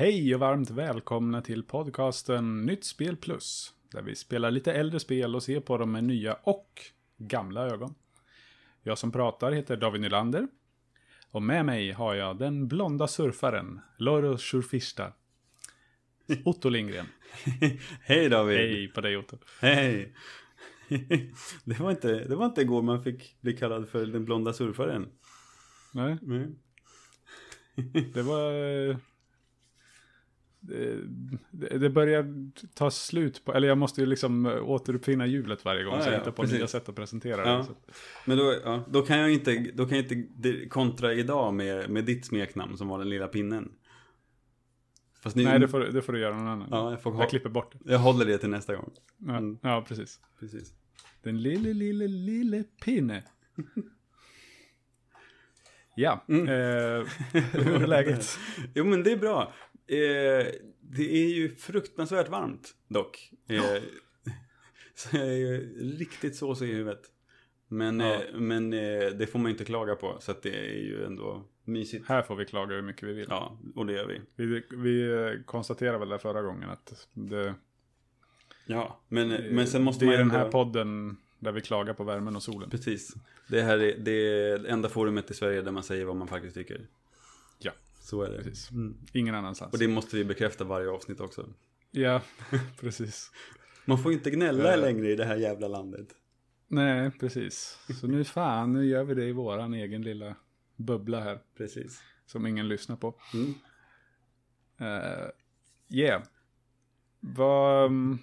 Hej och varmt välkomna till podcasten Nytt Spel Plus. Där vi spelar lite äldre spel och ser på dem med nya och gamla ögon. Jag som pratar heter David Nylander. Och med mig har jag den blonda surfaren, Loro Schurfista. Otto Lindgren. Hej David! Hej på dig Otto. Hej! det, var inte, det var inte igår man fick bli kallad för den blonda surfaren. Nej, Mm. det var... eh, Det, börjar ta slut på, eller jag måste ju liksom återuppfinna hjulet varje gång. Ja, så jag ja, hittar på precis. nya sätt att presentera Ja. det. Så. Men då, ja, då kan jag inte, då kan jag inte kontra idag med, med ditt smeknamn som var den lilla pinnen. Ni, Nej, det får, det får du göra någon annan. Ja, jag får Jag klipper bort det. Jag håller det till nästa gång. Ja, Mm. ja precis. Precis. Den lille, lille, lille pinne. Ja, Mm. eh, hur är läget? Jo men det är bra. Eh, det är ju fruktansvärt varmt dock. Eh, så jag är ju riktigt såsig i huvudet. Men, Ja. eh, men eh, det får man inte klaga på. Så att det är ju ändå mysigt. Här får vi klaga hur mycket vi vill. Ja, och det gör vi. Vi, vi eh, konstaterade väl det förra gången att det, Ja, men, men sen måste det man är den ändå... här podden där vi klagar på värmen och solen. Precis. Det här är det är det enda forumet i Sverige där man säger vad man faktiskt tycker. Så är det. precis. Mm. Ingen annanstans. Och det måste vi bekräfta varje avsnitt också. Ja, precis. Man får inte gnälla Eh. längre i det här jävla landet. Nej, precis. Så nu fan, nu gör vi det i våran egen lilla bubbla här. Precis. Som ingen lyssnar på. Mm. Uh, yeah. Vad um,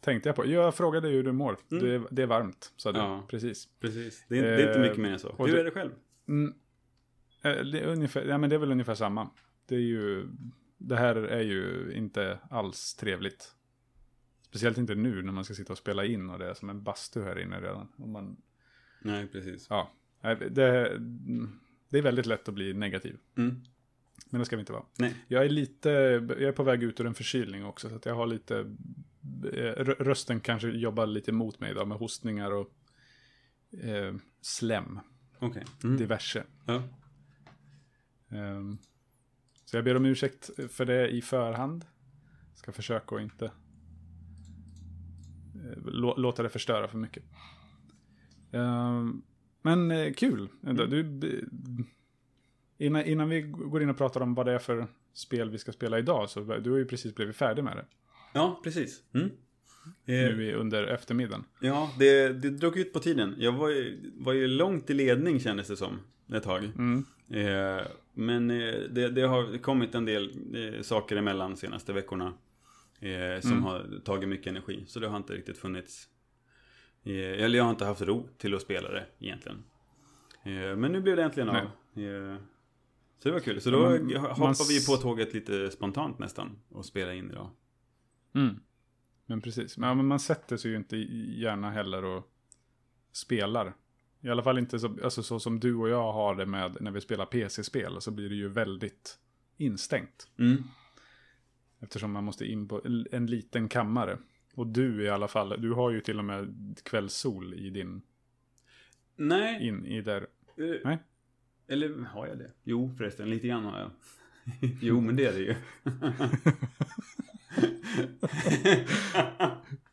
tänkte jag på? Jag frågade hur du mår. Mm. Det, det är varmt, sa du. Ja. Precis. Precis. Det är, det är inte Eh, mycket mer än så. Hur det- är det själv? Mm. Eh, det, är ungefär, ja, men det är väl ungefär samma. Det är ju... Det här är ju inte alls trevligt. Speciellt inte nu när man ska sitta och spela in och det är som en bastu här inne redan. Och man, Nej, precis. ja, det, det är väldigt lätt att bli negativ. Mm. Men det ska vi inte vara. Nej. Jag är lite, jag är på väg ut ur en förkylning också. Så att jag har lite, eh, rö- rösten kanske jobbar lite mot mig idag med hostningar och eh, slem, Okej. Mm. diverse. Ja. Ehm, så jag ber om ursäkt för det i förhand. Ska försöka att inte eh, lå- låta det förstöra för mycket. Ehm, men eh, kul. Du, innan, innan vi går in och pratar om vad det är för spel vi ska spela idag. Så du har ju precis blivit färdig med det. ja, precis. Mm. Eh, Nu under eftermiddagen. Ja, det, det drog ut på tiden. Jag var ju, var ju långt i ledning kändes det som. Ett tag. Mm. Eh, men eh, det, det har kommit en del eh, saker emellan de senaste veckorna. Eh, som Mm. har tagit mycket energi. Så det har inte riktigt funnits. Eh, eller jag har inte haft ro till att spela det egentligen. Eh, men nu blev det äntligen av. Eh, så det var kul. Så då Man- hoppar man vi på tåget lite spontant nästan. Och spelar in idag. Mm. Men precis. Men, ja, men man sätter sig ju inte gärna heller och spelar. I alla fall inte så, alltså, så som du och jag har det med när vi spelar PC-spel. Så blir det ju väldigt instängt. Mm. Eftersom man måste in på en- en liten kammare. Och du i alla fall, du har ju till och med kvällssol i din, Nej. in i där. eh, Nej. Eller har jag det? Jo förresten, lite grann har jag. jo men det är det ju.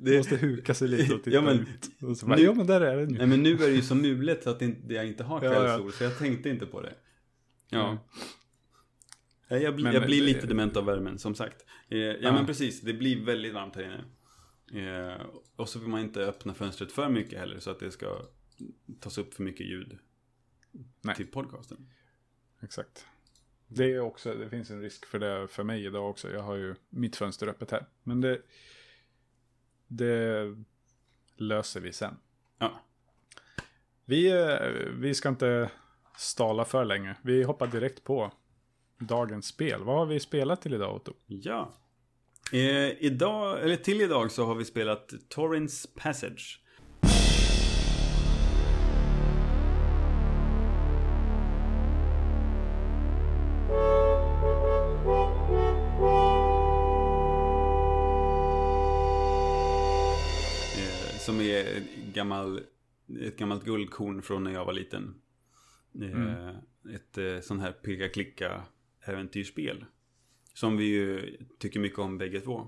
Det, måste huka sig lite och titta Ja, men- ut. Och så bara, nu- ja men där är den ju. nej men nu är det ju så mulet så att det jag inte har Ja, ja. kvällssol. Så jag tänkte inte på det. Ja. Mm. Ja, Jag, blir, Men jag blir det- lite dement av värmen som sagt. Eh, ja, Ja. men precis, det blir väldigt varmt här inne. Eh, och så vill man inte öppna fönstret för mycket heller så att det ska tas upp för mycket ljud Nej. till podcasten. Exakt. Det, är också, det finns en risk för det för mig idag också. Jag har ju mitt fönster öppet här. Men det, det löser vi sen. Ja, Vi, eh, vi ska inte stala för länge. Vi hoppar direkt på dagens spel. Vad har vi spelat till idag Otto? ja. Eh, idag, eller till idag så har vi spelat Torrens Passage. Som är gammal, ett gammalt guldkorn från när jag var liten. Eh, Mm. Ett eh, sån här peka-klicka äventyrsspel. Som vi ju tycker mycket om bägge två.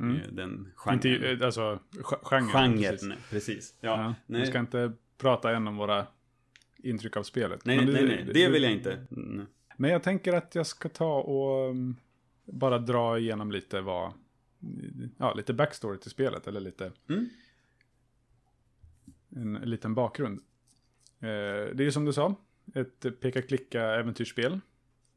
Mm. Eh, Den genren. Inte, alltså, ge- genren. Genren, precis. precis. Ja, Ja, nej. Vi ska inte prata än om våra intryck av spelet. Nej, Men nej, nej, du- det vill jag inte. Mm. Men jag tänker att jag ska ta och um, bara dra igenom lite vad, ja, lite backstory till spelet eller lite, Mm. en liten bakgrund. Eh, det är som du sa, ett peka-klicka äventyrsspel.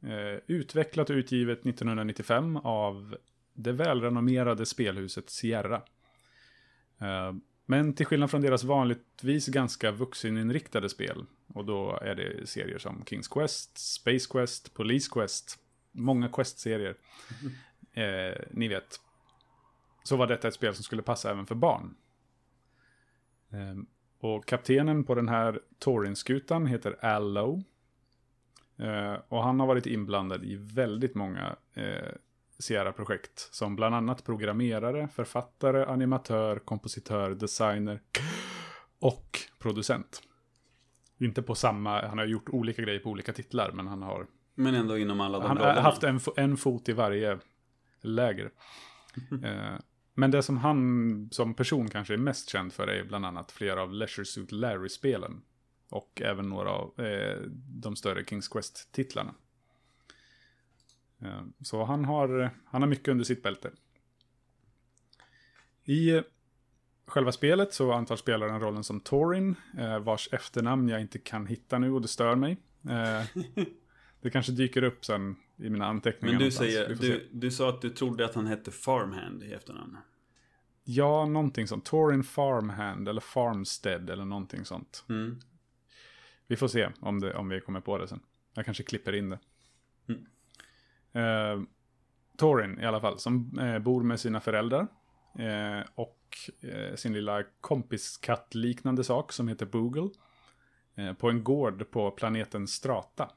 Eh, utvecklat och utgivet 1995 av det välrenommerade spelhuset Sierra. Eh, men till skillnad från deras vanligtvis ganska vuxeninriktade spel, och då är det serier som Kings Quest, Space Quest, Police Quest, många Quest-serier. Eh, ni vet. Så var detta ett spel som skulle passa även för barn. Eh, och kaptenen på den här Torin-skutan heter Al Lowe. Eh, och han har varit inblandad i väldigt många eh, Sierra-projekt. Som bland annat programmerare, författare, animatör, kompositör, designer och producent. Inte på samma, han har gjort olika grejer på olika titlar, men han har, Men ändå inom alla de han har haft en, en fot i varje läger. eh, men det som han som person kanske är mest känd för är bland annat flera av Leisure Suit Larry-spelen. Och även några av eh, de större Kings Quest-titlarna. Eh, så han har, han har mycket under sitt bälte. I eh, själva spelet så antar spelaren rollen som Torin, eh, vars efternamn jag inte kan hitta nu och det stör mig. Eh, det kanske dyker upp sen i mina anteckningar. Men du säger, du, du sa att du trodde att han hette Farmhand i efternamn. Ja, någonting sånt. Torin Farmhand eller Farmstead eller någonting sånt. Mm. Vi får se om, det, om vi kommer på det sen. Jag kanske klipper in det. Mm. Eh, Torin i alla fall, som eh, bor med sina föräldrar. Eh, och sin lilla kompiskatt-liknande sak som heter Boogle. På en gård på planeten Strata.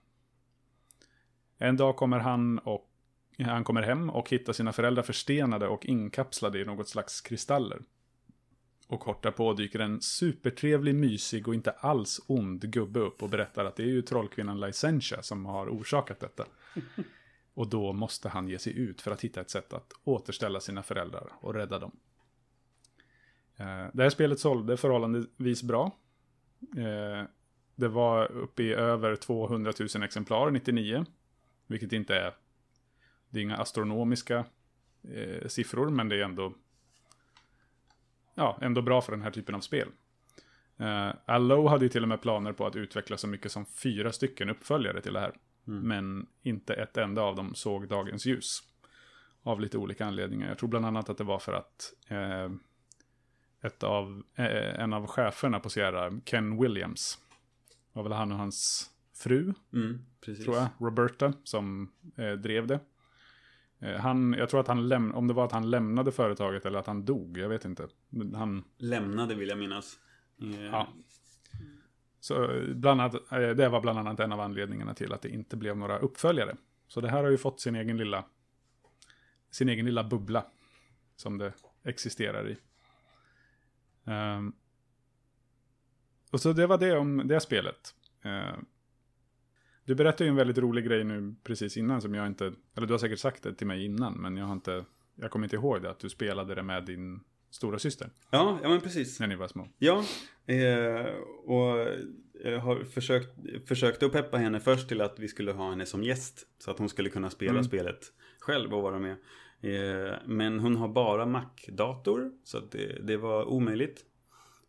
En dag kommer han och han kommer hem och hittar sina föräldrar förstenade och inkapslade i något slags kristaller. Och kort därpå dyker en supertrevlig, mysig och inte alls ond gubbe upp och berättar att det är ju trollkvinnan Lysentia som har orsakat detta. Och då måste han ge sig ut för att hitta ett sätt att återställa sina föräldrar och rädda dem. Eh, Det här spelet sålde förhållandevis bra. Eh, Det var uppe i över 200 000 exemplar 99. Vilket inte är, det är inga astronomiska eh, siffror, men det är ändå, ja, ändå bra för den här typen av spel. Uh, Allo hade ju till och med planer på att utveckla så mycket som fyra stycken uppföljare till det här. Men inte ett enda av dem såg dagens ljus. Av lite olika anledningar. Jag tror bland annat att det var för att eh, ett av, eh, en av cheferna på Sierra, Ken Williams, var väl han och hans fru, Mm, tror jag, Roberta, som eh, drev det. Eh, han, jag tror att han läm- om det var att han lämnade företaget eller att han dog, jag vet inte. Han, Lämnade vill jag minnas. Eh, Ja. så eh, bland annat, eh, det var bland annat en av anledningarna till att det inte blev några uppföljare. Så det här har ju fått sin egen lilla, sin egen lilla bubbla som det existerar i. Ehm, och så det var det om det spelet. Ehm, du berättade ju en väldigt rolig grej nu precis innan som jag inte, eller du har säkert sagt det till mig innan, men jag har inte, jag kommer inte ihåg det, att du spelade det med din stora syster Ja, ja men precis. när ni var små. Ja, eh, och jag har försökt, försökt att peppa henne först till att vi skulle ha henne som gäst. Så att hon skulle kunna spela Mm. spelet själv och vara med. Eh, men hon har bara Mac-dator, så det, det var omöjligt.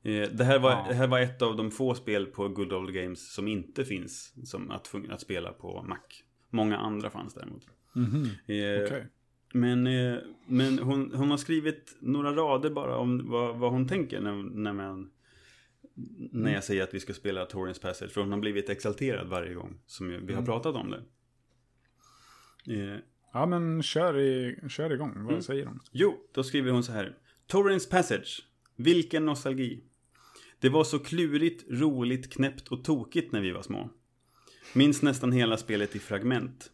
Eh, det, här var, Ja. det här var ett av de få spel på Good Old Games som inte finns som att, att spela på Mac. Många andra fanns däremot. Mhm, Eh, okej. Men, eh, men hon, hon har skrivit några rader bara om vad, vad hon tänker när, när, man, när jag säger att vi ska spela Torrens Passage. För hon har blivit exalterad varje gång som vi har Mm. pratat om det. Eh, Ja, men kör, i, kör igång. Vad Mm. säger hon? Jo, då skriver hon så här. Torrens Passage. Vilken nostalgi. Det var så klurigt, roligt, knäppt och tokigt när vi var små. Minns nästan hela spelet i fragment.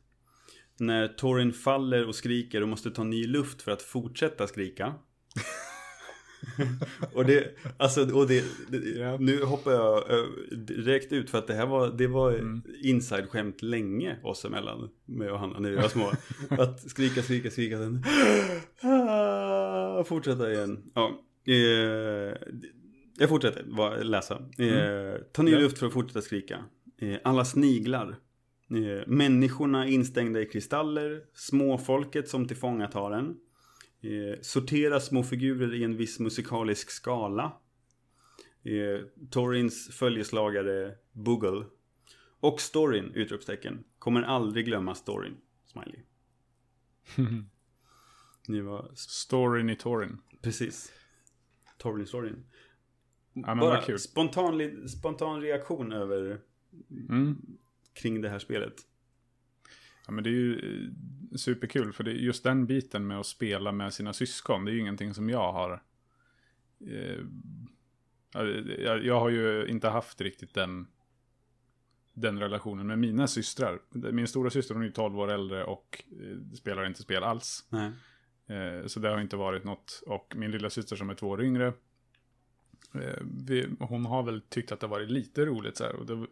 När Torin faller och skriker och måste ta ny luft för att fortsätta skrika. och det, alltså, och det, det Ja. nu hoppar jag direkt ut för att det här var, det var Mm. inside-skämt länge oss emellan. Med och Hanna när vi var små. att skrika, skrika, skrika, sen fortsätta igen. Ja, eh, jag fortsätter läsa. Eh, ta ny Ja. luft för att fortsätta skrika. Eh, alla sniglar. Eh, människorna instängda i kristaller. Småfolket som tillfångatar en. Eh, sortera små figurer i en viss musikalisk skala. Eh, Torins följeslagare Boogle. Och storyn! Utropstecken. Kommer aldrig glömma storyn. Smiley. Ni var Storyn i Torin. precis. Torin-storyn. Ja, Bara spontan, spontan reaktion över Mm. kring det här spelet. Ja, men det är ju eh, superkul, för det just den biten med att spela med sina syskon, det är ju ingenting som jag har... Eh, ja, jag, har ju inte haft riktigt den, den relationen med mina systrar. Min stora syster hon är ju 12 år äldre och eh, spelar inte spel alls. Eh, så det har inte varit något. Och min lilla syster som är två år yngre, vi, hon har väl tyckt att det har varit lite roligt så här. Och det,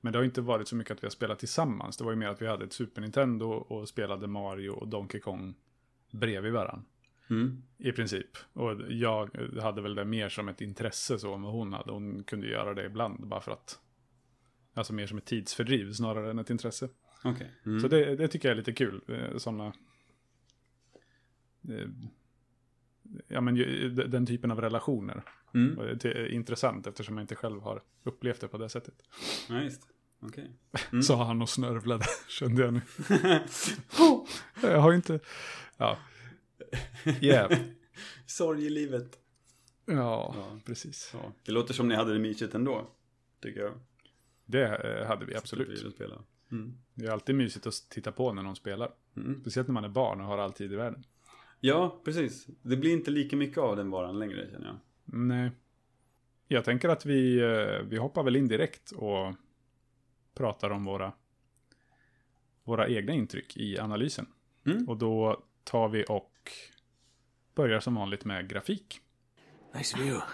men det har inte varit så mycket att vi har spelat tillsammans. Det var ju mer att vi hade ett Super Nintendo och spelade Mario och Donkey Kong bredvid varandra. Mm. I princip. Och jag hade väl det mer som ett intresse så än vad hon hade. Hon kunde göra det ibland bara för att. Alltså mer som ett tidsfördriv snarare än ett intresse. Okej. Mm. Så det, det tycker jag är lite kul. Sådana... Ja men den typen av relationer. Mm. Och Det är intressant eftersom jag inte själv har upplevt det på det sättet. Ja, just. Okej. Mm. Sa han och snörvlade, kände jag nu. jag har inte... Ja. Yeah. Sorg i livet. Ja, Ja. precis. Ja. Det låter som ni hade det mysigt ändå. Tycker jag. Det eh, hade vi Sitta absolut. Mm. Det är alltid mysigt att titta på när någon spelar. Mm. Speciellt när man är barn och har all tid i världen. Ja, precis. Det blir inte lika mycket av den varan längre känner jag. Nej. Jag tänker att vi, eh, vi hoppar väl in direkt och pratar om våra, våra egna intryck i analysen. Mm. Och då tar vi och börjar som vanligt med grafik. Nice view.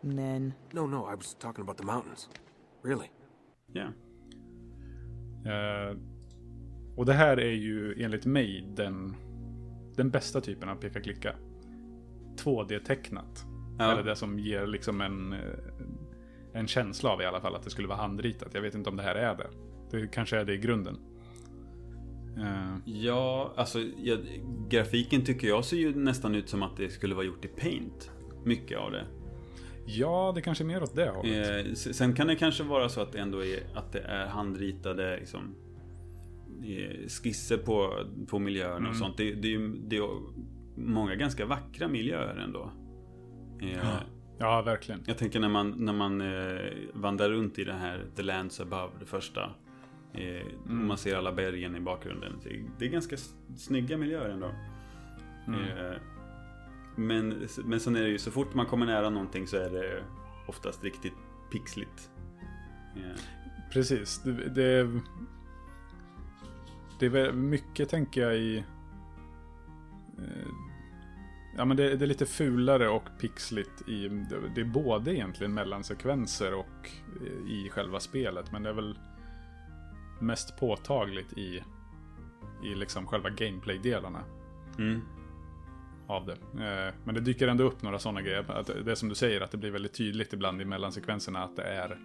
Nen. No, no, I was talking about the mountains. Really? Ja. Eh, och det här är ju enligt mig den, den bästa typen av peka-klicka. 2D-tecknat. Ja. Eller det som ger liksom en, eh, en känsla av i alla fall att det skulle vara handritat. Jag vet inte om det här är det. Det kanske är det i grunden. Eh, Ja, alltså ja, grafiken tycker jag ser ju nästan ut som att det skulle vara gjort i Paint. Mycket av det. ja, det kanske är mer åt det hållet. Eh, sen kan det kanske vara så att det ändå är, att det är handritade liksom, eh, skisser på, på miljöerna Mm. och sånt. Det, det, det många ganska vackra miljöer ändå. Eh, Ja, verkligen. Jag tänker när man, när man eh, vandrar runt i det här The Lands Above, det första. Eh, och Man ser alla bergen i bakgrunden. Det, är ganska snygga miljöer ändå. Mm. Eh, men, men sen är det ju så fort man kommer nära någonting så är det oftast riktigt pixligt. Eh, Precis. Det, det, det är mycket, tänker jag, i... eh, Ja, men det, det är lite fulare och pixligt i... Det, är både egentligen mellansekvenser och eh, i själva spelet. Men det är väl mest påtagligt i, i liksom själva gameplay-delarna mm. av det. Eh, Men det dyker ändå upp några sådana grejer. Att det är som du säger, att det blir väldigt tydligt ibland i mellansekvenserna att det är...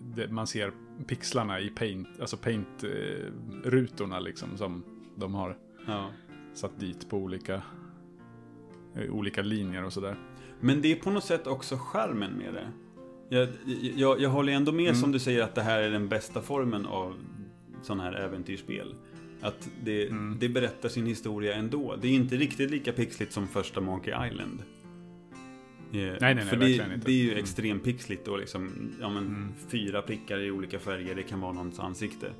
Det, man ser pixlarna i paint, alltså paint-rutorna liksom som de har ja. Satt dit på olika, eh, olika linjer och sådär. Men det är på något sätt också charmen med det. Jag, jag, jag håller ändå med Mm. som du säger att det här är den bästa formen av sådana här äventyrsspel. Att det, Mm. det berättar sin historia ändå. Det är inte riktigt lika pixligt som första Monkey Island. nej, nej, nej, För det, verkligen inte. det är ju Mm. extremt pixligt och liksom, ja men, Mm. fyra prickar i olika färger, det kan vara någons ansikte.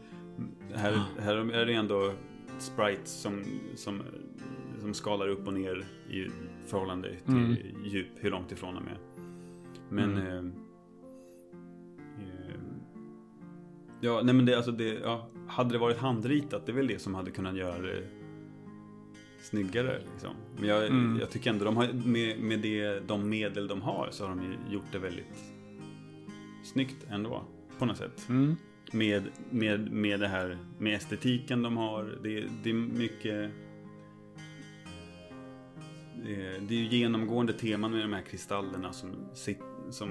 Här, här är det ändå sprites som, som, som skalar upp och ner i förhållande till Mm. djup, hur långt ifrån de är. Men... Mm. Eh, eh, ja, nej men det, alltså det, ja, hade det varit handritat, det är väl det som hade kunnat göra det snyggare. Liksom. Men jag, Mm. jag tycker ändå, de har, med, med det, de medel de har, så har de ju gjort det väldigt snyggt ändå. På något sätt Mm. Med, med, med det här med estetiken de har. Det, det är mycket... Det är, det är ju genomgående teman med de här kristallerna som, sit, som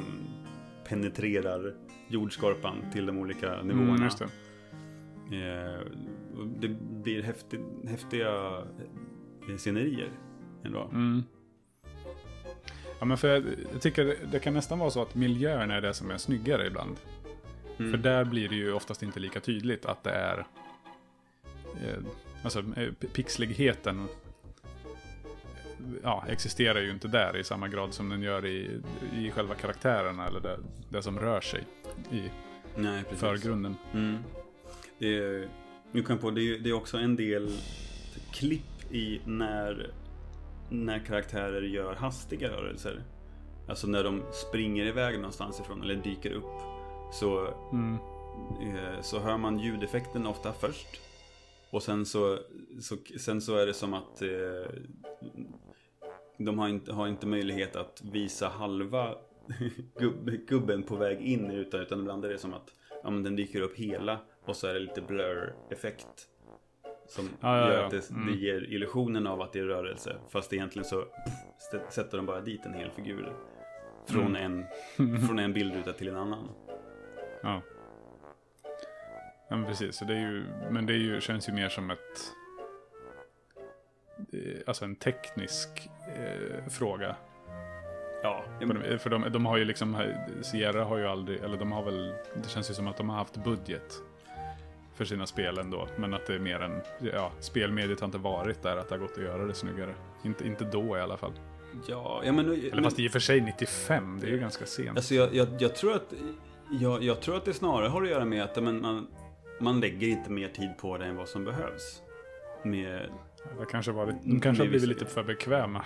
penetrerar jordskorpan till de olika nivåerna. Mm, det. Eh, det blir häftig, häftiga eh, scenerier ändå. Mm. Ja, men för jag, jag tycker det kan nästan vara så att miljön är det som är snyggare ibland. Mm. För där blir det ju oftast inte lika tydligt att det är... Eh, alltså eh, pixligheten ja, existerar ju inte där i samma grad som den gör i, i själva karaktärerna eller det, det som rör sig i Nej, precis. förgrunden. Mm. Det är, nu kom jag på, det är, det är också en del klipp i när, när karaktärer gör hastiga rörelser. Alltså när de springer iväg någonstans ifrån eller dyker upp. Så, Mm. eh, så hör man ljudeffekten ofta först. Och sen så, så, sen så är det som att eh, de har inte, har inte möjlighet att visa halva gubb, gubben på väg in i rutan. Utan ibland är det som att ja, men den dyker upp hela och så är det lite blur-effekt. Som Ja, ja, gör ja. att det, Mm. det ger illusionen av att det är rörelse. Fast egentligen så pff, sätter de bara dit en hel figur. Från, Mm. en, från en bildruta till en annan. Ja. Ja, men precis. Så det är ju, men det är ju, känns ju mer som ett... eh, Alltså en teknisk eh, fråga. Ja, För, de, för de, de har ju liksom, Sierra har ju aldrig, eller de har väl, det känns ju som att de har haft budget för sina spel ändå. Men att det är mer en, ja, spelmediet har inte varit där att det har gått att göra det snyggare. Inte, inte då i alla fall. ja, ja men, Eller fast i och för sig 95, det är ju ganska sent. Alltså jag, jag, jag, tror att, jag, jag tror att det snarare har att göra med att men, man, man lägger inte mer tid på det än vad som behövs. Med, Det kanske varit, de kanske har blivit lite för bekväma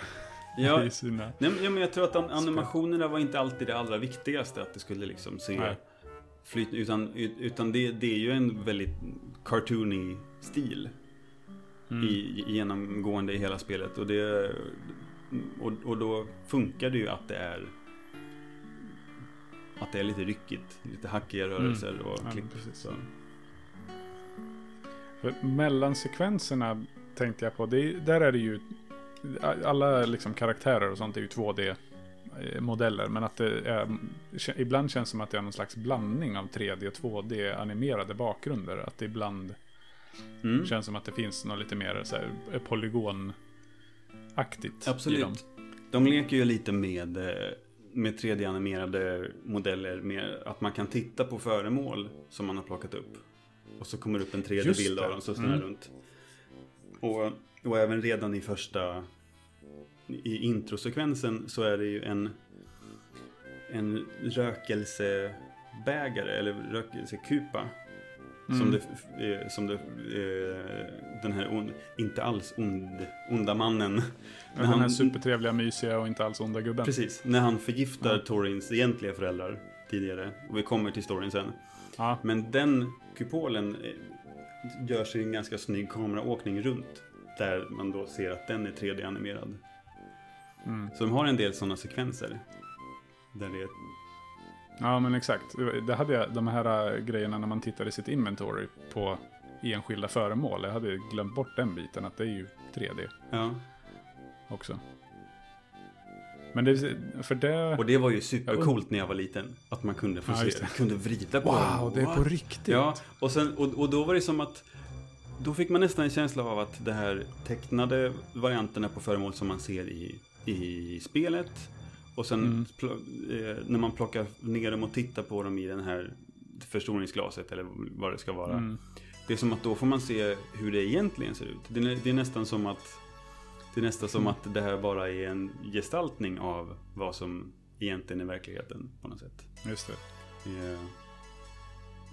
ja, sina... nej, men- ja, men jag tror att an, animationerna var inte alltid det allra viktigaste. Att det skulle liksom se Nej. flyt, utan, utan det, det är ju en väldigt cartoony stil. Mm. i, genomgående i hela spelet. Och, det, och, och då funkar det ju att det är att det är lite ryckigt, lite hackiga rörelser och Mm. Ja, klipp. För mellansekvenserna tänkte jag på, det, är- där är det ju... Alla liksom karaktärer och sånt är ju 2D-modeller. Men att det är, ibland känns det som att det är någon slags blandning av 3D och 2D-animerade bakgrunder. Att det ibland Mm. känns som att det finns något lite mer så här, polygonaktigt i dem. Absolut. De leker ju lite med, eh, med 3D-animerade modeller. Med att man kan titta på föremål som man har plockat upp. Och så kommer det upp en Just 3D-bild det. av dem så snurrar Mm. runt. Och, och även redan i första i introsekvensen så är det ju en en rökelsebägare eller rökelsekupa. Som Mm. det, eh, som det, eh, den här ond, inte alls ond, onda mannen. Ja, när Den här han- supertrevliga, mysiga och inte alls onda gubben. Precis, när han förgiftar Ja. Torins egentliga föräldrar tidigare. Och vi kommer till storyn sen. Ja, Men den kupolen eh, gör sig en ganska snygg kameraåkning runt. Där man då ser att den är 3D-animerad. mm. Så de har en del sådana sekvenser. Där det är... ja, men exakt. Det hade jag, de här äh, grejerna när man tittar i sitt inventory på enskilda föremål. Jag hade glömt bort den biten, att det är ju 3D Ja. också. Men det, för det... Och det var ju supercoolt när jag var liten. Att man kunde få Ja, se, kunde vrida på Wow, dem. det är på riktigt. Ja, och, sen, och, och då var det som att då fick man nästan en känsla av att det här tecknade varianterna på föremål som man ser i, i spelet och sen Mm. eh, när man plockar ner dem och tittar på dem i den här förstoringsglaset eller vad det ska vara. Mm. Det är som att då får man se hur det egentligen ser ut. Det är, det är nästan som att det är nästan som att det här bara är en gestaltning av vad som egentligen är verkligheten på något sätt. Just det. Eh,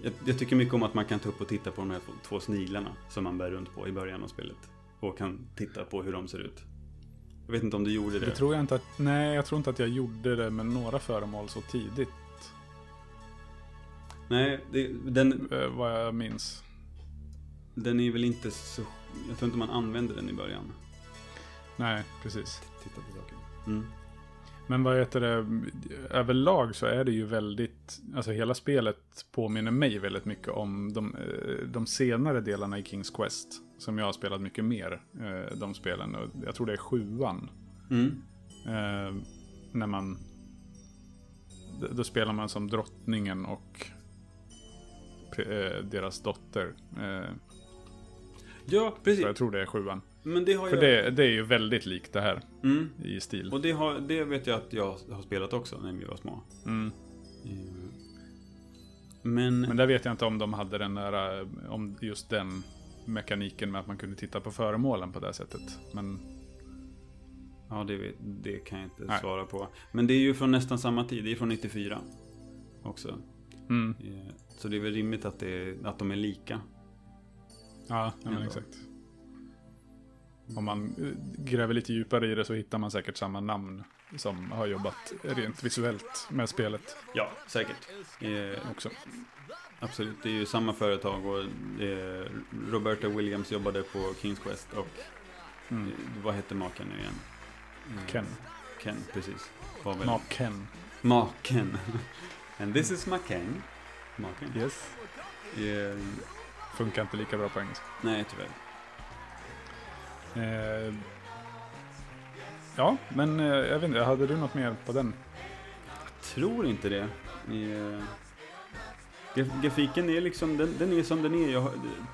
jag, jag tycker mycket om att man kan ta upp och titta på de här två sniglarna som man bär runt på i början av spelet. Och kan titta på hur de ser ut. Jag vet inte om du gjorde det. Det tror jag inte att, nej, jag tror inte att jag gjorde det med några föremål så tidigt. Nej, det, den, eh, Vad jag minns. den är väl inte så... Jag tror inte man använder den i början. Nej, precis. Titta på saker. Mm. Men vad heter det, överlag så är det ju väldigt, alltså hela spelet påminner mig väldigt mycket om de, eh, de senare delarna i Kings Quest. Som jag har spelat mycket mer, eh, de spelen. Och jag tror det är sjuan. Mm. Eh, när man, då spelar man som drottningen och eh, deras dotter. Eh, Ja, precis. så jag tror det är sjuan. Men det har För jag... det, det är ju väldigt likt det här Mm. i stil. Och det, har, det vet jag att jag har spelat också när vi var små. Mm. Mm. Men... Men där vet jag inte om de hade den där, eh, om just den mekaniken med att man kunde titta på föremålen på det sättet. Men Ja, det, det kan jag inte Nej. svara på. Men det är ju från nästan samma tid. Det är från 94. Också. mm, Eh, Så det är väl rimligt att, det, att de är lika. ja, ja exakt. Om man eh, gräver lite djupare i det så hittar man säkert samma namn som har jobbat rent visuellt med spelet Ja, säkert. Eh, också. Absolut, det är ju samma företag och eh, Roberta Williams jobbade på Kings Quest och Mm. eh, vad hette maken nu igen? Eh, Ken. Ken, precis. Maken. Maken. And this is Maken. Maken. Yes. Eh, Funkar inte lika bra på engelska. nej, tyvärr. Eh, ja, men eh, jag vet inte, hade du något mer på den? Tror inte det. Graf- grafiken är liksom, den, den är som den är. Jag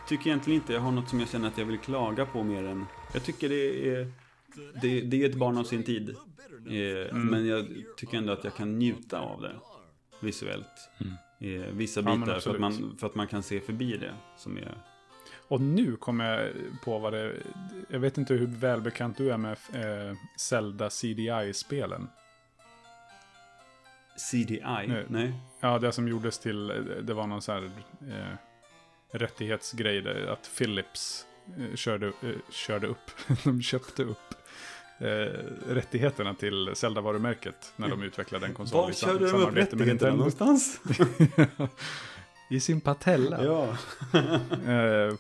tycker egentligen inte jag har något som jag känner att jag vill klaga på mer än... Jag tycker det är, det, det är ett barn av sin tid. Eh, Mm. Men jag tycker ändå att jag kan njuta av det visuellt. Eh, vissa Ja, bitar för att, man, för att man kan se förbi det. Som är... Och nu kommer jag på vad det... Jag vet inte hur välbekant du är med eh, Zelda CDI-spelen. CDI? Nej. Nej. Ja, det som gjordes till... Det var någon sån här eh, rättighetsgrej. där Att Philips eh, körde, eh, körde upp. De köpte upp eh, rättigheterna till Zelda-varumärket. När de utvecklade en konsol Var körde de upp rättigheterna någonstans? I sin patella. ja.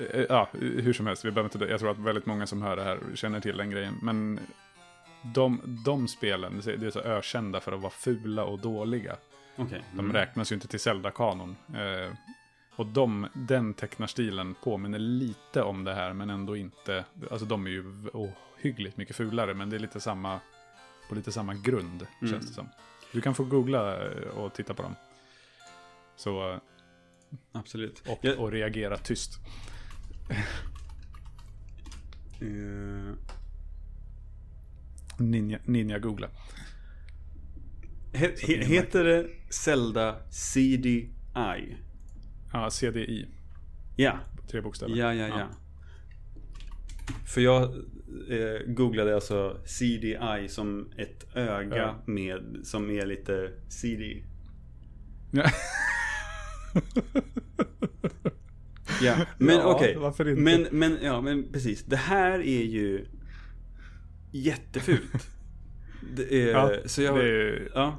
Eh, eh, ja, hur som helst, vi behöver inte, jag tror att väldigt många som hör det här känner till den grejen. Men de, de spelen, det är så ökända för att vara fula och dåliga. De Mm. räknas ju inte till Zelda-kanon. Eh, och de, den tecknarstilen påminner lite om det här, men ändå inte. Alltså de är ju ohyggligt mycket fulare, men det är lite samma, på lite samma grund, Mm. känns det som. Du kan få googla eh, och titta på dem. Så, eh, Absolut. och, Jag- och reagera tyst. Eh, Ninja, ninja googla. he, he, heter det Zelda CDI? Ja, CDI. Ja, Tre bokstäver. ja, ja, ja. För jag eh, googlade alltså CDI som ett öga Ja. med, som är lite CD. Ja. Ja, men Ja, okej. inte? Men, men, ja, men precis. Det här är ju jättefult. Det är, Ja, så jag, det, är- ja,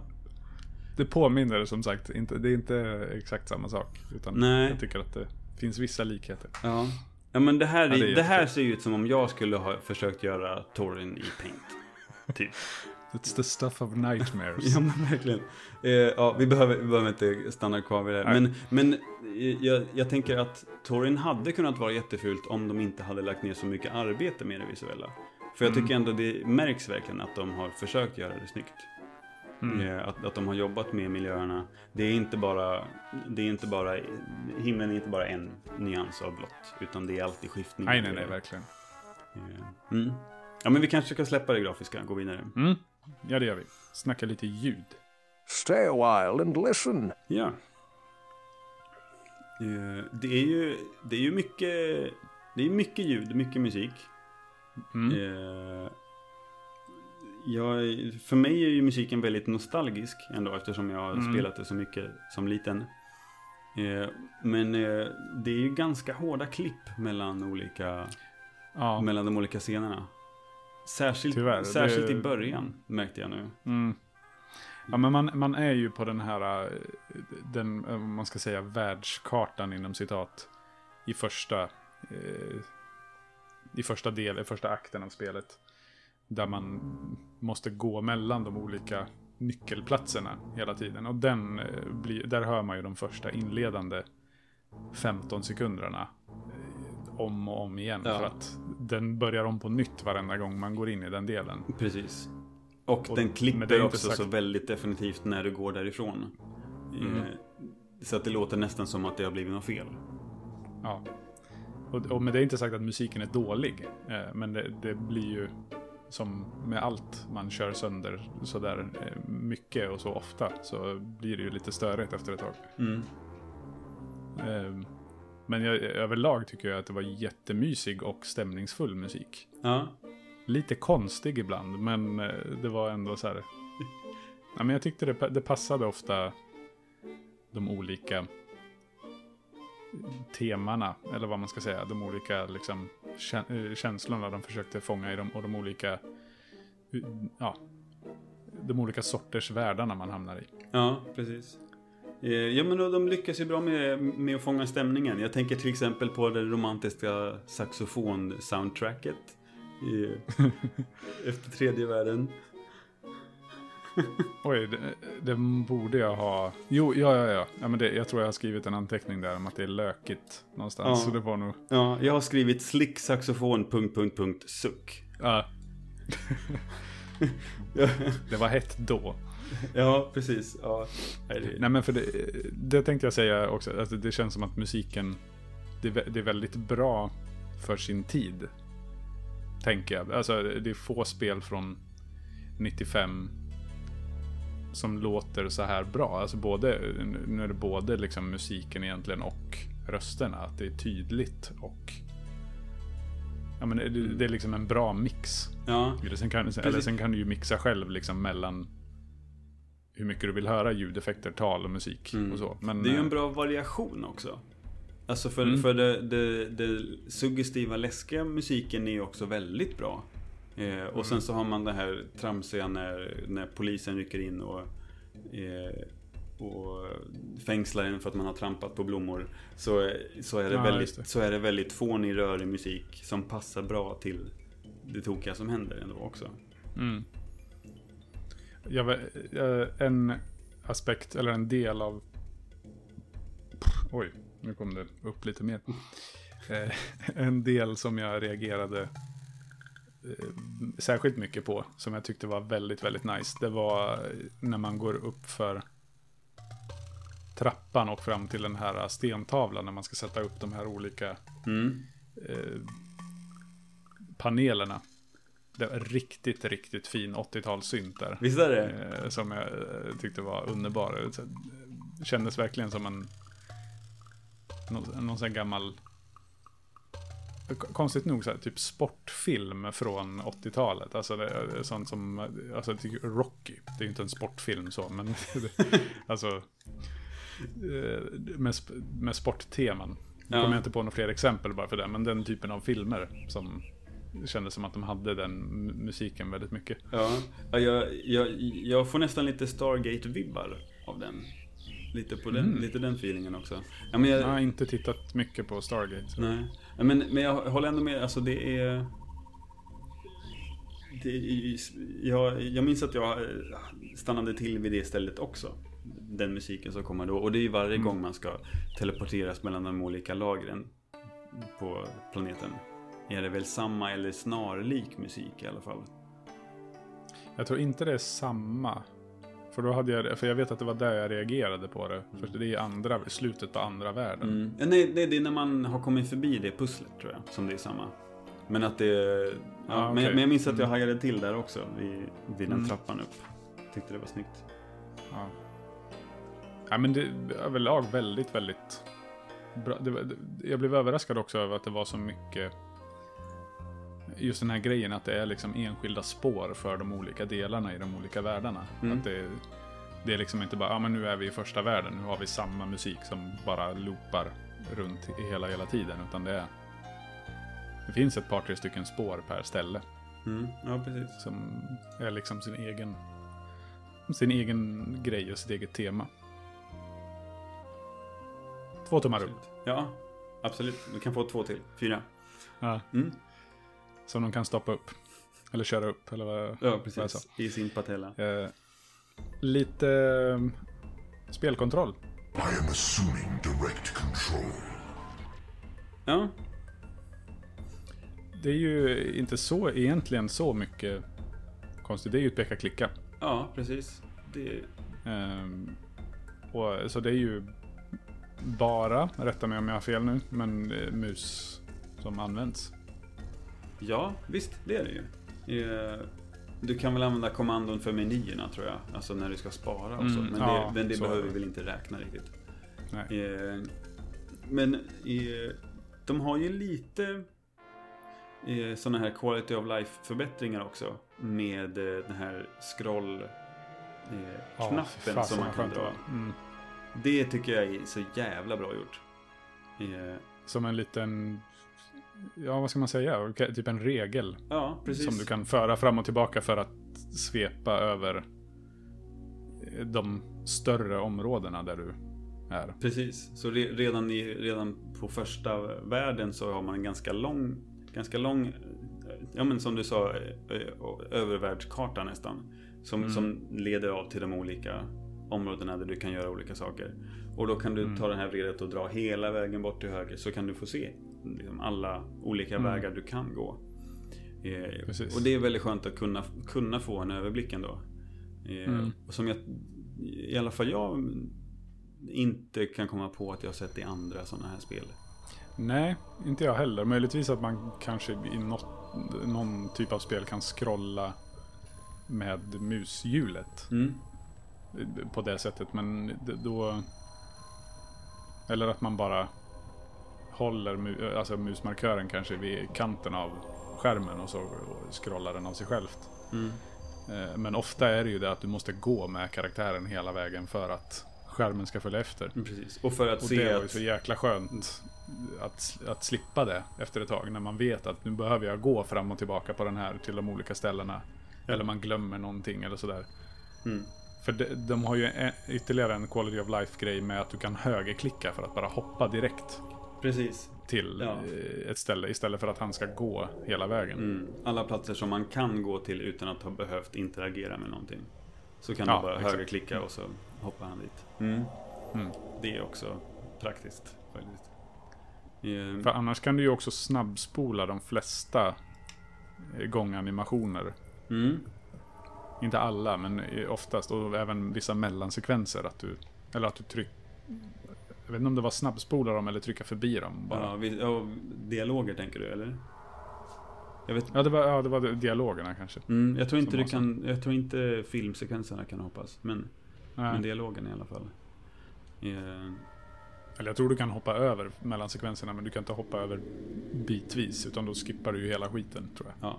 det påminner som sagt inte. Det är inte exakt samma sak. Utan Nej. jag tycker att det finns vissa likheter. ja. Ja men det här, Ja, det är det, här ser ju ut som om jag skulle ha försökt göra Torin i Paint. Typ. It's the stuff of nightmares. Ja men verkligen. Eh, ja, vi behöver, vi behöver inte stanna kvar vid det. här. Men, men eh, jag, jag tänker att Torin hade kunnat vara jättefult om de inte hade lagt ner så mycket arbete med det visuella. För jag Mm. tycker ändå det märks verkligen att de har försökt göra det snyggt. Mm. Eh, Att, att de har jobbat med miljöerna. Det är inte bara, det är inte bara, himlen är inte bara en nyans av blått. Utan det är alltid skiftning. Nej, nej, nej, verkligen. Eh, Mm. Ja men vi kanske ska släppa det grafiska, gå vidare. Mm. Ja, det gör vi. Snacka lite ljud. Stay a while and listen. Ja. Eh, Det är ju, det är ju mycket, det är mycket ljud, mycket musik. Mm. Eh, jag, för mig är ju musiken väldigt nostalgisk ändå eftersom jag har Mm. spelat det så mycket som liten. Eh, men eh, det är ju ganska hårda klipp mellan olika, Ja, mellan de olika scenerna. Särskilt, Tyvärr, särskilt det- i början märkte jag nu. mm. ja men man, man är ju på den här, eh, den, eh, man ska säga, världskartan inom citat. I första, eh, i första del, i första akten av spelet. Där man måste gå mellan de olika nyckelplatserna hela tiden. Och den eh, blir, där hör man ju de första inledande 15 sekunderna. eh, Om och om igen. Ja. För att den börjar om på nytt varenda gång man går in i den delen. Precis. Och, Och- den klipper också sagt- så väldigt definitivt när du går därifrån. Mm. Eh, så att det låter nästan som att det har blivit något fel. Ja. Och, och med det är inte sagt att musiken är dålig. Eh, men det, det blir ju som med allt man kör sönder sådär eh, mycket och så ofta. Så blir det ju lite störigt efter ett tag. Mm. Eh, men jag, överlag tycker jag att det var jättemysig och stämningsfull musik. Ja, Lite konstig ibland, men eh, det var ändå så här. Ja, men jag tyckte det, det passade ofta de olika temana, eller vad man ska säga, de olika liksom, eh, känslorna de försökte fånga i dem och de olika, ja, de olika sorters världarna man hamnar i. ja precis. Eh, Ja men de lyckas ju bra med, med att fånga stämningen. Jag tänker till exempel på det romantiska saxofon-soundtracket. Efter tredje världen. Oj, det, det borde jag ha. Jo, ja, ja, ja. ja men det, jag tror jag har skrivit en anteckning där om att det är lökigt någonstans. Ja. Så det var nog... Ja, jag har skrivit slick saxofon... Punkt, punkt, punkt, suck. Ja, det var hett då. ja, precis. Ja. Nej, men för det, det tänkte jag säga också, att det känns som att musiken, det, det är väldigt bra för sin tid. Tänker jag. Alltså det är få spel från 95 som låter så här bra. Alltså både, nu är det både liksom musiken egentligen och rösterna. Att det är tydligt och Ja men det, det är liksom en bra mix. Ja, Eller sen, kan, eller sen kan du ju mixa själv liksom mellan hur mycket du vill höra ljudeffekter, tal och musik och så. Men, Mm. det är ju en eh, bra variation också. Alltså för, Mm. för det, det, det suggestiva, läskiga musiken är ju också väldigt bra. Eh, och sen så har man det här tramsiga när, när polisen rycker in och, eh, och fängslar en för att man har trampat på blommor. Så, så, är, det Ja, väldigt, det. så är det väldigt fånig, rörig musik som passar bra till det tokiga som händer ändå också. Mm. Jag, eh, en aspekt, eller en del av... Oj, nu kom det upp lite mer. Eh, en del som jag reagerade särskilt mycket på, som jag tyckte var väldigt, väldigt nice, det var när man går upp för trappan och fram till den här stentavlan när man ska sätta upp de här olika Mm. eh, panelerna. Det var riktigt, riktigt fin 80-talssynt där. Visst är det? Eh, som jag eh, tyckte var underbar. Eh, kändes verkligen som en någon, någon sån gammal Konstigt nog så här, typ sportfilm från 80-talet. Alltså det sånt som, alltså Rocky. Det är ju inte en sportfilm så, men alltså eh, med, med sportteman. Nu Ja. kommer jag inte på några fler exempel bara för det, men den typen av filmer som kändes som att de hade den mu- musiken väldigt mycket. Ja, ja jag, jag, jag får nästan lite Stargate-vibbar av den. Lite på den, Mm. lite den feelingen också. Ja, men jag, Jag har inte tittat mycket på Stargate. Nej. Men, men jag håller ändå med, alltså det är... Det är jag, jag minns att jag eh, stannade till vid det stället också. Den musiken som kommer då. Och det är ju varje Mm. gång man ska teleporteras mellan de olika lagren på planeten. Är det väl samma eller snarlik musik i alla fall. Jag tror inte det är samma. För då hade jag, för jag vet att det var där jag reagerade på det. För det är andra, slutet på andra världen. Mm. Ja, Nej, nej, det är när man har kommit förbi det pusslet tror jag, som det är samma. Men att det... Ja, Ah, men, okej. men jag minns att jag Mm. hajade till där också, vid, vid den Mm. trappan upp. Tyckte det var snyggt. Ja. ja men det överlag väldigt, väldigt bra. Det, det, jag blev överraskad också över att det var så mycket just den här grejen att det är liksom enskilda spår för de olika delarna i de olika världarna. Mm. Att det, det är liksom inte bara, ja men nu är vi i första världen, nu har vi samma musik som bara loopar runt i hela, hela tiden. Utan det är, det finns ett par, tre stycken spår per ställe. Mm. Ja, precis. Som är liksom sin egen, sin egen grej och sitt eget tema. Två tummar upp. Ja, absolut. Du kan få två till. Fyra. Ja, Mm. Som de kan stoppa upp. Eller köra upp, eller vad, Ja, vad jag precis. sa. I sin patella. Eh, lite eh, spelkontroll. I am assuming direct control. Ja, Det är ju inte så egentligen så mycket konstigt. Det är ju ett peka-klicka. ja precis. Det, Ehm, och, så det är ju bara, rätta mig om jag har fel nu, men eh, mus som används. Ja, visst, det är det ju. Eh, Du kan väl använda kommandon för menyerna tror jag. Alltså när du ska spara och så. Mm, Men ja, det, men det så. behöver vi väl inte räkna riktigt. Eh, Men eh, de har ju lite eh, sådana här quality of life förbättringar också. Med den här scroll Ja, knappen fasen som man kan dra. Mm. Det tycker jag är så jävla bra gjort. Som en liten, ja vad ska man säga, typ en regel. Ja, precis. Som du kan föra fram och tillbaka för att svepa över eh, de större områdena där du är. Precis, så re, redan, i, redan på första världen så har man en ganska lång, ganska lång, eh, ja men som du sa, eh, övervärldskarta nästan. Som, Mm. som leder av till de olika områdena där du kan göra olika saker. Och då kan du Mm. ta den här vredet och dra hela vägen bort till höger så kan du få se liksom, alla olika Mm. vägar du kan gå. Eh, och det är väldigt skönt att kunna, kunna få en överblick ändå. Eh, Mm. och som jag, i alla fall jag inte kan komma på att jag sett i andra sådana här spel. Nej, inte jag heller. Möjligtvis att man kanske i något, någon typ av spel kan scrolla med mushjulet Mm. på det sättet. Men då... Eller att man bara håller mu, alltså musmarkören kanske vid kanten av skärmen och så scrollar den av sig självt. Mm. Eh, Men ofta är det ju det att du måste gå med karaktären hela vägen för att skärmen ska följa efter. Mm, Precis. Och för att Och se det var ju så jäkla skönt att, att slippa det efter ett tag. När man vet att nu behöver jag gå fram och tillbaka på den här till de olika ställena. Eller man glömmer någonting eller sådär. Mm. För de, de har ju en, ytterligare en quality of life-grej med att du kan högerklicka för att bara hoppa direkt Precis. till Ja. eh, ett ställe istället för att han ska gå hela vägen. Mm. Alla platser som man kan gå till utan att ha behövt interagera med någonting. Så kan Ja, du bara exakt. högerklicka och så hoppar han dit. Mm. Mm. Det är också praktiskt. Faktiskt. Eh, För annars kan du ju också snabbspola de flesta eh, gånganimationer. Mm. Inte alla, men eh, oftast. Och även vissa mellansekvenser. Att du, eller att du trycker... Jag vet inte om det var snabbspola dem eller trycka förbi dem bara. Ja, Ja, vi, ja, dialoger tänker du eller? Jag vet det, var, ja det var dialogerna kanske. Mm, jag tror inte du kan, jag tror inte filmsekvenserna kan hoppas. Men, Nej. men dialogen i alla fall. Eh, Eller jag tror du kan hoppa över mellansekvenserna, men du kan inte hoppa över bitvis. Utan då skippar du ju hela skiten, tror jag. ja.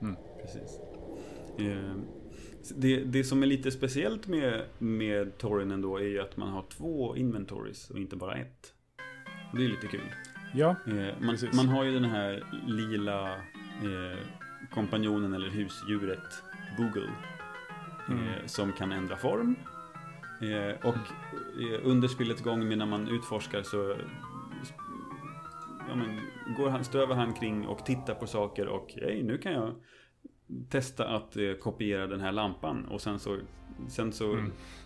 Mm. Precis. Eh, det, det som är lite speciellt med, med Torren ändå är ju att man har två inventories och inte bara ett. Det är lite kul. Ja, Eh, man, Precis. man har ju den här lila eh, kompanjonen eller husdjuret Google. Mm. Eh, som kan ändra form. Eh, och eh, under spelets gång medan man utforskar så ja, men, går han, strövar han kring och tittar på saker och hej, nu kan jag testa att eh, kopiera den här lampan och sen så, sen så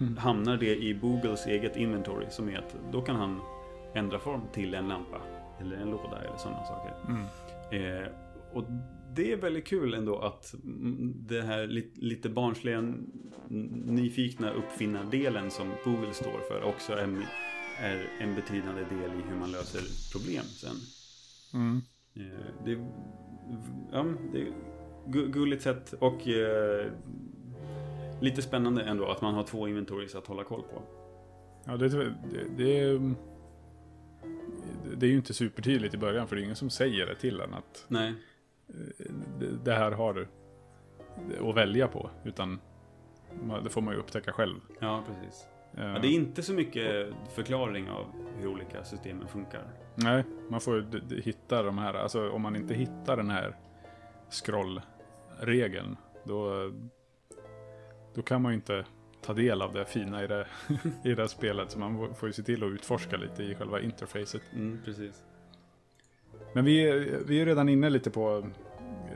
Mm. hamnar det i Googles eget inventory som är att då kan han ändra form till en lampa eller en låda eller sådana saker. mm. Eh, och det är väldigt kul ändå att mm, det här lite, barnsliga, nyfikna uppfinnardelen som Google står för också är, är en betydande del i hur man löser problem sen. Mm. Eh, det, ja, det gulligt sätt och eh, lite spännande ändå att man har två inventories att hålla koll på. Ja, det, det, det, är, det är ju inte supertydligt i början, för det är ingen som säger det till en att Nej, eh, det- här har du att välja på. Utan det får man ju upptäcka själv. Ja, precis. Eh, Ja, det är inte så mycket förklaring av hur olika systemen funkar. Nej, man får ju hitta de här. Alltså om man inte hittar den här scrollregeln. Då, då kan man ju inte ta del av det fina i det, i det här spelet. Så man får ju se till att utforska lite i själva interfacet. Mm, precis. Men vi, är- vi är redan inne lite på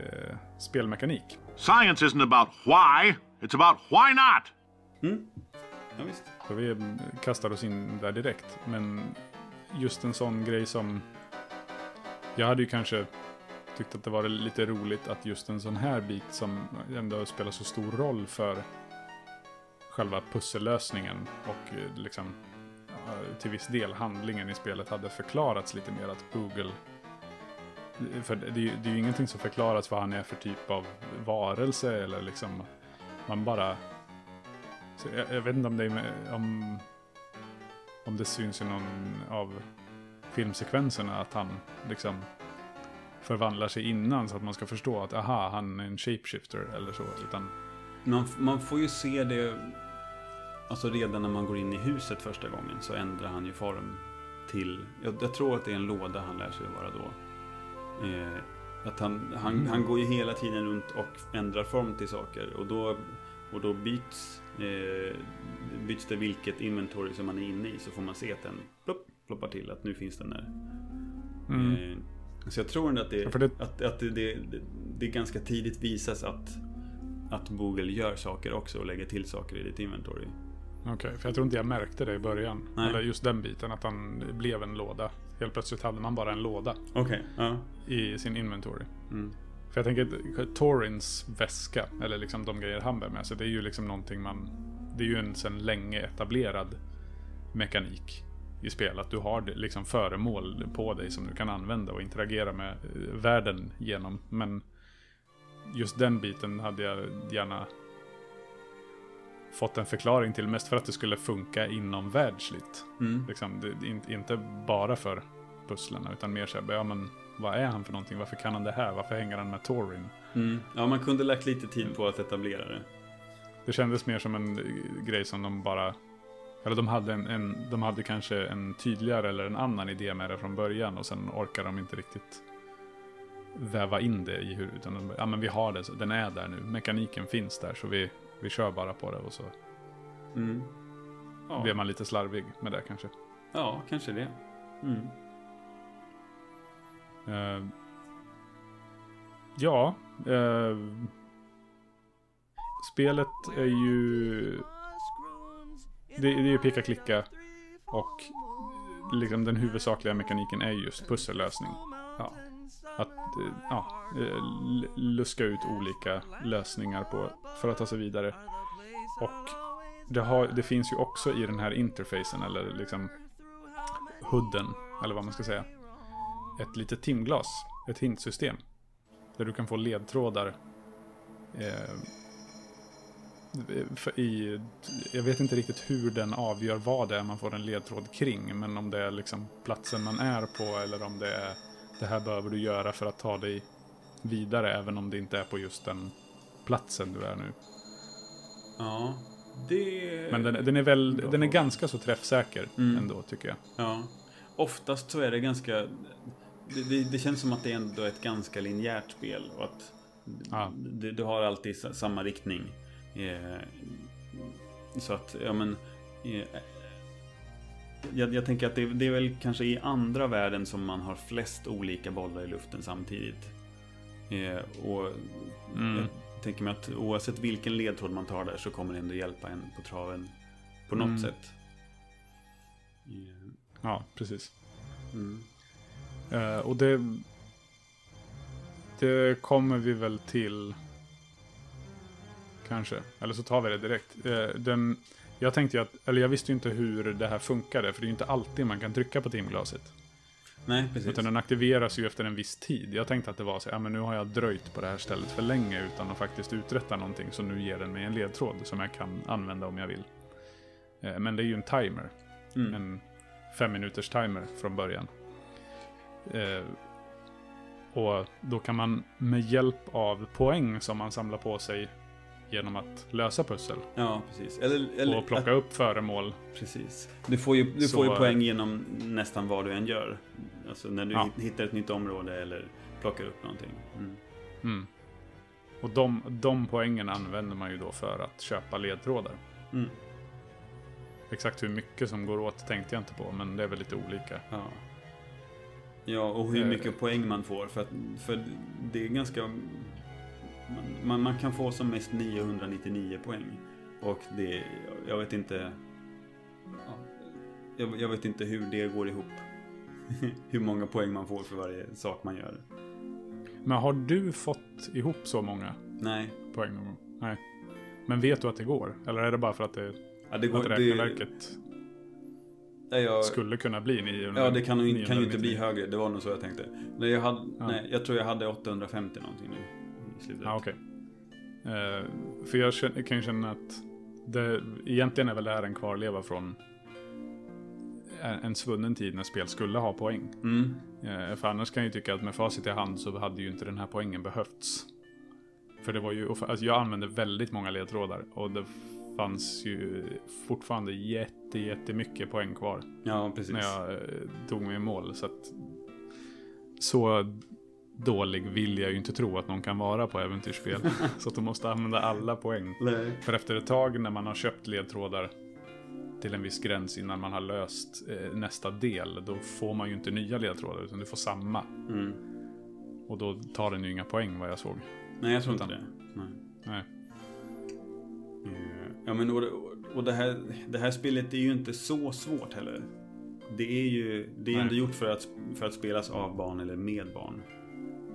eh, spelmekanik. Science isn't about why, it's about why not. Ja, visst. Så vi mm, kastar oss in där direkt. Men just en sån grej som... Jag hade ju kanske tyckte att det var lite roligt att just en sån här bit som ändå spelar så stor roll för själva pussellösningen och eh, liksom till viss del handlingen i spelet hade förklarats lite mer att Google för det är, ju, det är ju ingenting som förklaras vad han är för typ av varelse eller liksom man bara så jag, jag vet inte om det, är med, om, om det syns i någon av filmsekvenserna att han liksom förvandlar sig innan så att man ska förstå att aha, han är en shapeshifter eller så. Utan, Man, man får ju se det, alltså redan när man går in i huset första gången så ändrar han ju form till, jag, jag tror att det är en låda han lär sig vara då. Eh, att han, han, han går ju hela tiden runt och ändrar form till saker och då, och då byts, eh, byts det vilket inventory som man är inne i så får man se att den plopp, ploppar till att nu finns den där. Eh, så jag tror ändå att, det, Ja, det- att, att det, det, det, ganska tidigt visas att att Google gör saker också och lägger till saker i ditt inventory. Okej, för jag tror inte jag märkte det i början. Nej. Eller just den biten, att han blev en låda. Helt plötsligt hade man bara en låda Okej, ja. i sin inventory. Mm. För jag tänker Torins väska, eller liksom de grejer han bär med sig, det är ju liksom någonting man... Det är ju en sedan länge etablerad mekanik i spel. Att du har liksom föremål på dig som du kan använda och interagera med eh, världen genom. Men just den biten hade jag gärna fått en förklaring till. Mest för att det skulle funka inom världsligt. Mm. Liksom, det, inte- bara för pusslerna utan mer så här, ja men vad är han för någonting? Varför kan han det här? Varför hänger han med Torin? Mm. Ja, man kunde lagt lite tid på att etablera det. Det kändes mer som en eh, grej som de bara... Eller de hade, en, en, de hade kanske en tydligare eller en annan idé med det från början och sen orkar de inte riktigt väva in det i hur, utan de, ja men vi har det, den är där nu, mekaniken finns där så vi, vi kör bara på det och så Mm. Ja. blir man lite slarvig med det kanske. ja, kanske det. Mm. Eh, ja. eh, spelet är ju... Det, det är ju peka-klicka. Och liksom den huvudsakliga mekaniken är just pussellösning. Ja. Att ja, luska ut olika lösningar på, för att ta sig vidare. Och det, har, det finns ju också i den här interfacen, eller liksom hooden, eller vad man ska säga ett litet timglas, ett hintsystem. Där du kan få ledtrådar. Eh, i, jag vet inte riktigt hur den avgör vad det är man får en ledtråd kring. Men om det är liksom platsen man är på eller om det är det här behöver du göra för att ta dig vidare. Även om det inte är på just den platsen du är nu. Ja, det... Men den, den är väl, Bra den är ganska så träffsäker Mm. ändå tycker jag. Ja. Oftast så är det ganska... Det, det, det känns som att det ändå är ett ganska linjärt spel. Och att Ja. du, du har alltid sa- samma riktning. Eh, så att, ja men... Eh, jag, jag tänker att det, det är väl kanske i andra världen som man har flest olika bollar i luften samtidigt. Eh, och Mm. jag tänker mig att oavsett vilken ledtråd man tar där så kommer det ändå hjälpa en på traven på något Mm. sätt. Ja, precis. Mm. Eh, och det... Det kommer vi väl till... Kanske. Eller så tar vi det direkt. Eh, den, jag tänkte ju att... Eller jag visste ju inte hur det här funkade. För det är ju inte alltid man kan trycka på timglaset. Nej, precis. Utan den aktiveras ju efter en viss tid. Jag tänkte att det var så ja men nu har jag dröjt på det här stället för länge utan att faktiskt uträtta någonting. Så nu ger den mig en ledtråd som jag kan använda om jag vill. Eh, Men det är ju en timer. Mm. En fem minuters timer från början. Eh, Och då kan man med hjälp av poäng som man samlar på sig genom att lösa pussel Ja, precis. Eller, eller, och plocka upp föremål. Precis. Du får ju, du Så- får ju poäng genom nästan vad du än gör. Alltså när du Ja. hittar ett nytt område eller plockar upp någonting. Mm. Mm. Och de, de poängen använder man ju då för att köpa ledtrådar. Mm. Exakt hur mycket som går åt tänkte jag inte på, men det är väl lite olika. Ja. Ja, och hur Eh. mycket poäng man får. För, att, för det är ganska... Man, man, kan få som mest 999 poäng. Och det, jag vet inte... Ja, jag, jag vet inte hur det går ihop. hur många poäng man får för varje sak man gör. Men har du fått ihop så många Nej. poäng någon gång? Nej. Men vet du att det går? Eller är det bara för att, det, Ja, det att går, det, räkneverket nej, jag, skulle kunna bli 900? Ja, det kan, kan ju inte 999? bli högre. Det var nog så jag tänkte. Jag, hade, Ja. nej, jag tror jag hade 850 någonting nu i slutet. Ja, okej. Eh, för jag känner, kan ju känna att det, egentligen är väl det här en kvarleva från en, en svunnen tid när spel skulle ha poäng. Mm. Eh, för annars kan jag ju tycka att med facit i hand så hade ju inte den här poängen behövts. För det var ju, alltså jag använde väldigt många ledtrådar och det fanns ju fortfarande jätte, jättemycket poäng kvar Ja, precis. när jag eh, tog mig i mål. Så att så dålig vill jag ju inte tro att någon kan vara på äventyrsspel. så att de måste använda alla poäng. Nej. För efter ett tag när man har köpt ledtrådar till en viss gräns innan man har löst eh, nästa del, då får man ju inte nya ledtrådar utan du får samma. Mm. Och då tar den ju inga poäng vad jag såg. Nej, jag tror inte Utan- det. Nej. Nej. Eh, Ja, men och, och det, här, det här spelet är ju inte så svårt heller. Det är ju det är ju ändå gjort för att, för att spelas av barn eller med barn.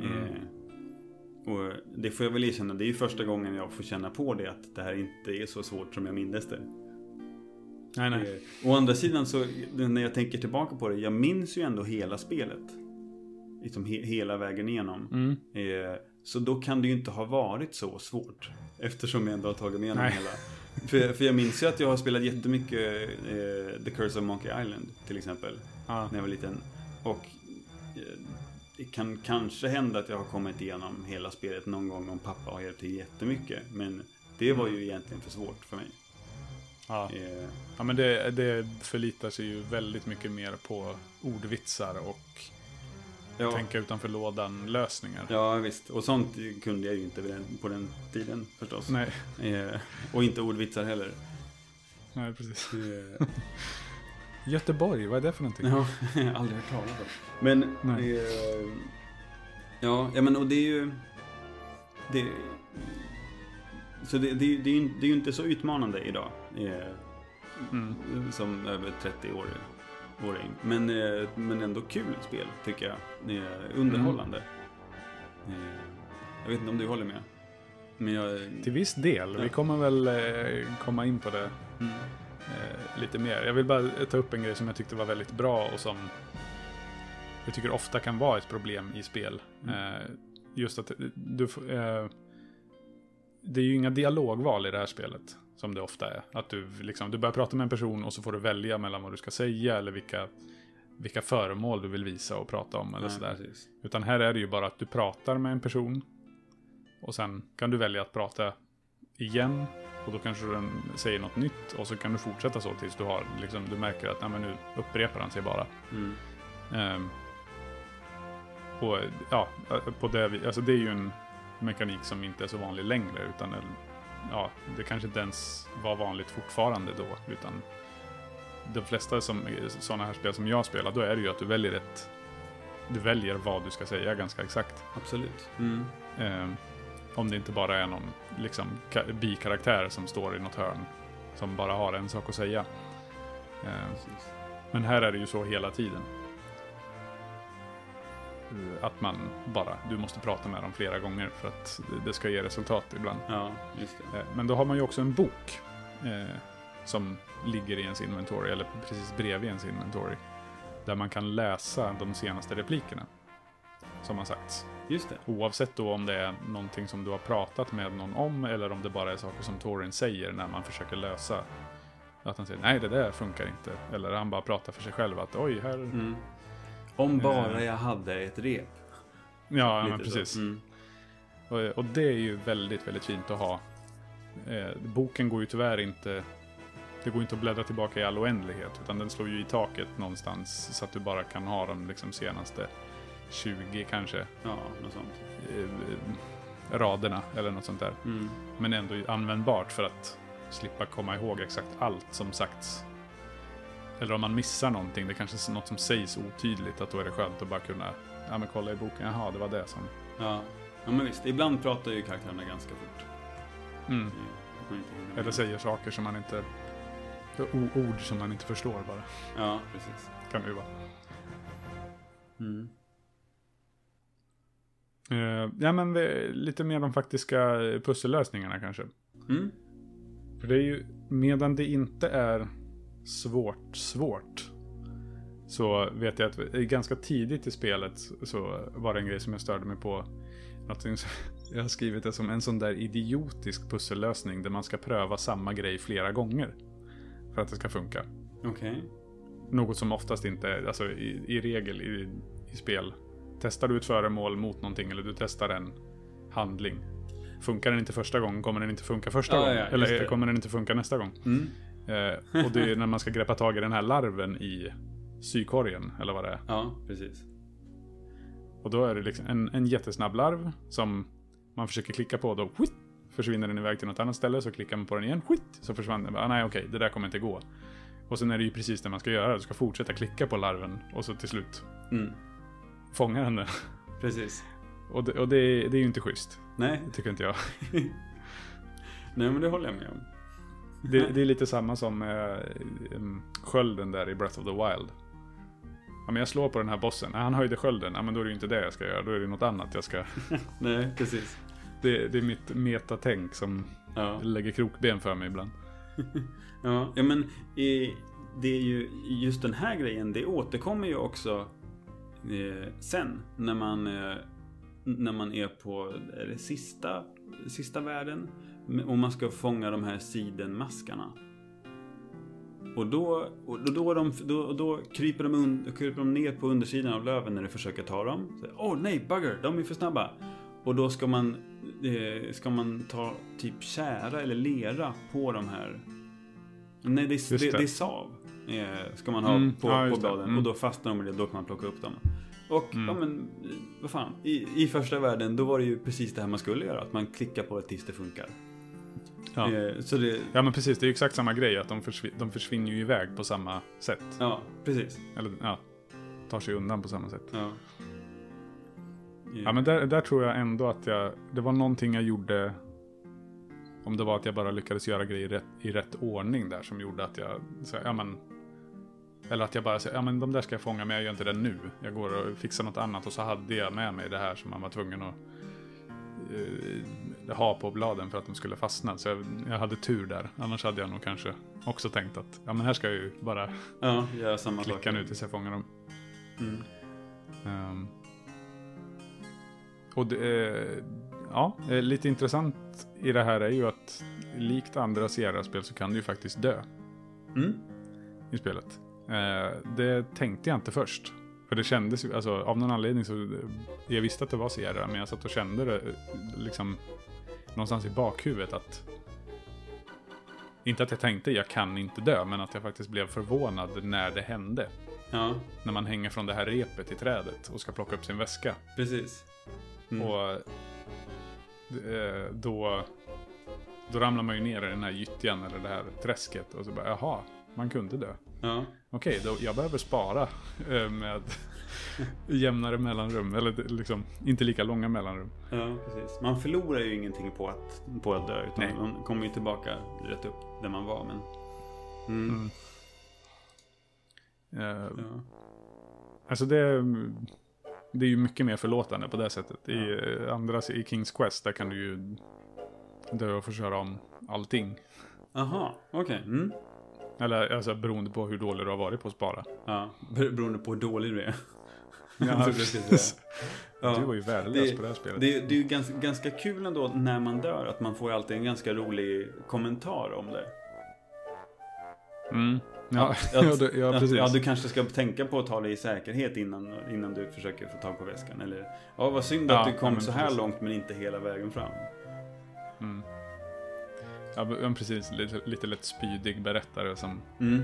Mm. Eh, och det får jag väl erkänna, det är ju första gången jag får känna på det att det här inte är så svårt som jag mindes det. Nej, nej. Eh, å andra sidan så, när jag tänker tillbaka på det, jag minns ju ändå hela spelet. Liksom he, hela vägen igenom. Mm. Eh, så då kan det ju inte ha varit så svårt. Eftersom jag ändå har tagit mig igenom Nej. hela. För, för jag minns ju att jag har spelat jättemycket eh, The Curse of Monkey Island till exempel. Ja. När jag var liten. Och eh, det kan kanske hända att jag har kommit igenom hela spelet någon gång om pappa har hjälpt till jättemycket. Men det var ju egentligen för svårt för mig. Ja. Eh, ja, men det, det förlitar sig ju väldigt mycket mer på ordvitsar och ja, tänka utanför lådan-lösningar. ja, visst. Och sånt kunde jag ju inte på den tiden förstås. Nej, Eh, och inte ordvitsar heller. nej, precis. Eh, Göteborg, vad är det för någonting? Ja, aldrig hört talas om. Men, eh, ja, ja, men och det är ju... Det, så det, det, det, är ju, det är ju inte så utmanande idag. Eh, Mm. Som över 30 år, åring. Men, eh, men ändå kul spel, tycker jag. Underhållande. Eh, jag vet inte om du håller med? Men jag... Till viss del. Vi Ja. kommer väl eh, komma in på det Mm. Eh, lite mer. Jag vill bara ta upp en grej som jag tyckte var väldigt bra och som jag tycker ofta kan vara ett problem i spel. Eh, just att du eh, det är ju inga dialogval i det här spelet. Som det ofta är. Att du, liksom, du börjar prata med en person och så får du välja mellan vad du ska säga eller vilka, vilka föremål du vill visa och prata om. Eller Nej, sådär. precis. Utan här är det ju bara att du pratar med en person. Och sen kan du välja att prata igen. Och då kanske den säger något nytt. Och så kan du fortsätta så tills du har, liksom, du märker att nej, men nu upprepar han sig bara. Mm. Ehm, och ja, på det, alltså det är ju en mekanik som inte är så vanlig längre. Utan ja, det kanske inte ens var vanligt fortfarande då. Utan de flesta som, sådana här spel som jag spelar, då är det ju att du väljer ett du väljer vad du ska säga ganska exakt. Absolut. Mm. Eh, om det inte bara är någon liksom, ka- bikaraktär som står i något hörn. Som bara har en sak att säga. Eh, Precis. men här är det ju så hela tiden. Eh, Att man bara, du måste prata med dem flera gånger för att det- ska ge resultat ibland. Ja. Eh, Men då har man ju också en bok eh, som ligger i ens inventory, eller precis bredvid ens inventory. Där man kan läsa de senaste replikerna. Som har sagts. Just det. Oavsett då om det är någonting som du har pratat med någon om eller om det bara är saker som Torin säger när man försöker lösa. Att han säger nej det där funkar inte. Eller han bara pratar för sig själv att oj här. Mm. Om bara jag hade ett rep. Ja, så. precis. Mm. Och, och det är ju väldigt, väldigt fint att ha. Eh, boken går ju tyvärr inte... Det går inte att bläddra tillbaka i all oändlighet, utan den slår ju i taket någonstans så att du bara kan ha de liksom senaste 20 kanske Ja, något sånt. eh, raderna eller något sånt där. Mm. Men ändå användbart för att slippa komma ihåg exakt allt som sagts. Eller om man missar någonting, det kanske är något som sägs otydligt, att då är det skönt att bara kunna, ja men kolla i boken, jaha det var det som... Ja. ja, men visst. Ibland pratar ju karaktärerna ganska fort. Mm. Eller säger saker som man inte... Ord som man inte förstår bara, Ja, precis. kan det ju vara. Mm. Eh, ja men vi, lite mer de faktiska pussellösningarna kanske. Mm. För det är ju, medan det inte är svårt, svårt. Så vet jag att ganska tidigt i spelet så var det en grej som jag störde mig på. Någonting som jag har skrivit det som en sån där idiotisk pussellösning där man ska pröva samma grej flera gånger. För att det ska funka. Okej. Något som oftast inte, alltså i, i regel i, i spel. Testar du ett föremål mot någonting eller du testar en handling. Funkar den inte första gången kommer den inte funka första Ja, gången. ja, eller kommer den inte funka nästa gång. Mm. Eh, och det är när man ska greppa tag i den här larven i sykorgen, eller vad det är. Ja, precis. Och då är det liksom en, en jättesnabb larv som man försöker klicka på. Då skit, försvinner den iväg till något annat ställe, så klickar man på den igen. Skit, så försvann den. Ah, nej, okej, det där kommer inte gå. Och sen är det ju precis det man ska göra. Du ska fortsätta klicka på larven och så till slut Mm. Fånga den. där. Precis. Och, det, och det, det är ju inte schysst. Nej, Det tycker inte jag. nej men det håller jag med om. Det, det är lite samma som eh, skölden där i Breath of the Wild. Ja, men jag slår på den här bossen. Nej, han höjde skölden. Ja, men då är det ju inte det jag ska göra. Då är det något annat jag ska... Nej, precis. Det, det är mitt metatänk som Ja. lägger krokben för mig ibland. Ja, ja men det är ju just den här grejen, det återkommer ju också sen när man, eh, när man är på är det sista, sista världen och man ska fånga de här sidenmaskarna. Och då, och då, då, de, då, då kryper, de un, kryper de ner på undersidan av löven när du försöker ta dem. Åh oh, nej, bugger, de är för snabba. Och då ska man, eh, ska man ta typ kära eller lera på de här. Nej, det är, det, det. det är sav. Eh, ska man ha Mm, på, ja, på bladen. Mm. Och då fastnar de i det, då kan man plocka upp dem. Och Mm. ja men, vad fan. I, I första världen, då var det ju precis det här man skulle göra. Att man klickar på det tills det funkar. Ja. Eh, så det, ja, men precis. Det är ju exakt samma grej. Att de, försvin- de försvinner ju iväg på samma sätt. ja, precis. Eller ja, tar sig undan på samma sätt. Ja. Ja, men där, där tror jag ändå att jag... Det var någonting jag gjorde... Om det var att jag bara lyckades göra grejer i rätt, i rätt ordning där som gjorde att jag... Så, ja, men, eller att jag bara säger, ja men de där ska jag fånga men jag gör inte det nu. Jag går och fixar något annat och så hade jag med mig det här som man var tvungen att eh, ha på bladen för att de skulle fastna. Så jag, jag hade tur där. Annars hade jag nog kanske också tänkt att ja men här ska jag ju bara ja, göra samma klicka nu tills jag fångar dem. Mm. Ehm, och det, är- ja, eh, lite intressant i det här är ju att likt andra Sierra-spel så kan du ju faktiskt dö Mm. i spelet. Eh, det tänkte jag inte först. För det kändes ju, alltså av någon anledning så, jag visste att det var Sierra, men jag satt och kände det eh, liksom någonstans i bakhuvudet att inte att jag tänkte jag kan inte dö, men att jag faktiskt blev förvånad när det hände. Ja, När man hänger från det här repet i trädet och ska plocka upp sin väska. precis. Mm. Och eh, då, då ramlar man ju ner i den här gyttjan eller det här träsket och så bara jaha, man kunde dö. Ja, Okej, då, jag behöver spara eh, med jämnare mellanrum, eller liksom inte lika långa mellanrum. ja, precis. Man förlorar ju ingenting på att, på att dö. Utan Nej. man kommer ju tillbaka rätt upp där man var. Men... Mm. Eh, Ja. Alltså det, det är ju mycket mer förlåtande på det sättet. I eh, andra, i Kings Quest, där kan du ju dö och få köra om allting. Aha, okej. Mm. Eller alltså beroende på hur dålig du har varit på att spara. Ja, ber- beroende på hur dålig du är. Ja. Ja. Du var ju värdelös på det här spelet. det, det är ju ganska, ganska kul ändå när man dör att man får alltid en ganska rolig kommentar om det. Mm. Ja, Att- ja, det- ja, att-. Ja, du kanske ska tänka på att ta dig i säkerhet innan, innan du försöker få tag på väskan. Eller, ja, vad synd att du kom så här precis. långt men inte hela vägen fram. Ja, men precis. Lite, lite lätt spydig berättare som Mm.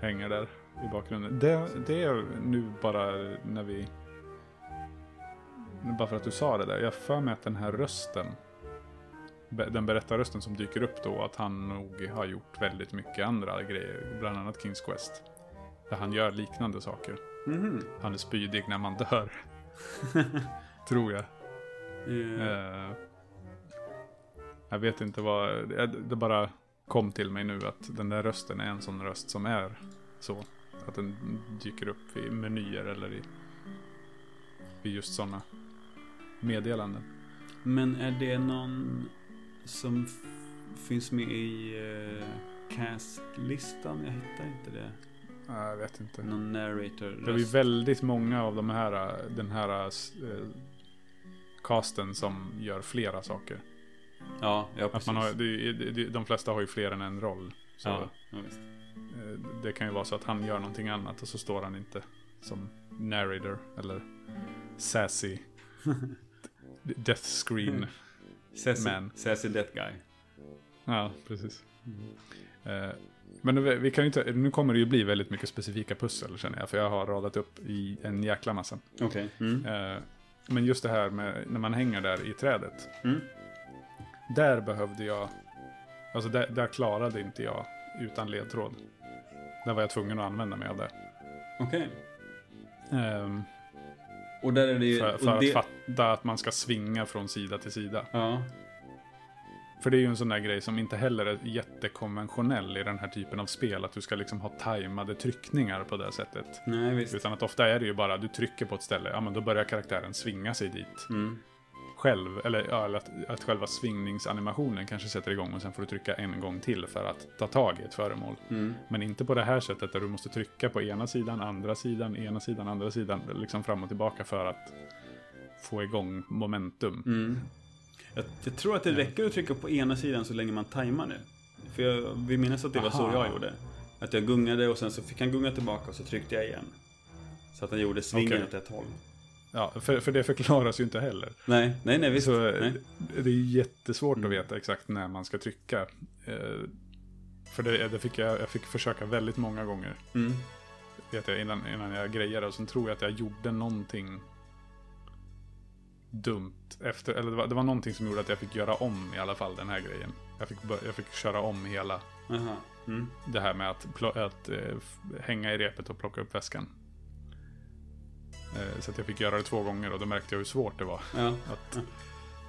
hänger där i bakgrunden. Det, det är nu bara när vi... Bara för att du sa det där. Jag för mig att den här rösten, den berättarrösten som dyker upp då, att han nog har gjort väldigt mycket andra grejer. Bland annat Kings Quest. Där han gör liknande saker. Mhm. Han är spydig när man dör. Tror jag. Eh, Eh, jag vet inte vad, det, bara kom till mig nu att den där rösten är en sån röst som är så. Att den dyker upp i menyer eller i, i just sådana meddelanden. Men är det någon som finns med i uh, castlistan? Jag hittar inte det. Ja, Jag vet inte. Någon narrator. Det är väldigt många av de här, den här eh, casten som gör flera saker. Ja, ja Att man har, det, de flesta har ju fler än en roll. Så ja, ja. Eh, Det kan ju vara så att han gör någonting annat och så står han inte som narrator eller sassy death screen. Sassy, Man. Sassy Death Guy. Ja, precis. Eh, Men vi kan inte, nu kommer det ju bli väldigt mycket specifika pussel känner jag, för jag har radat upp i en jäkla massa. Okej. Mm. Eh, Men just det här med när man hänger där i trädet. Mm. Där behövde jag, alltså där, där klarade inte jag utan ledtråd. Där var jag tvungen att använda mig av det. Okej. Ehm, Och där är det ju... För, för det, att fatta att man ska svinga från sida till sida. Ja. För det är ju en sån där grej som inte heller är jättekonventionell i den här typen av spel. Att du ska liksom ha tajmade tryckningar på det sättet. Nej, visst. Utan att ofta är det ju bara du trycker på ett ställe, ja men då börjar karaktären svinga sig dit. Mm. Själv, eller, ja, att, att själva svingningsanimationen kanske sätter igång och sen får du trycka en gång till för att ta tag i ett föremål. Mm. Men inte på det här sättet där du måste trycka på ena sidan, andra sidan, ena sidan, andra sidan, liksom fram och tillbaka för att få igång momentum. Mm. Jag, jag tror att det räcker att trycka på ena sidan så länge man tajmar det. För jag vill minnas att det var så Aha. jag gjorde. Att jag gungade och sen så fick han gunga tillbaka och så tryckte jag igen. Så att han gjorde svingen Okej. åt ett håll. Ja, för, för det förklaras ju inte heller. Nej, nej, nej visst. Så nej. Mm. det är jättesvårt att veta exakt när man ska trycka. Eh, För det, det fick jag, jag fick försöka väldigt många gånger. Mm. Vet jag, innan, innan jag grejade. Och sen tror jag att jag gjorde någonting dumt. Efter, eller det var, det var någonting som gjorde att jag fick göra om i alla fall den här grejen. Jag fick, jag fick köra om hela. Mm. det här med att, att eh, hänga i repet och plocka upp väskan. Eh, så att jag fick göra det två gånger och då märkte jag hur svårt det var Ja. att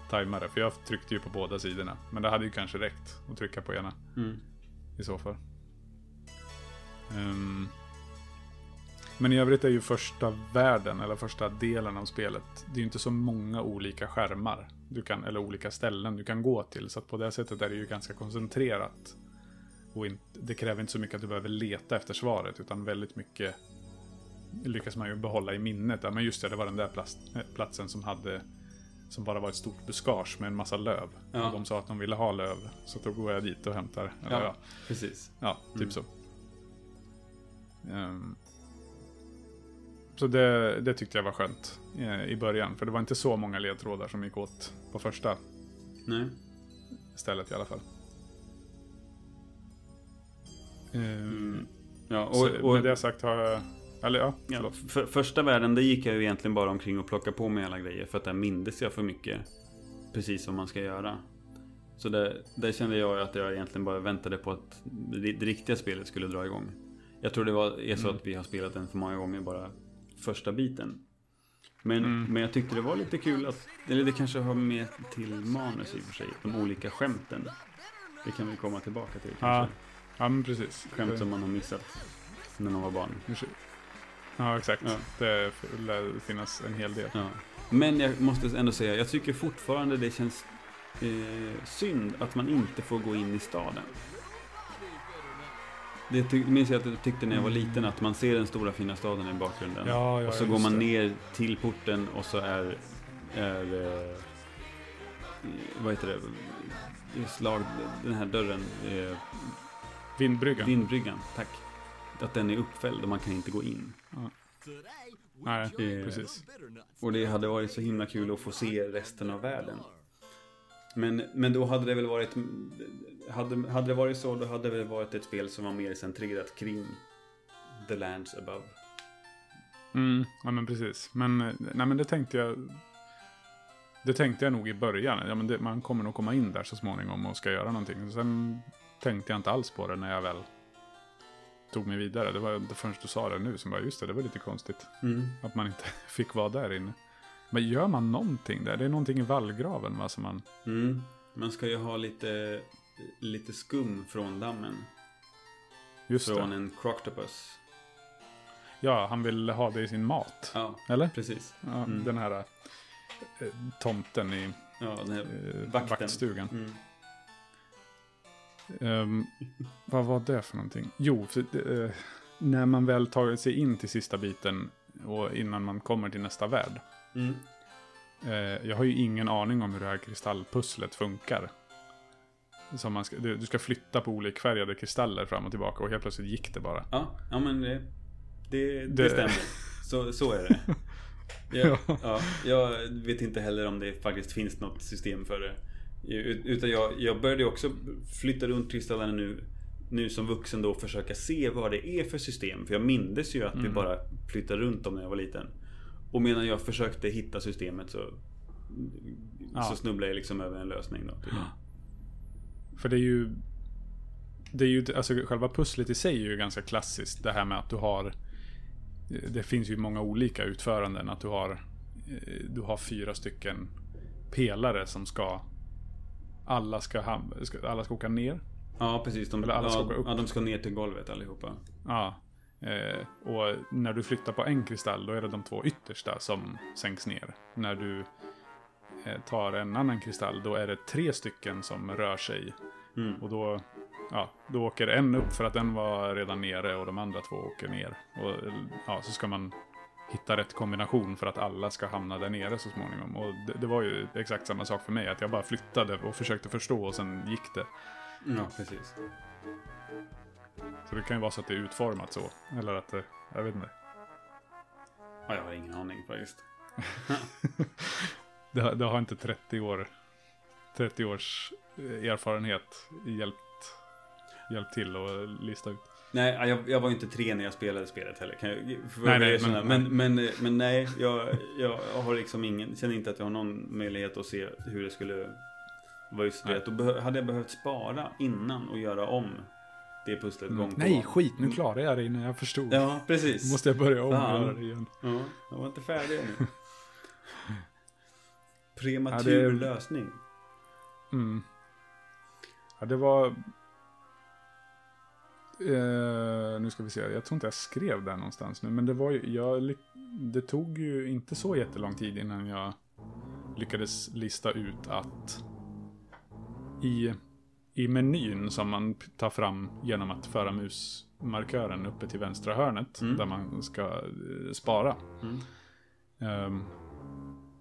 tajma det. För jag tryckte ju på båda sidorna. Men det hade ju kanske räckt att trycka på ena Mm. i så fall. Ehm, men i övrigt är ju första världen, eller första delen av spelet, det är ju inte så många olika skärmar. Du kan, eller olika ställen du kan gå till. Så att på det sättet är det ju ganska koncentrerat. Och inte, det kräver inte så mycket att du behöver leta efter svaret, utan väldigt mycket lyckas man ju behålla i minnet. Ja, men just det, det var den där eh, platsen som hade som bara var ett stort buskage med en massa löv. Ja. Och de sa att de ville ha löv. Så då går jag dit och hämtar. Eller, Ja. ja. Precis. Ja, typ Mm. så. Ehm, så det, det tyckte jag var skönt eh, i början. För det var inte så många ledtrådar som gick åt på första Nej. stället i alla fall. Ehm, Ja, och, så och, med det sagt har jag... Eller ja, ja, för, första världen, där gick jag ju egentligen bara omkring och plockade på mig alla grejer. För att där mindes jag för mycket. Precis som man ska göra. Så där, där kände jag att jag egentligen bara väntade på att det, det riktiga spelet skulle dra igång. Jag tror det var, är så Mm. att vi har spelat den för många gånger bara första biten. Men, Mm. men jag tyckte det var lite kul att, eller det kanske har med till manus i och för sig, de olika skämten. Det kan vi komma tillbaka till Ja, kanske. ja men precis. Skämt som man har missat när man var barn. Ja, exakt. Ja. Det lär finnas en hel del. Ja. Men jag måste ändå säga, jag tycker fortfarande det känns eh, synd att man inte får gå in i staden. Det ty- minns jag att jag tyckte när jag var liten, att man ser den stora fina staden i bakgrunden. Ja, ja, och så går man det. ner till porten och så är, är eh, vad heter det, slag, den här dörren, eh, Vindbryggan. Vindbryggan, tack. Att den är uppfälld och man kan inte gå in. Nej, Eh, precis. Och det hade varit så himla kul att få se resten av världen. Men, men då hade det väl varit... Hade, hade det varit så, då hade det väl varit ett spel som var mer centrerat kring The Lands Above. Mm, ja men precis. Men, nej, men det tänkte jag... Det tänkte jag nog i början. Ja, men det, man kommer nog komma in där så småningom och ska göra någonting. Sen tänkte jag inte alls på det när jag väl tog mig vidare. Det var det först du sa det nu som bara, just det, det var lite konstigt. Mm. Att man inte fick vara där inne. Men gör man någonting där? Det är någonting i vallgraven va, som man... Mm. Man ska ju ha lite, lite skum från dammen. Just från det. en Croctopus. Ja, han vill ha det i sin mat. Ja, Eller? precis. Ja, Mm. Den här eh, tomten i Ja, den här eh, vakten. vaktstugan. Ehm, vad var det för någonting? Jo, för, eh, när man väl tar sig in till sista biten och innan man kommer till nästa värld. Mm. Eh, jag har ju ingen aning om hur det här kristallpusslet funkar. Som ska, du, du ska flytta på olikfärgade kristaller fram och tillbaka och helt plötsligt gick det bara. Ja, ja men det, det, det, Det- stämmer. Så, så är det. Jag, ja, jag vet inte heller om det faktiskt finns något system för det. Ut- Utan jag, jag började också flytta runt kristallerna nu, nu som vuxen då och försöka se vad det är för system. För jag mindes ju att vi bara flyttade runt dem när jag var liten. Och medan jag försökte hitta systemet så, Ja. så snubblade jag liksom över en lösning. Då, typ. För det är ju... Det är ju, alltså själva pusslet i sig är ju ganska klassiskt. Det här med att du har... Det finns ju många olika utföranden. Att du har... eh, Du har fyra stycken pelare som ska... Alla ska, ham- ska, alla ska åka ner. Ja, precis. De, Eller alla ska ja, åka upp. ja, de ska ner till golvet allihopa. Ja. Eh, och när du flyttar på en kristall då är det de två yttersta som sänks ner. När du eh, tar en annan kristall då är det tre stycken som rör sig. Mm. Och då, ja, då åker en upp för att den var redan nere och de andra två åker ner. Och ja, så ska man hitta rätt kombination för att alla ska hamna där nere så småningom. Och det, det var ju exakt samma sak för mig, att jag bara flyttade och försökte förstå och sen gick det. Ja, precis. Så det kan ju vara så att det är utformat så. Eller att det, jag vet inte. Ja, jag har ingen aning faktiskt. Det, har- det har inte 30 år 30 års eh, erfarenhet hjälpt, hjälpt till att lista ut. Nej, jag, jag var inte tre när jag spelade spelet heller. Kan jag, Nej, nej, men- men, men, men, nej, jag, jag har liksom ingen, känner inte att jag har någon möjlighet att se hur det skulle vara just det. Då hade jag behövt spara innan och göra om det pusslet gång på Mm. Nej, gång. skit, nu klarar jag det innan jag förstod. Ja, precis. Då måste jag börja om och göra det igen. Ja, jag var inte färdig ännu. Prematur Ja, det- lösning. Mm. Ja, det var... Eh, nu ska vi se, jag tror inte jag skrev där någonstans nu, men det var ju, jag, det tog ju inte så jättelång tid innan jag lyckades lista ut att i, i menyn som man tar fram genom att föra musmarkören uppe till vänstra hörnet, Mm. där man ska eh, spara, Mm. ehm,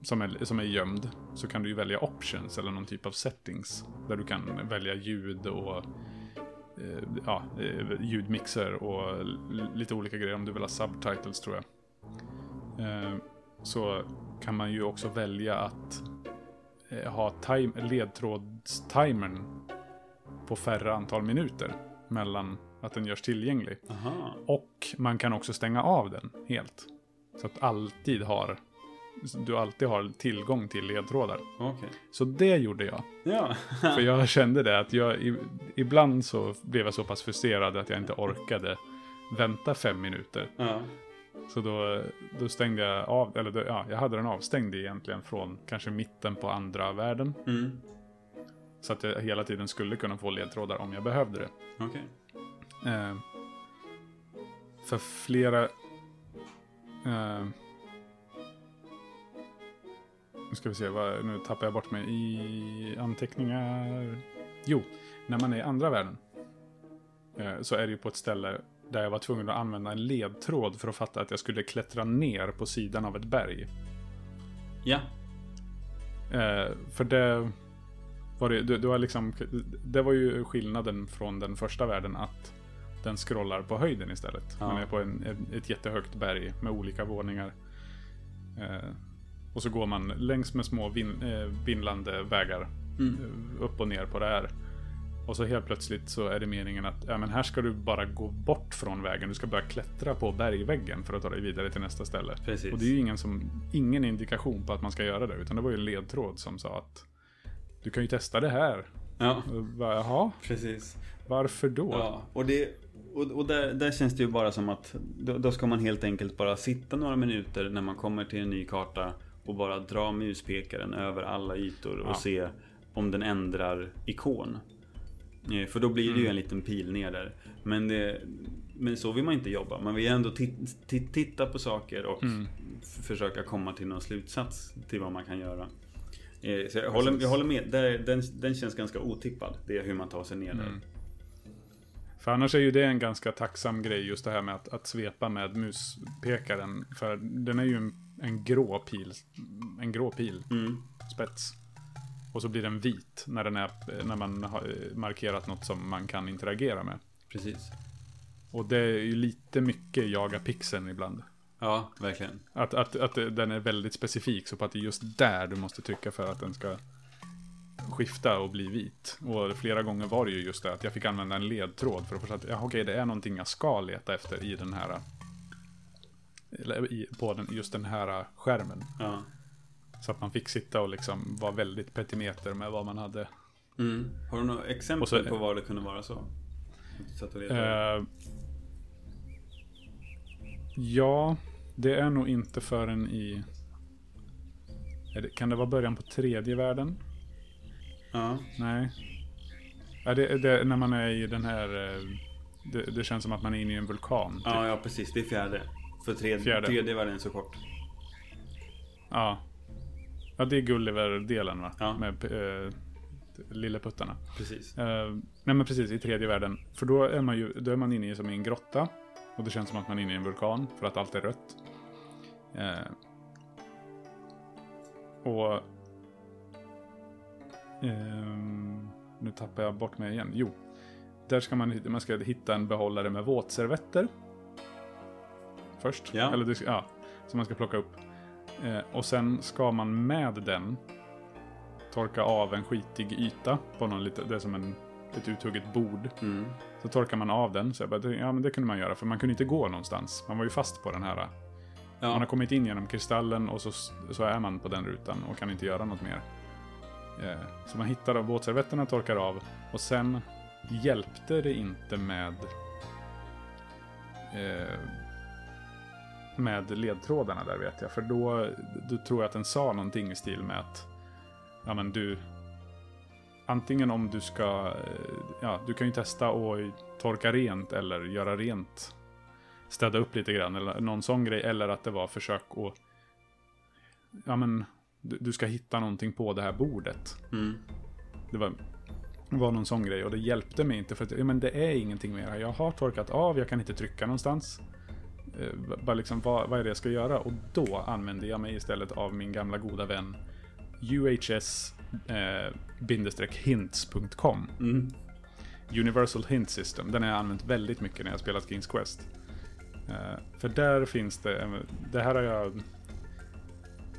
som, är, som är gömd, så kan du ju välja options eller någon typ av settings. Där du kan välja ljud och ja, eh, ljudmixer och lite olika grejer om du vill ha subtitles tror jag. Eh, så kan man ju också välja att eh, ha time, ledtrådstimern på färre antal minuter mellan att den görs tillgänglig. Aha. Och man kan också stänga av den helt. Så att alltid har, du alltid har tillgång till ledtrådar. Okej. Så det gjorde jag. Ja. För jag kände det att jag, ibland så blev jag så pass frustrerad att jag inte orkade vänta fem minuter. ja. Så då, då stängde jag av, eller då, ja, jag hade den avstängd egentligen från kanske mitten på andra världen. Mm. Så att jag hela tiden skulle kunna få ledtrådar om jag behövde det. Okej. Eh, för flera... Eh, nu ska vi se, vad, nu tappar jag bort mig i anteckningar. Jo, när man är i andra världen. Eh, så är det ju på ett ställe där jag var tvungen att använda en ledtråd för att fatta att jag skulle klättra ner på sidan av ett berg. Ja. Eh, för det... var det, du, du har liksom, det var ju skillnaden från den första världen att den scrollar på höjden istället. Ja. Man är på en, en, ett jättehögt berg med olika våningar. Och så går man längs med små vin, eh, vindlande vägar Mm. eh, upp och ner på det här. Och så helt plötsligt så är det meningen att ja, men här ska du bara gå bort från vägen. Du ska börja klättra på bergväggen för att ta dig vidare till nästa ställe. Precis. Och det är ju ingen, som, ingen indikation på att man ska göra det. Utan det var ju en ledtråd som sa att du kan ju testa det här. Ja, bara, Jaha, precis. varför då? Ja, och, det, och, och där, där känns det ju bara som att då, då ska man helt enkelt bara sitta några minuter när man kommer till en ny karta och bara dra muspekaren över alla ytor och Ja. se om den ändrar ikon. Eh, För då blir det Mm. ju en liten pil ner där. Men, det, men så vill man inte jobba. Man vill ändå tit- tit- titta på saker och Mm. försöka komma till någon slutsats till vad man kan göra. Eh, Så jag, håller, jag håller med. Den, den känns ganska otippad. Det är hur man tar sig ner där. Mm. För annars är ju det en ganska tacksam grej just det här med att, att svepa med muspekaren. För den är ju en, en grå pil. En grå pil. Mm. Spets. Och så blir den vit när, den är, när man har markerat något som man kan interagera med. Precis. Och det är ju lite mycket jaga pixeln ibland. Ja, verkligen. Att, att, att den är väldigt specifik så på att det är just där du måste trycka för att den ska skifta och bli vit. Och flera gånger var det ju just det att jag fick använda en ledtråd för att förstå att ja, okej, det är någonting jag ska leta efter i den här på den, just den här skärmen. Ja. Så att man fick sitta och liksom vara väldigt petimeter med vad man hade. Mm. Har du några exempel så- på vad det kunde vara så? Eh, ja, det är nog inte förrän i... Kan det vara början på tredje världen? ja. Nej. Ja, det, det, när man är i den här... eh, Det, det känns som att man är inne i en vulkan. Typ. ja, ja, precis. Det är fjärde. För tredje, Fjärde. tredje världen är så kort. Ja. Ja, det är Gulliver-delen va? Ja. Med eh, lilleputtarna. Precis. Eh, nej men precis, i tredje världen. För då är man ju då är man inne i som i en grotta. Och det känns som att man är inne i en vulkan, för att allt är rött. Eh, och... ehm, nu tappar jag bort mig igen. Jo. Där ska man, man ska hitta en behållare med våtservetter. Först. Ja. Eller ja, som man ska plocka upp. Eh, och sen ska man med den torka av en skitig yta på någon lite, det är som en, ett uthugget bord. Mm. Så torkar man av den. Så jag bara, ja men det kunde man göra för man kunde inte gå någonstans. Man var ju fast på den här. Man har Ja. kommit in genom kristallen och så, så är man på den rutan och kan inte göra något mer. Eh, så man hittar av våtservetterna, torkar av och sen hjälpte det inte med eh, med ledtrådarna där vet jag. För då, då tror jag att den sa någonting i stil med att ja men du antingen om du ska eh, ja du kan ju testa att torka rent eller göra rent städa upp lite grann eller någon sån grej eller att det var försök att ja men du, du ska hitta någonting på det här bordet. Mm. Det var, var någon sån grej och det hjälpte mig inte för att ja, men det är ingenting mer. Jag har torkat av, jag kan inte trycka någonstans. Eh, bara liksom, vad, vad är det jag ska göra? Och då använde jag mig istället av min gamla goda vän UHS eh. Mm. Universal Hint System. Den har jag använt väldigt mycket när jag spelat Kings Quest. Eh, för där finns det, det här har jag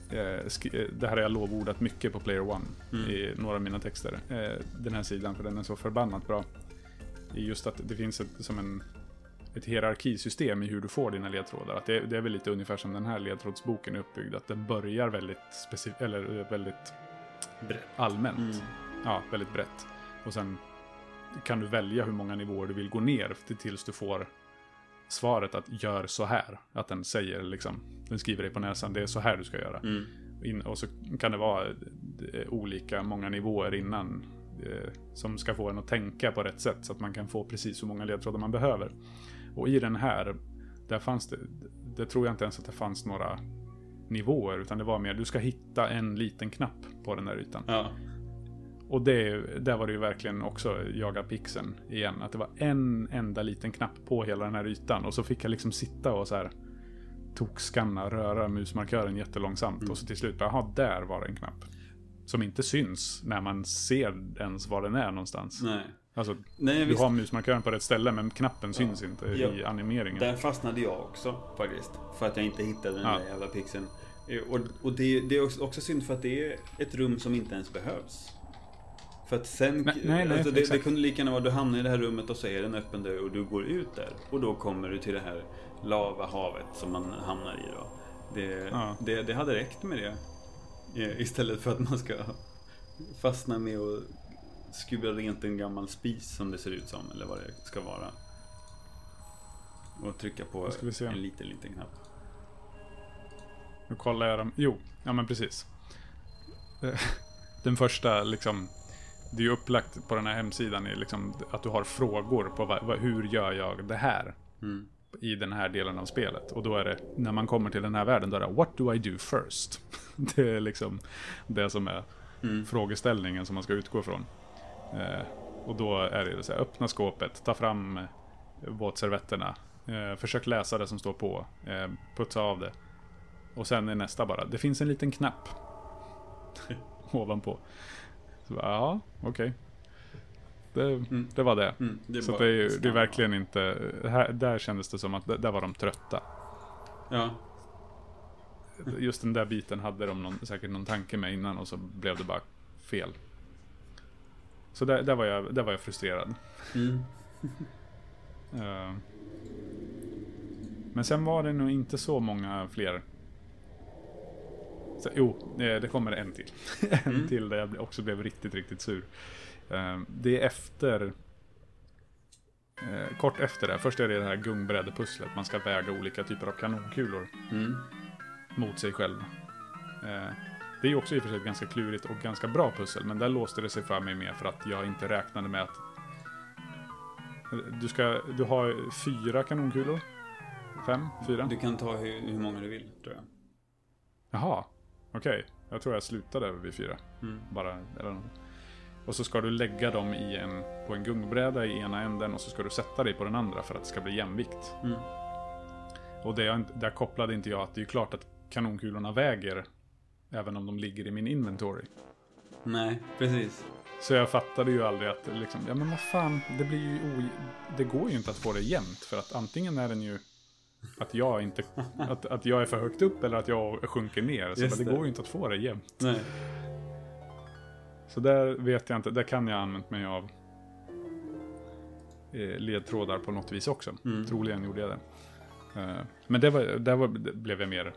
eh, det här har jag lovordat mycket på Player One i några av mina texter. Den här sidan, för den är så förbannat bra. I just att det finns ett, som en, ett hierarkisystem i hur du får dina ledtrådar. Att det, det är väl lite ungefär som den här ledtrådsboken är uppbyggd. Att den börjar väldigt, specif- eller eh, väldigt Brett. allmänt. Mm. Ja, väldigt brett. Och sen kan du välja hur många nivåer du vill gå ner till- tills du får svaret att gör så här. Att den säger liksom, den skriver dig på näsan, det är så här du ska göra. Mm. In, och så kan det vara eh, olika många nivåer innan eh, som ska få en att tänka på rätt sätt så att man kan få precis hur många ledtrådar man behöver. Och i den här, där fanns det, det tror jag inte ens att det fanns några nivåer utan det var mer du ska hitta en liten knapp på den där ytan. Ja. Och det, där var det ju verkligen också jaga pixeln igen. Att det var en enda liten knapp på hela den här ytan. Och så fick jag liksom sitta och så här tokskanna, röra musmarkören jättelångsamt. Och så till slut jaha, där var det en knapp. som inte syns när man ser ens var den är någonstans. Nej. Alltså, Nej, du visst. har musmarkören på rätt ställe men knappen syns inte Ja. i animeringen. Där fastnade jag också faktiskt. För att jag inte hittade den Ja. där jävla pixeln. Eh, Och, och det, det är också- synd för att det är ett rum som inte ens behövs. För att sen, Nej, nej, alltså det, det kunde lika gärna vara du hamnar i det här rummet och så är det en öppen dörr och du går ut där. Och då kommer du till det här lavahavet som man hamnar i då. Det, Ja. det, det hade räckt med det. Eh, Istället för att man ska fastna med att skura rent en gammal spis som det ser ut som. Eller vad det ska vara. Och trycka på en liten, liten knapp. Nu kollar jag dem. Jo, ja men precis. Eh, Den första liksom. Det är ju upplagt på den här hemsidan är liksom att du har frågor på vad, hur gör jag det här? Mm. I den här delen av spelet. Och då är det, när man kommer till den här världen, då är det What do I do first? Det är liksom det som är Mm. frågeställningen som man ska utgå ifrån. Eh, och då är det så här, öppna skåpet, ta fram eh, våtservetterna, eh, försök läsa det som står på, putsa av det. Och sen är nästa bara, det finns en liten knapp ovanpå. Så bara, ja, okej. Det, det var det. Mm, det så det är, det är verkligen inte, här, där kändes det som att där var de trötta. Ja, Just den där biten hade de någon, säkert någon tanke med innan och så blev det bara fel. Så där, där, var, jag, där var jag frustrerad. mm. Eh, Men sen var det nog inte så många fler. Så, jo, eh, det kommer en till. en till där jag också blev riktigt, riktigt sur. Eh, Det är efter... eh, Kort efter det. Först är det det här gungbrädepusslet. Man ska väga olika typer av kanonkulor Mm. mot sig själv. Det är också i och för sig ett ganska klurigt och ganska bra pussel, men där låste det sig för mig mer för att jag inte räknade med att du, ska, du har fyra kanonkulor. Fem? Fyra? Du kan ta hur, hur många du vill, tror jag. Jaha, okej. Jag tror jag slutade vid fyra. Mm. Bara, eller, något. och så ska du lägga dem i en, på en gungbräda i ena änden och så ska du sätta dig på den andra för att det ska bli jämvikt. Mm. Och det, där kopplade inte jag att det är klart att kanonkulorna väger även om de ligger i min inventory. Nej, precis. Så jag fattade ju aldrig att liksom, ja men vad fan, det blir ju o... Det går ju inte att få det jämnt för att antingen är den ju att jag inte, att, att jag är för högt upp eller att jag sjunker ner. Så Just det, det. går ju inte att få det jämnt. Nej. Så där vet jag inte, där kan jag använt mig av eh, ledtrådar på något vis också. Mm. Troligen gjorde jag det. Eh, men det, var, där var, blev jag mer,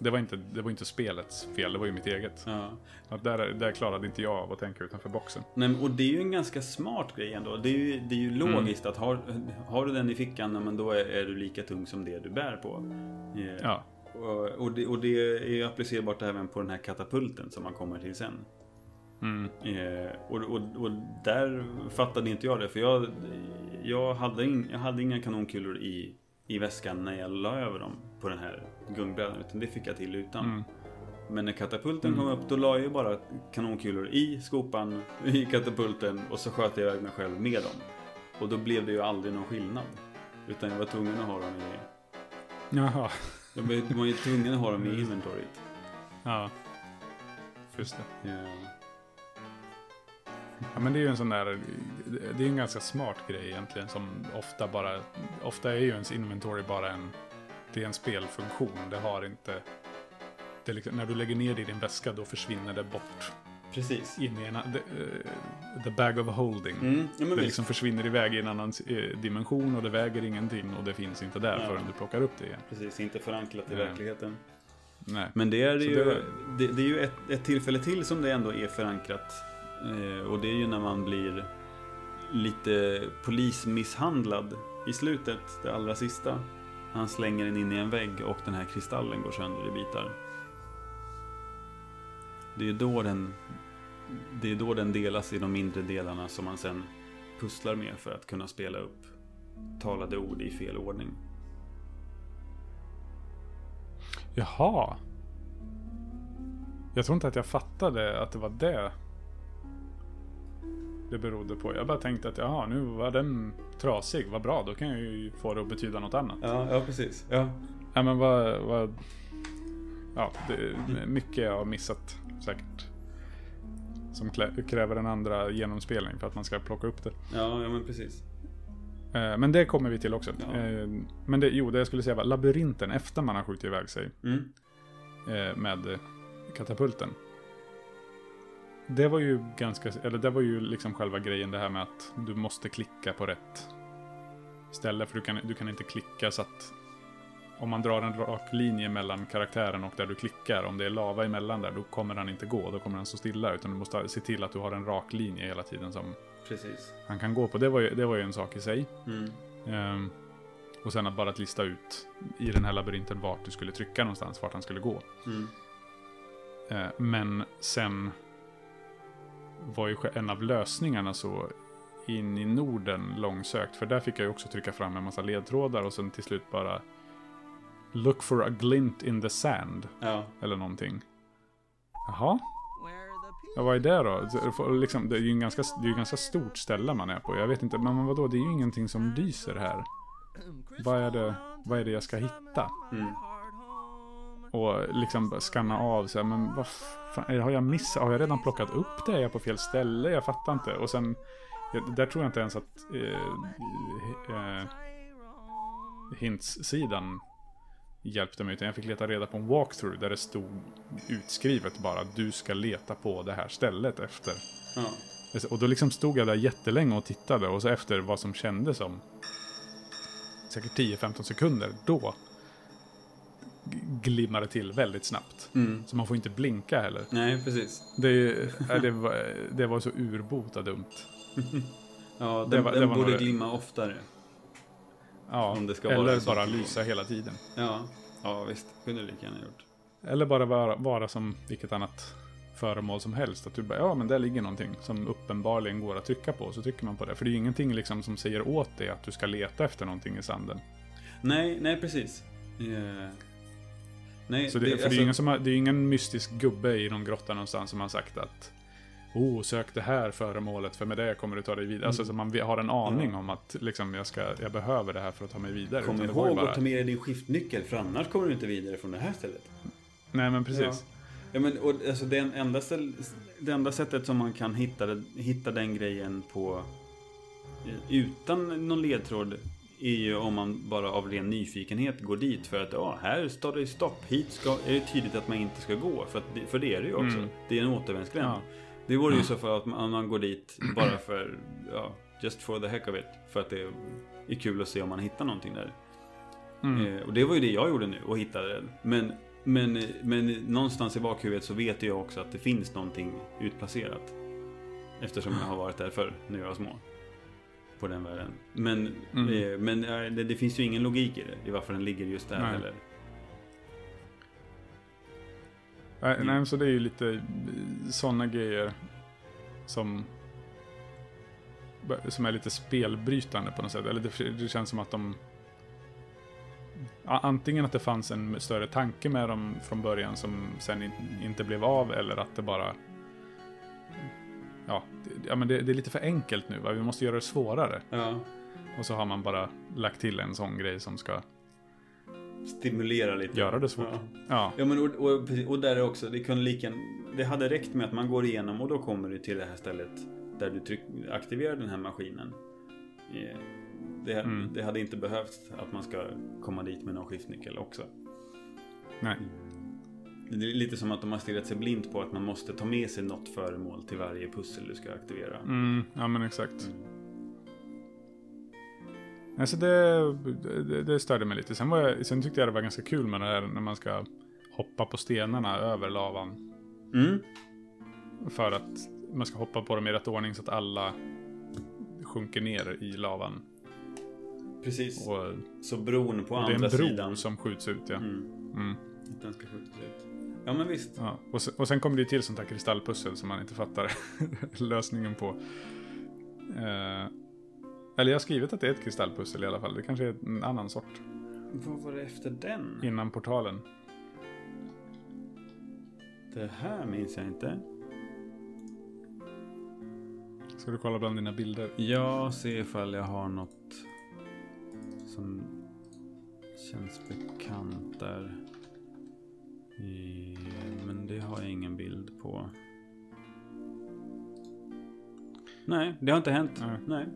det var, inte, det var inte spelets fel, det var ju mitt eget. Ja. Att där, där klarade inte jag av att tänka utanför boxen. Nej, och det är ju en ganska smart grej ändå. Det är ju, det är ju logiskt att har, har du den i fickan, men då är, är du lika tung som det du bär på. Eh, Ja, Och, och, det, och det är ju applicerbart även på den här katapulten som man kommer till sen. mm, Eh, och, och, och där fattade inte jag det. För jag, jag, hade, in, jag hade inga kanonkulor i, i väskan när jag la över dem på den här gungbrädan. Utan det fick jag till utan. Mm. Men när katapulten kom upp då la jag ju bara kanonkulor i skopan, i katapulten och så sköt jag iväg mig själv med dem. Och då blev det ju aldrig någon skillnad. Utan jag var tvungen att ha dem i... jaha, Jag var, var ju tvungen att ha dem i inventoriet. ja. Just det. Ja. Ja, men det är ju en sån där, det är en ganska smart grej egentligen som ofta bara, ofta är ju ens inventory bara en, det är en spelfunktion. Det har inte, det liksom, när du lägger ner det i din väska då försvinner det bort Precis. in i en, the, eh, the bag of holding. Mm, ja, det visst. liksom försvinner iväg i en annan eh, dimension och det väger ingenting och det finns inte där Ja. förrän du plockar upp det igen. Precis, inte förankrat i Nej. verkligheten. Nej. Men det är Så ju, det det, är ju ett, ett tillfälle till som det ändå är förankrat. Eh, och det är ju när man blir lite polismisshandlad i slutet, det allra sista. Han slänger den in i en vägg och den här kristallen går sönder i bitar. Det är då den, det är då den delas i de mindre delarna som man sen pusslar med för att kunna spela upp talade ord i fel ordning. Jaha. Jag tror inte att jag fattade att det var det det berodde på. Jag bara tänkte att jaha, nu var den trasig, vad bra, då kan jag ju få det att betyda något annat. Ja, ja precis. Ja. Ja men vad, vad ja, det mycket jag har missat säkert. som kräver en andra genomspelning för att man ska plocka upp det. Ja, ja men precis. Eh, Men det kommer vi till också. Ja. Eh, Men det, jo, det jag skulle säga var labyrinten efter man har skjutit iväg sig Mm. eh, med katapulten. Det var ju ganska, eller det var ju liksom själva grejen det här med att du måste klicka på rätt ställe. För du kan, du kan inte klicka så att om man drar en rak linje mellan karaktären och där du klickar, om det är lava emellan där, då kommer han inte gå, då kommer han stå stilla. Utan du måste se till att du har en rak linje hela tiden som Precis. han kan gå på. Det var ju, det var ju en sak i sig. Mm. Ehm, och sen att bara att lista ut i den här labyrinten vart du skulle trycka någonstans, vart han skulle gå. Mm. Eh, men sen var ju en av lösningarna så in i Norden långsökt. För där fick jag ju också trycka fram en massa ledtrådar och sen till slut bara Look for a glint in the sand. Ja. Eller någonting. Jaha? Ja, vad är det då? Liksom, det är ju en ganska, det är ett ganska stort ställe man är på. Jag vet inte, men vadå? Det är ju ingenting som lyser här. Vad är det, vad är det jag ska hitta? Mm. Och liksom skanna av så här, men vad fan, har jag missat? Har jag redan plockat upp det? Är jag på fel ställe? Jag fattar inte. Och sen, där tror jag inte ens att eh, eh, Hints-sidan hjälpte mig. Utan jag fick leta reda på en walkthrough där det stod utskrivet bara du ska leta på det här stället efter. Ja. Och då liksom stod jag där jättelänge och tittade och så efter vad som kändes som säkert 10-15 sekunder, då g- glimmar det till väldigt snabbt. Mm. Så man får inte blinka heller. Nej, precis. Det, det, var, det var så urbota dumt. Ja, Det den, var- den det var borde det. glimma oftare. Ja, Om det ska vara eller bara lysa hela tiden. Ja, ja visst. Kunde lika gärna gjort. Eller bara vara, vara som vilket annat föremål som helst. Att du bara, ja men där ligger någonting som uppenbarligen går att trycka på. Så trycker man på det. För det är ju ingenting liksom som säger åt dig att du ska leta efter någonting i sanden. Nej, nej precis. Eh, nej, Så det, för det är alltså- ingen, som har, det är ingen mystisk gubbe i någon grotta någonstans som har sagt att Oh, sök det här föremålet för med det kommer du ta dig vidare. Alltså så man har en aning om att liksom, jag, ska, jag behöver det här för att ta mig vidare. Kom det ihåg bara- att ta med dig din skiftnyckel för annars kommer du inte vidare från det här stället. Nej men precis. Ja. Ja, men, och, alltså, det, enda, ställ- det enda sättet som man kan hitta, det- hitta den grejen på eh, utan någon ledtråd är ju om man bara av ren nyfikenhet går dit för att ja, här står det stopp, hit ska, är det tydligt att man inte ska gå. För, att, det- för det är det ju också. Mm. Det är en återvändsgränd. Ja. Det vore ju så för att man, man går dit bara för, ja, just for the heck of it. För att det är kul att se om man hittar någonting där. Mm. Eh, och det var ju det jag gjorde nu och hittade den. Men, men, men någonstans i bakhuvudet så vet jag också att det finns någonting utplacerat. Eftersom jag har varit där förr när jag var små. På den världen. Men, Mm. eh, men eh, det, det finns ju ingen logik i det. I varför den ligger just där Nej. heller. Nej, Mm. nej, så det är ju lite sådana grejer som som är lite spelbrytande på något sätt. Eller det, det känns som att de Antingen att det fanns en större tanke med dem från början som sen in, inte blev av eller att det bara Ja, men det, det är lite för enkelt nu va? Vi måste göra det svårare. Ja. Och så har man bara lagt till en sån grej som ska Stimulera lite. göra det svårt. Ja. Ja, Ja men och, och, och där är också, det kunde lika Det hade räckt med att man går igenom och då kommer du till det här stället Där du tryck, aktiverar den här maskinen Eh, det, Mm. det hade inte behövt att man ska komma dit med någon skiftnyckel också nej. Det är lite som att de har stirrat sig blint på att man måste ta med sig något föremål till varje pussel du ska aktivera Mm, ja men exakt. Alltså det, det, det störde mig lite. Sen, jag, sen tyckte jag det var ganska kul med det här när man ska hoppa på stenarna över lavan. Mm. För att man ska hoppa på dem i rätt ordning så att alla sjunker ner i lavan. Precis Och, Så bron på det är andra en bro sidan som skjuts ut ja. mm. Mm, Den ska skjutas ut Ja men visst ja. Och, sen, och sen kommer det till sånt här kristallpussel som man inte fattar lösningen på. Eh, eller jag har skrivit att det är ett kristallpussel i alla fall. Det kanske är en annan sort. Vad var det efter den? Innan portalen. Det här minns jag inte Ska du kolla bland dina bilder? Jag ser ifall jag har något som känns bekant där. Eh, Men det har jag ingen bild på. Nej, det har inte hänt. Nej. Nej.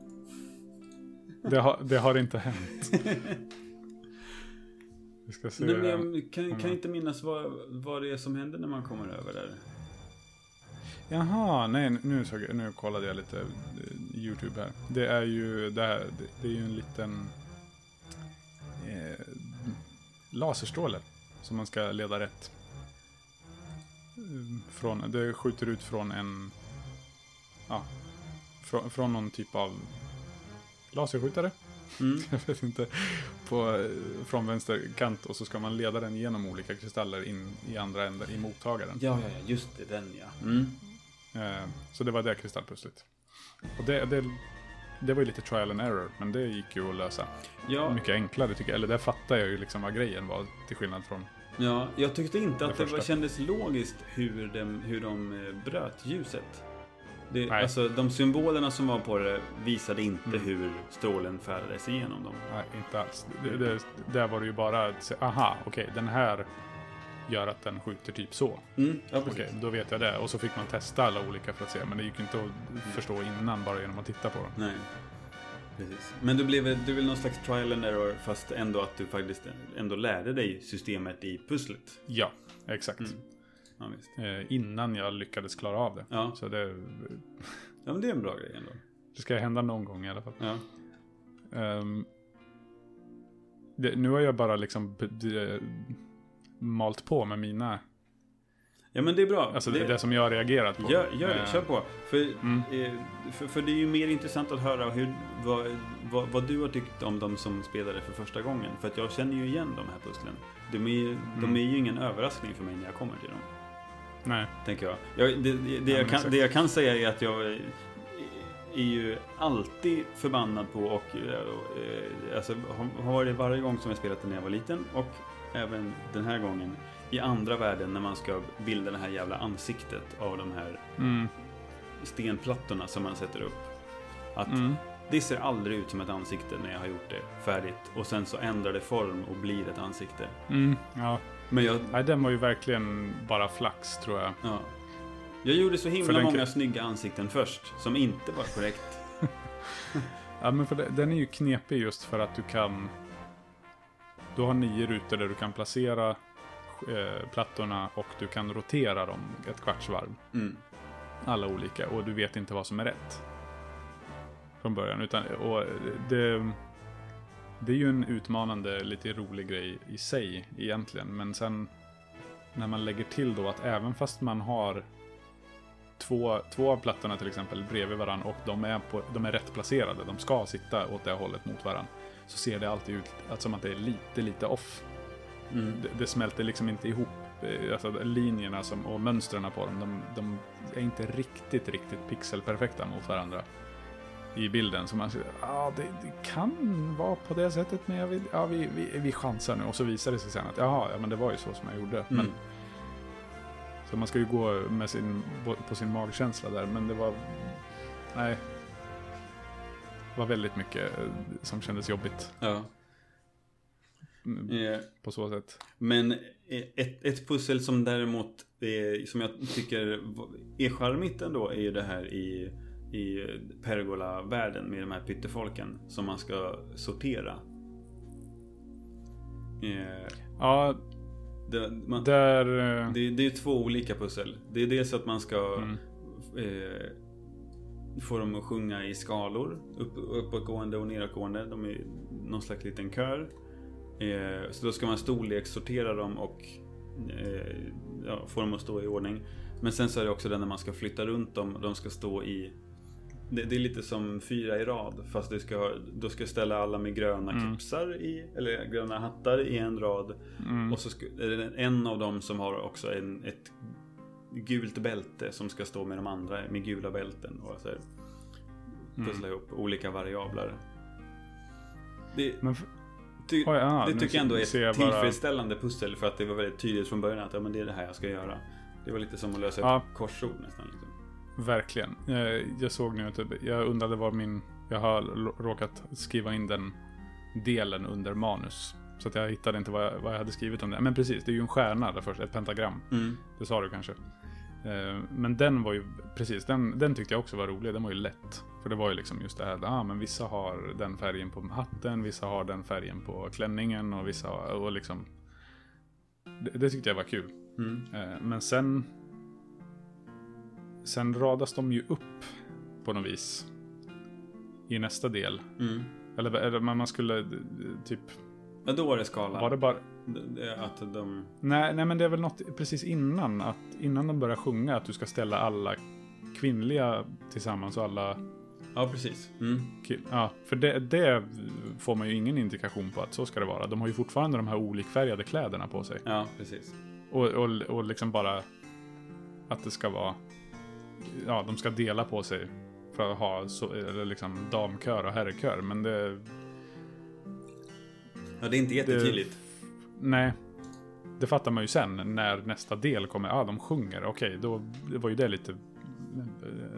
Det har, det har inte hänt. Vi ska se. Nej, jag kan, kan inte minnas vad, vad det är som händer när man kommer över där. Jaha, nej nu, såg jag, nu kollade jag lite eh, YouTube här. Det är ju, det, här, det, det är ju en liten eh, laserstråle som man ska leda rätt. Mm, Från, det skjuter ut från en, ja, från, från någon typ av laserskjutare. Mm. Jag vet inte. På, eh, från vänster kant och så ska man leda den genom olika kristaller in i andra änden, i mottagaren. Ja, ja, ja, just det, den ja. Mm. Eh, Så det var det kristallpusslet. Och det, det, det var ju lite trial and error, men det gick ju att lösa. Ja, Mycket enklare tycker jag. Eller där fattar jag ju liksom vad grejen var, till skillnad från... ja, jag tyckte inte att Det det, var, kändes logiskt hur de, hur de eh, bröt ljuset. Det, alltså, de symbolerna som var på det visade inte Mm. hur strålen färdades igenom dem. Nej, inte alls. Det, det, där var det ju bara att se, aha, okej, den här gör att den skjuter typ så. Mm, ja. Okej, då vet jag det. Och så fick man testa alla olika för att se, men det gick inte att förstå innan bara genom att titta på dem. Nej. Precis. Men du blev, du blev någon slags trial and error fast ändå att du faktiskt ändå lärde dig systemet i pusslet. Ja, exakt. Mm. Ja, visst. Eh, innan jag lyckades klara av det. Ja. Så det, ja, men det är en bra grej ändå. det ska hända någon gång i alla fall. Ja. Ehm, det, nu har jag bara liksom malt på med mina, ja, men det är bra. alltså det, det som jag har reagerat på. Gör, gör det, Eh, kör på. För, Mm. eh, för, för det är ju mer intressant att höra hur, vad, vad, vad du har tyckt om de som spelade för första gången. För att jag känner ju igen de här pusslen. De är, de Mm. är ju ingen överraskning för mig när jag kommer till dem. Nej, Tänker jag. jag det, det, det, men jag kan, exakt. det jag kan säga är att jag eh, är ju alltid förbannad på och alltså, har- har varit det varje gång som jag spelat det när jag var liten och även den här gången i andra världen när man ska bilda det här jävla ansiktet av de här mm, stenplattorna som man sätter upp. Att mm, det ser aldrig ut som ett ansikte när jag har gjort det färdigt och sen så ändrar det form och blir ett ansikte. mm, ja. Men jag, Nej, den var ju verkligen bara flax tror jag. ja. Jag gjorde så himla många kan- snygga ansikten först som inte var korrekt. Ja, men för det, den är ju knepig just för att du kan... Du har nio rutor där du kan placera eh, plattorna och du kan rotera dem ett kvarts varv. Mm. alla olika och du vet inte vad som är rätt. Från början. Utan, och det, det är ju en utmanande, lite rolig grej i sig egentligen. Men sen när man lägger till då att även fast man har två, två av plattorna till exempel bredvid varandra och de är, på, de är rätt placerade, de ska sitta åt det hållet mot varandra. Så ser det alltid ut att som att det är lite, lite off. Mm. Det, det smälter liksom inte ihop. Eh, Alltså linjerna som, och mönstren på dem, de, de är inte riktigt, riktigt pixelperfekta mot varandra i bilden. Så man säger, ja det, det kan vara på det sättet, men jag vill, ja, vi, vi, vi chansar nu. Och så visar det sig sen att, jaha, ja men det var ju så som jag gjorde. Men, Mm. så man ska ju gå med sin, på sin magkänsla där, men det var, nej. Var väldigt mycket eh, som kändes jobbigt Ja. mm, Eh, på så sätt. Men eh, ett, ett pussel som däremot är, som jag tycker är charmigt ändå är ju det här i, i Pergola-världen med de här pyttefolken som man ska sortera. Eh, Ja, det, man, där... eh, det, det är två olika pussel. Det är dels att man ska Mm. eh, få dem att sjunga i skalor. Upp, uppåtgående och nedåtgående. De är någon slags liten kör. Eh, så då ska man storlekssortera dem och eh, ja, få dem att stå i ordning. Men sen så är det också det när man ska flytta runt dem. De ska stå i det, det är lite som fyra i rad. Fast det ska, då ska ställa alla med gröna Mm. kepsar i, eller gröna hattar i en rad. mm, Och så ska, är det en av dem som har också en, ett gult bälte som ska stå med de andra med gula bälten. Och så här, pussla ihop olika variabler. Det, men, ty, Oj, ah, det tycker jag ändå är ett bara- tillfredsställande pussel för att det var väldigt tydligt från början att ja, men det är det här jag ska göra. Det var lite som att lösa Ja. ett korsord nästan. Liksom. verkligen. Eh, Jag såg nu, typ, jag undrade var min... Jag har råkat skriva in den delen under manus. Så att jag hittade inte vad jag, vad jag hade skrivit om det. Men precis, det är ju en stjärna där först, ett pentagram. Mm. Det sa du kanske. Eh, Men den var ju, precis, den, den tyckte jag också var rolig. Den var ju lätt. För det var ju liksom just det här, ah, men vissa har den färgen på hatten, vissa har den färgen på klänningen och vissa har, och liksom. Det, det tyckte jag var kul. Mm. Eh, Men sen, sen radas de ju upp på något vis. I nästa del. Mm. Eller, eller men man skulle eh, typ, Ja, då var det skala. var det bara, Att de... Nej, nej, men det är väl något precis innan. Att innan de börjar sjunga att du ska ställa alla kvinnliga tillsammans och alla Ja, precis. Mm. Ja, för det, det får man ju ingen indikation på att så ska det vara. De har ju fortfarande de här olikfärgade kläderna på sig. Ja, precis. Och, och, och liksom bara att det ska vara... Ja, de ska dela på sig för att ha så, eller liksom damkör och herrkör. Men det... Ja, det är inte jättetydligt. Nej. Det fattar man ju sen när nästa del kommer. Ja, ah, de sjunger. Okej, då det var ju det lite...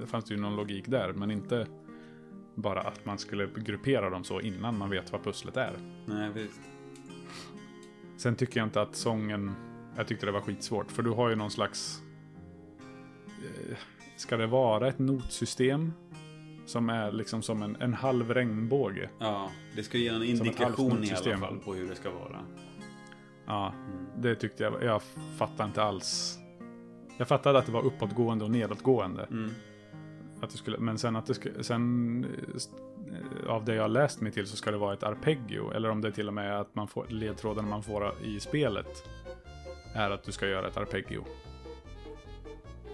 Det fanns ju någon logik där, men inte bara att man skulle gruppera dem så innan man vet vad pusslet är. Nej, visst. Sen tycker jag inte att sången... Jag tyckte det var skitsvårt, för du har ju någon slags... eh, Ska det vara ett notsystem? Som är liksom som en, en halv regnbåge. Ja, det ska ge en indikation i alla fall på hur det ska vara. Ja, det tyckte jag. Jag fattar inte alls. Jag fattade att det var uppåtgående och nedåtgående. Mm. Att det skulle, men sen att det skulle, sen eh, av det jag läst mig till så ska det vara ett arpeggio. Eller om det till och med är att man får ledtråden man får i spelet. Är att du ska göra ett arpeggio.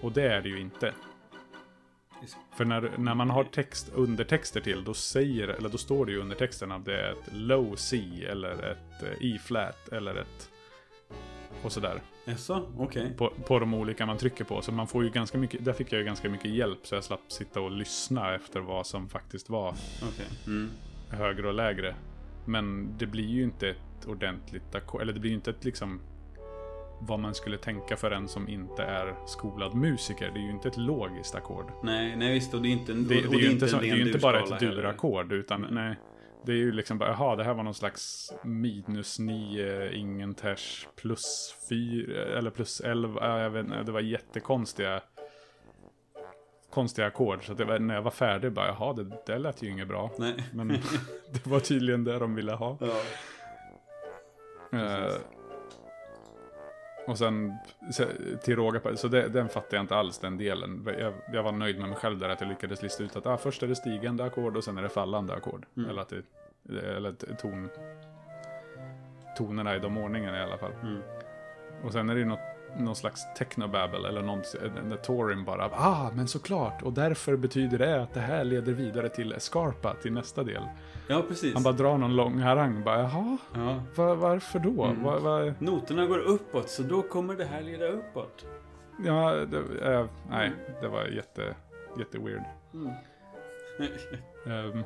Och det är det ju inte. För när, när man har text, undertexter till, då säger, eller då står det ju under texten att det är ett low C eller ett eh, E-flat eller ett och sådär. Jaså, okej. På, på de olika man trycker på. Så man får ju ganska mycket, där fick jag ju ganska mycket hjälp så jag slapp sitta och lyssna efter vad som faktiskt var Okej. Mm. högre och lägre. Men det blir ju inte ett ordentligt eller det blir ju inte ett liksom vad man skulle tänka för en som inte är skolad musiker. Det är ju inte ett logiskt ackord. Nej, nej visst. Och det är inte en, Det, och det är ju inte, så, det är inte bara ett durackord, utan nej. Det är ju liksom bara, jaha, det här var någon slags minus 9, ingen ters, plus 4, eller plus 11, ja, jag vet inte, det var jättekonstiga konstiga ackord. Så det var, när jag var färdig bara, jaha, det, det lät ju inget bra. Nej. Men det var tydligen det de ville ha. Ja. Eh, och sen se- till råga på så det, den fattar jag inte alls den delen. Jag, jag var nöjd med mig själv där att jag lyckades lista ut att ah, först är det stigande ackord och sen är det fallande ackord. Eller att det, eller ton, tonerna i de ordningarna i alla fall. Mm. Och sen är det ju något, någon slags technobabble eller någon, när Torin bara ah men såklart och därför betyder det att det här leder vidare till Escarpa till nästa del. ja, precis. Han bara drar någon lång harang bara jaha, Ja. va, varför då? Mm. Va, va, Noterna går uppåt, så då kommer det här leda uppåt. Ja, det, eh, nej, det var jätte, jätte weird. Ehm,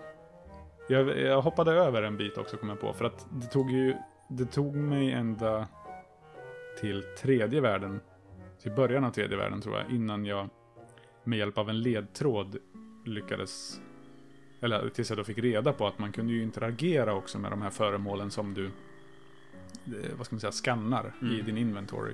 jag, jag hoppade över en bit också kom jag på, för att det tog ju, det tog mig ända till tredje världen, till början av tredje världen tror jag, innan jag med hjälp av en ledtråd lyckades, eller tills jag då fick reda på att man kunde ju interagera också med de här föremålen som du, eh, vad ska man säga, skannar i din inventory.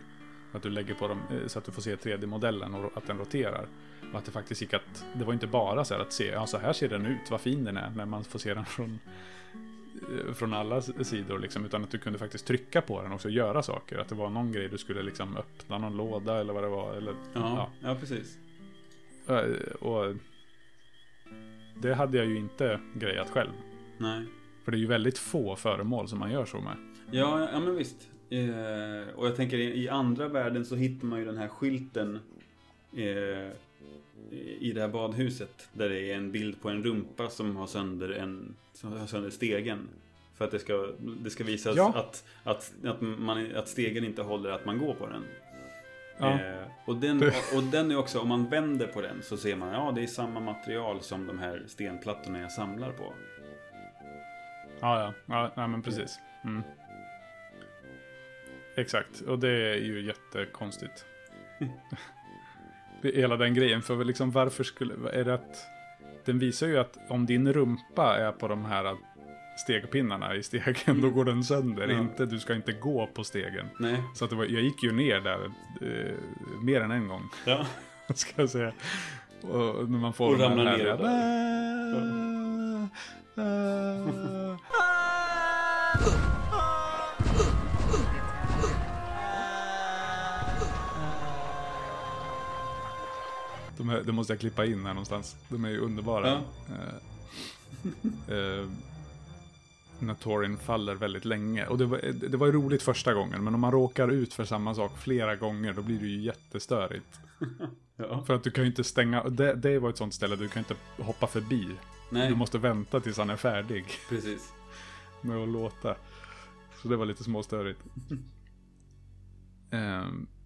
Att du lägger på dem eh, så att du får se 3D-modellen och att den roterar. Och att det faktiskt gick att, det var inte bara så här att se, ja så här ser den ut, vad fin den är, när man får se den från, från alla sidor liksom. Utan att du kunde faktiskt trycka på den också och göra saker. Att det var någon grej du skulle liksom öppna någon låda eller vad det var. Eller, Ja, ja precis. ja. Eh, Och det hade jag ju inte grejat själv. Nej. För det är ju väldigt få föremål som man gör så med. Ja, ja men visst. Eh, och jag tänker i, i andra världen så hittar man ju den här skylten eh, i det här badhuset. Där det är en bild på en rumpa som har sönder, en, som har sönder stegen. För att det ska, det ska visas Ja. att, att, att, man, att stegen inte håller att man går på den. Ja. Eh, och, den, och den är också, om man vänder på den så ser man, ja det är samma material som de här stenplattorna jag samlar på. Ja, ja. ja men precis. Mm. Exakt, och det är ju jättekonstigt. Hela den grejen, för liksom varför skulle, är det att... Den visar ju att om din rumpa är på de här stegpinnarna i stegen, då går den sönder. Ja. Inte, du ska inte gå på stegen. Nej. Så att det var, jag gick ju ner där eh, mer än en gång, Ja. ska jag säga. Och när man får Och de här ramlar ner härliga- där. Ah, De, här, de måste jag klippa in här någonstans. De är ju underbara. Ja. Eh, eh, när Torin faller väldigt länge. Och det var, det var ju roligt första gången, men om man råkar ut för samma sak flera gånger, då blir det ju jättestörigt. ja. För att du kan ju inte stänga, det, det var ett sånt ställe du kan inte hoppa förbi. Nej, Du måste vänta tills han är färdig precis. med att låta. Så det var lite småstörigt. um,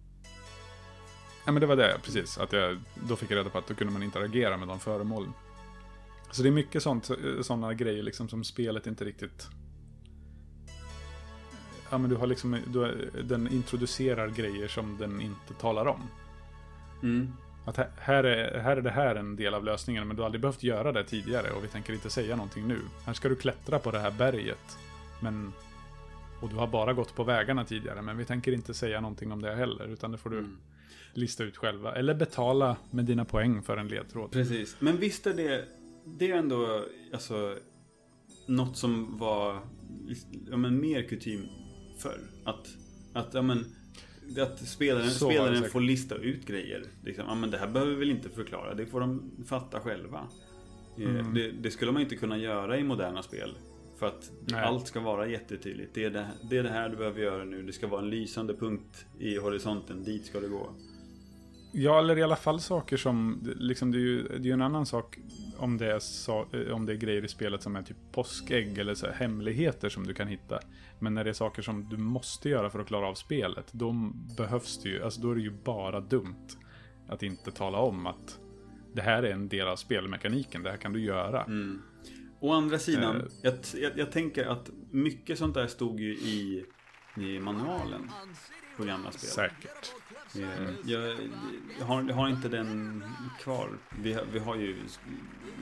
ja men det var det, precis. Att jag då fick jag reda på att då kunde man interagera med de föremålen. Så det är mycket sånt, sådana grejer liksom som spelet inte riktigt... Ja men du har liksom, du har, den introducerar grejer som den inte talar om. Mm. Att här- här är, här är det här en del av lösningen, men du har aldrig behövt göra det tidigare och vi tänker inte säga någonting nu. Här ska du klättra på det här berget. Men, och du har bara gått på vägarna tidigare, men vi tänker inte säga någonting om det heller, utan det får du Mm. Lista ut själva. Eller betala med dina poäng för en ledtråd. Precis. Men visst är det, det är ändå alltså, något som var ja, men, mer kutym förr. Att, att, ja, men, att spelaren, Så spelaren får lista ut grejer. Liksom. Ja, men det här behöver vi väl inte förklara, det får de fatta själva. Eh, Mm. Det, det skulle man inte kunna göra i moderna spel. För att Nej. allt ska vara jättetydligt. Det är det, det är det här du behöver göra nu. Det ska vara en lysande punkt i horisonten. Dit ska du gå. Ja, eller i alla fall saker som, liksom det är ju, det är ju en annan sak om det, är så, eh, om det är grejer i spelet som är typ påskägg eller så hemligheter som du kan hitta. Men när det är saker som du måste göra för att klara av spelet, då behövs det ju, alltså då är det ju bara dumt att inte tala om att det här är en del av spelmekaniken, det här kan du göra. Mm. Å andra sidan, Eh. jag, jag, jag tänker att mycket sånt där stod ju i, i manualen på gamla spel. Säkert. Eh, Jag, har, har inte den kvar. Vi, vi har ju,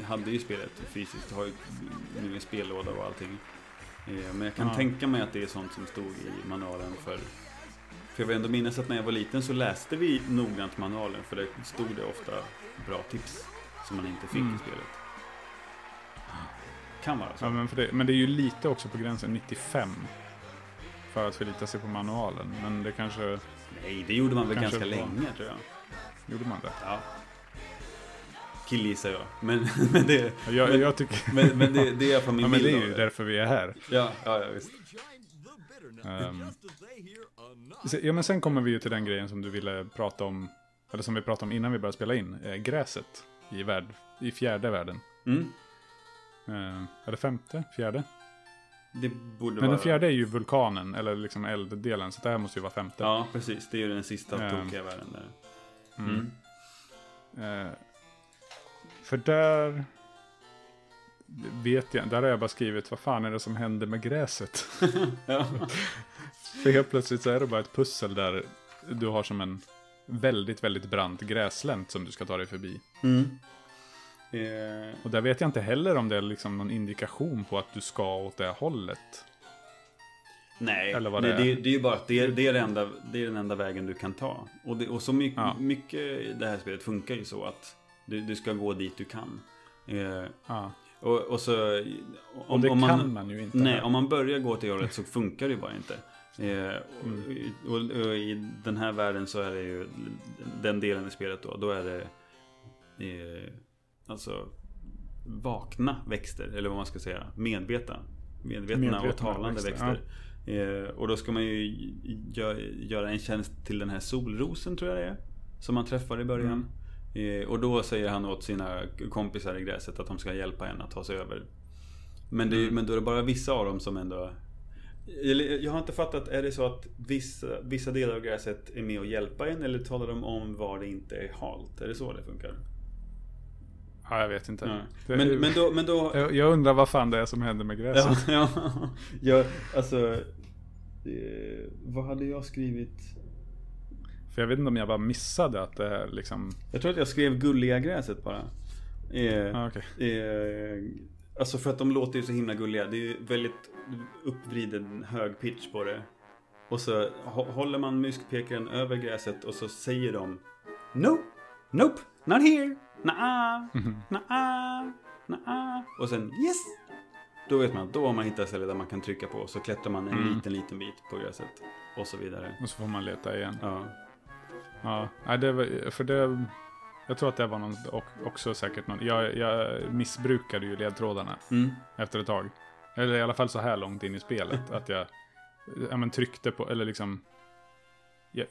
hade ju spelet fysiskt, har ju nu en spellåda och allting. Eh, Men jag kan Ja. tänka mig att det är sånt som stod i manualen för för jag vill ändå minnas att när jag var liten så läste vi noggrant manualen för det stod det ofta bra tips som man inte fick Mm. i spelet. Kan vara så. Ja, men, det, men det är ju lite också på gränsen 95. För att förlita sig på manualen, men det kanske, Nej, det gjorde man väl Kanske ganska länge tror jag. gjorde man det? Ja. Killgissar jag. Men, men, det, Jag, men, jag tycker... men, men det, det är min ja, men bild det är ju därför vi är här. Ja, ja, ja visst. Se- ja, men sen kommer vi ju till den grejen som du ville prata om, eller som vi pratade om innan vi började spela in, eh, gräset i, värld, i fjärde världen. Mm. Eh, eller femte, fjärde? Det borde Men vara... den fjärde är ju vulkanen, eller liksom elddelen, så det här måste ju vara femte. Ja, precis. Det är ju den sista Ehm. tokiga världen där. Mm. Mm. Eh, för där vet jag, där har jag bara skrivit vad fan är det som händer med gräset? För helt plötsligt så är det bara ett pussel där du har som en väldigt, väldigt brant gräslänt som du ska ta dig förbi. Mm. Eh, Och där vet jag inte heller om det är liksom någon indikation på att du ska åt det hållet. nej, Eller vad nej det det, är. är, det är ju bara att det är, det, är det, enda, det är den enda vägen du kan ta. Och, det, och så mycket, Ja. mycket i det här spelet funkar ju så att du, du ska gå dit du kan. Eh, Ja. och, och så... Om, Och det om kan man ju inte Nej, här. om man börjar gå till hållet så funkar det ju bara inte. Eh, Mm. och, och, och i den här världen så är det ju den delen i spelet då, då är det eh, alltså vakna växter, eller vad man ska säga, medvetna. Medvetna, Medvetna och talande växter, växter. Eh, och då ska man ju gö- göra en tjänst till den här solrosen tror jag det är. Som man träffar i början. Eh, och då säger han åt sina kompisar i gräset att de ska hjälpa en att ta sig över. Men, det, är- men då är det bara vissa av dem som ändå... Jag har inte fattat, är det så att vissa, vissa delar av gräset är med och hjälpa en eller talar de om var det inte är halt? Är det så det funkar? Ja, jag vet inte. Det- Men, men då... Men då jag, jag undrar vad fan det är som händer med gräset. ja, ja, ja, alltså... Eh, vad hade jag skrivit? För jag vet inte om jag bara missade att det är liksom... Jag tror att jag skrev gulliga gräset bara. Eh, Ja, okej. eh, Alltså för att de låter ju så himla gulliga. Det är ju väldigt uppvriden hög pitch på det. Och så hå- håller man muskpekaren över gräset och så säger de Nope, nope, not here, naa, naa, naa. Och sen yes. Då vet man, då har man hittat ett ställe där man kan trycka på. Så klättrar man en liten, liten bit på gräset. Och så vidare. Och så får man leta igen. Ja. Ja, nej, det var, för det... Jag tror att det var någon, och, också säkert någon... Jag, jag missbrukade ju ledtrådarna Mm. efter ett tag. Eller i alla fall så här långt in i spelet. att jag ja, men tryckte på, eller liksom...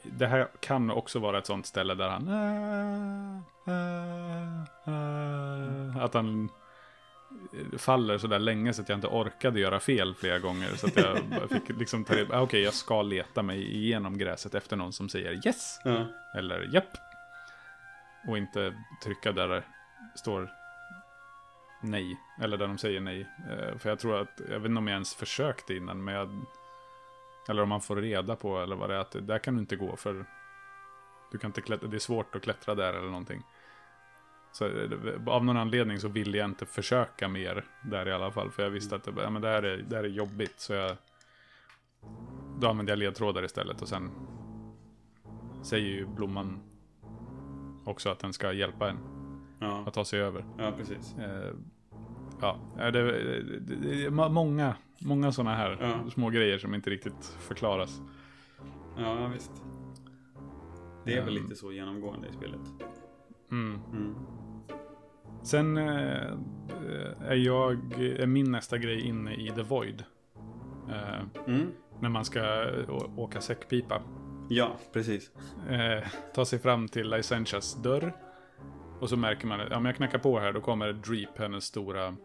Det här kan också vara ett sånt ställe där han... "Ah, ah, ah", Att han faller så där länge så att jag inte orkade göra fel flera gånger. Så att jag fick liksom ta på, ah, okej jag ska leta mig igenom gräset efter någon som säger yes. Ja. Eller japp. Och inte trycka där det står nej. Eller där de säger nej. Eh, För jag tror att, jag vet inte om jag ens försökte innan. Men jag, eller om man får reda på eller vad det är. Att där kan du inte gå för du kan inte klättra, det är svårt att klättra där eller någonting. Så eh, av någon anledning så ville jag inte försöka mer där i alla fall. För jag visste att det, ja, men det, här är, det här är jobbigt. Så jag, då använde jag ledtrådar istället. Och sen säger ju blomman också att den ska hjälpa en Ja. att ta sig över. ja, precis. Eh, ja, det, det, det, det många, många sådana här Ja. små grejer som inte riktigt förklaras. Ja, visst. Det är väl Ehm. lite så genomgående i spelet. Mm. Mm. Sen eh, är jag, är min nästa grej inne i The Void. Eh, Mm. när man ska åka säckpipa. Ja, precis. Eh, ta sig fram till Licentias dörr. Och så märker man, ja men jag knackar på här, då kommer Dreep, hennes stora...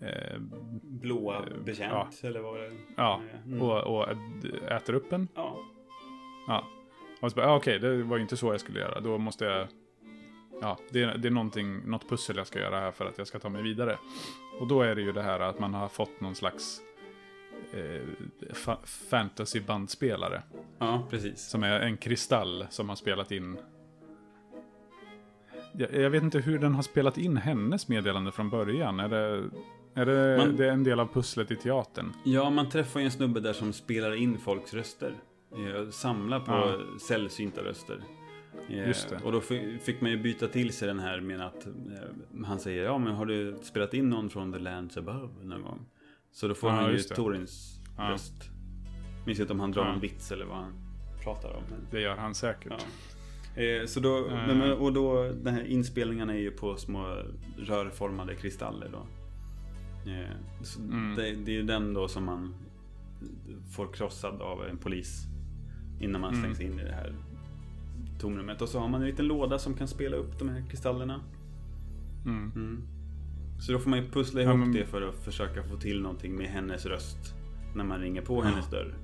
Eh, Blåa betjänt, eller vad var det? ja, Mm. och, och äter upp en. Ja. Ja. Och så bara, ja, okej, det var ju inte så jag skulle göra. Då måste jag... Ja, det är, det är någonting, något pussel jag ska göra här för att jag ska ta mig vidare. Och då är det ju det här att man har fått någon slags eh, fa fantasy-bandspelare. ja, precis. Som är en kristall som har spelat in... Jag, jag vet inte hur den har spelat in hennes meddelande från början. Är det, är det, Man- det är en del av pusslet i teatern? Ja, man träffar ju en snubbe där som spelar in folks röster. Eh, Samlar på Ja. sällsynta röster. Eh, Just det. Och då fi- fick man ju byta till sig den här med att eh, han säger ja men har du spelat in någon från The Lands Above någon gång? Så då får Ja, han ju. Torins Ja. röst. Minns inte om han drar Ja. en vits eller vad han pratar om. Men... Det gör han säkert. Ja. Eh, så då, men, och då, den här inspelningarna är ju på små rörformade kristaller då. Mm. det, det är ju den då som man får krossad av en polis. Innan man Mm. stängs in i det här tomrummet. Och så har man en liten låda som kan spela upp de här kristallerna. Mm. Mm. Så då får man ju pussla Ja, ihop men- det för att försöka få till någonting med hennes röst. När man ringer på hennes dörr.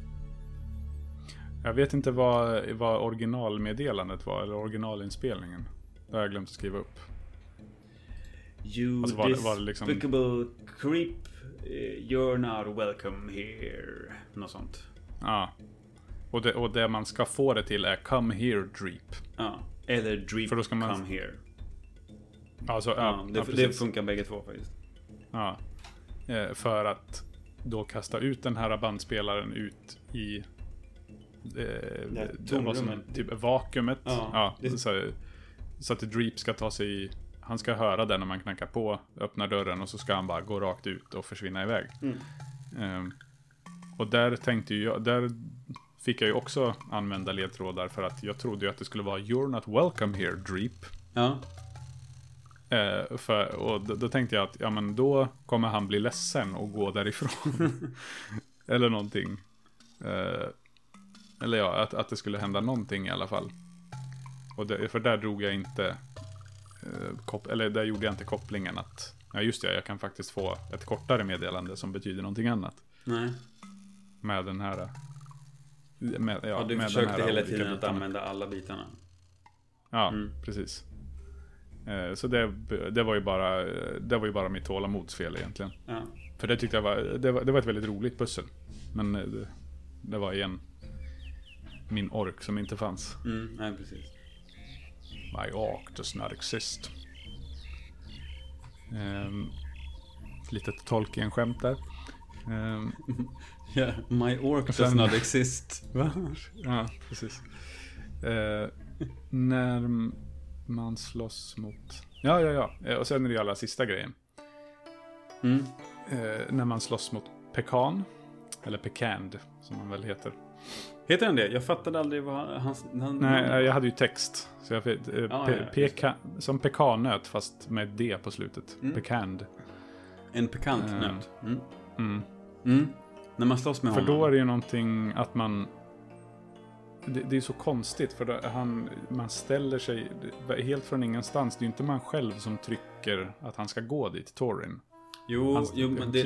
Jag vet inte vad, vad originalmeddelandet var, eller originalinspelningen. Det har jag glömt att skriva upp. You Alltså, var var liksom- despicable creep, eh, you're not welcome here. Något sånt. Ja. Och det, och det man ska få det till är Come here Dreep. Ja. Eller dreep För då ska man- come here. Alltså, ja, Ja, det, ja, det funkar bägge två faktiskt. Ja. Eh, för att då kasta ut den här bandspelaren ut i... Eh, tomrummet. typ vakuumet. Ja, Ja, det- så, så att Dreep ska ta sig. Han ska höra den när man knackar på, öppnar dörren och så ska han bara gå rakt ut och försvinna iväg. Mm. Ehm, och där tänkte jag, där fick jag ju också använda ledtrådar för att jag trodde ju att det skulle vara You're not welcome here, Dreep. Ja. Eh, för, och då, då tänkte jag att ja, men då kommer han bli ledsen och gå därifrån. eller någonting. Eh, eller ja, att, att det skulle hända någonting i alla fall. Och det, för där drog jag inte, eh, eller där gjorde jag inte kopplingen att, ja just det, jag kan faktiskt få ett kortare meddelande som betyder någonting annat. Nej. Med den här... Med, ja, Ja, du med försökte hela tiden att använda alla bitarna. Ja, Mm. precis. Eh, Så det, det, var ju bara, det var ju bara mitt tålamodsfel egentligen. Ja. För det tyckte jag var, det var, det var ett väldigt roligt pussel. Men eh, det, det var igen min ork som inte fanns. Mm, nej, precis. My ork does not exist. Ehm, litet Tolkien-skämt där. Ehm, Yeah, my orc does not exist. Va? Ja, precis. Eh, när man slåss mot... Ja, ja, ja. Eh, Och sen är det ju allra sista grejen. Mm. Eh, när man slåss mot Pekan. Eller Pekand, som han väl heter. Heter han det? Jag fattade aldrig vad hans... Han, Nej, jag hade ju text. Så jag, eh, ja, pe- just peka, som pekannöt, fast med D på slutet. Mm. Pekand. En pikant Eh, nöt. Mm. Mm. Mm. När man slåss med För honom. då är det ju någonting att man... Det, det är så konstigt för då, han, man ställer sig helt från ingenstans. Det är ju inte man själv som trycker att han ska gå dit, Torin. Jo, Han, jo men det,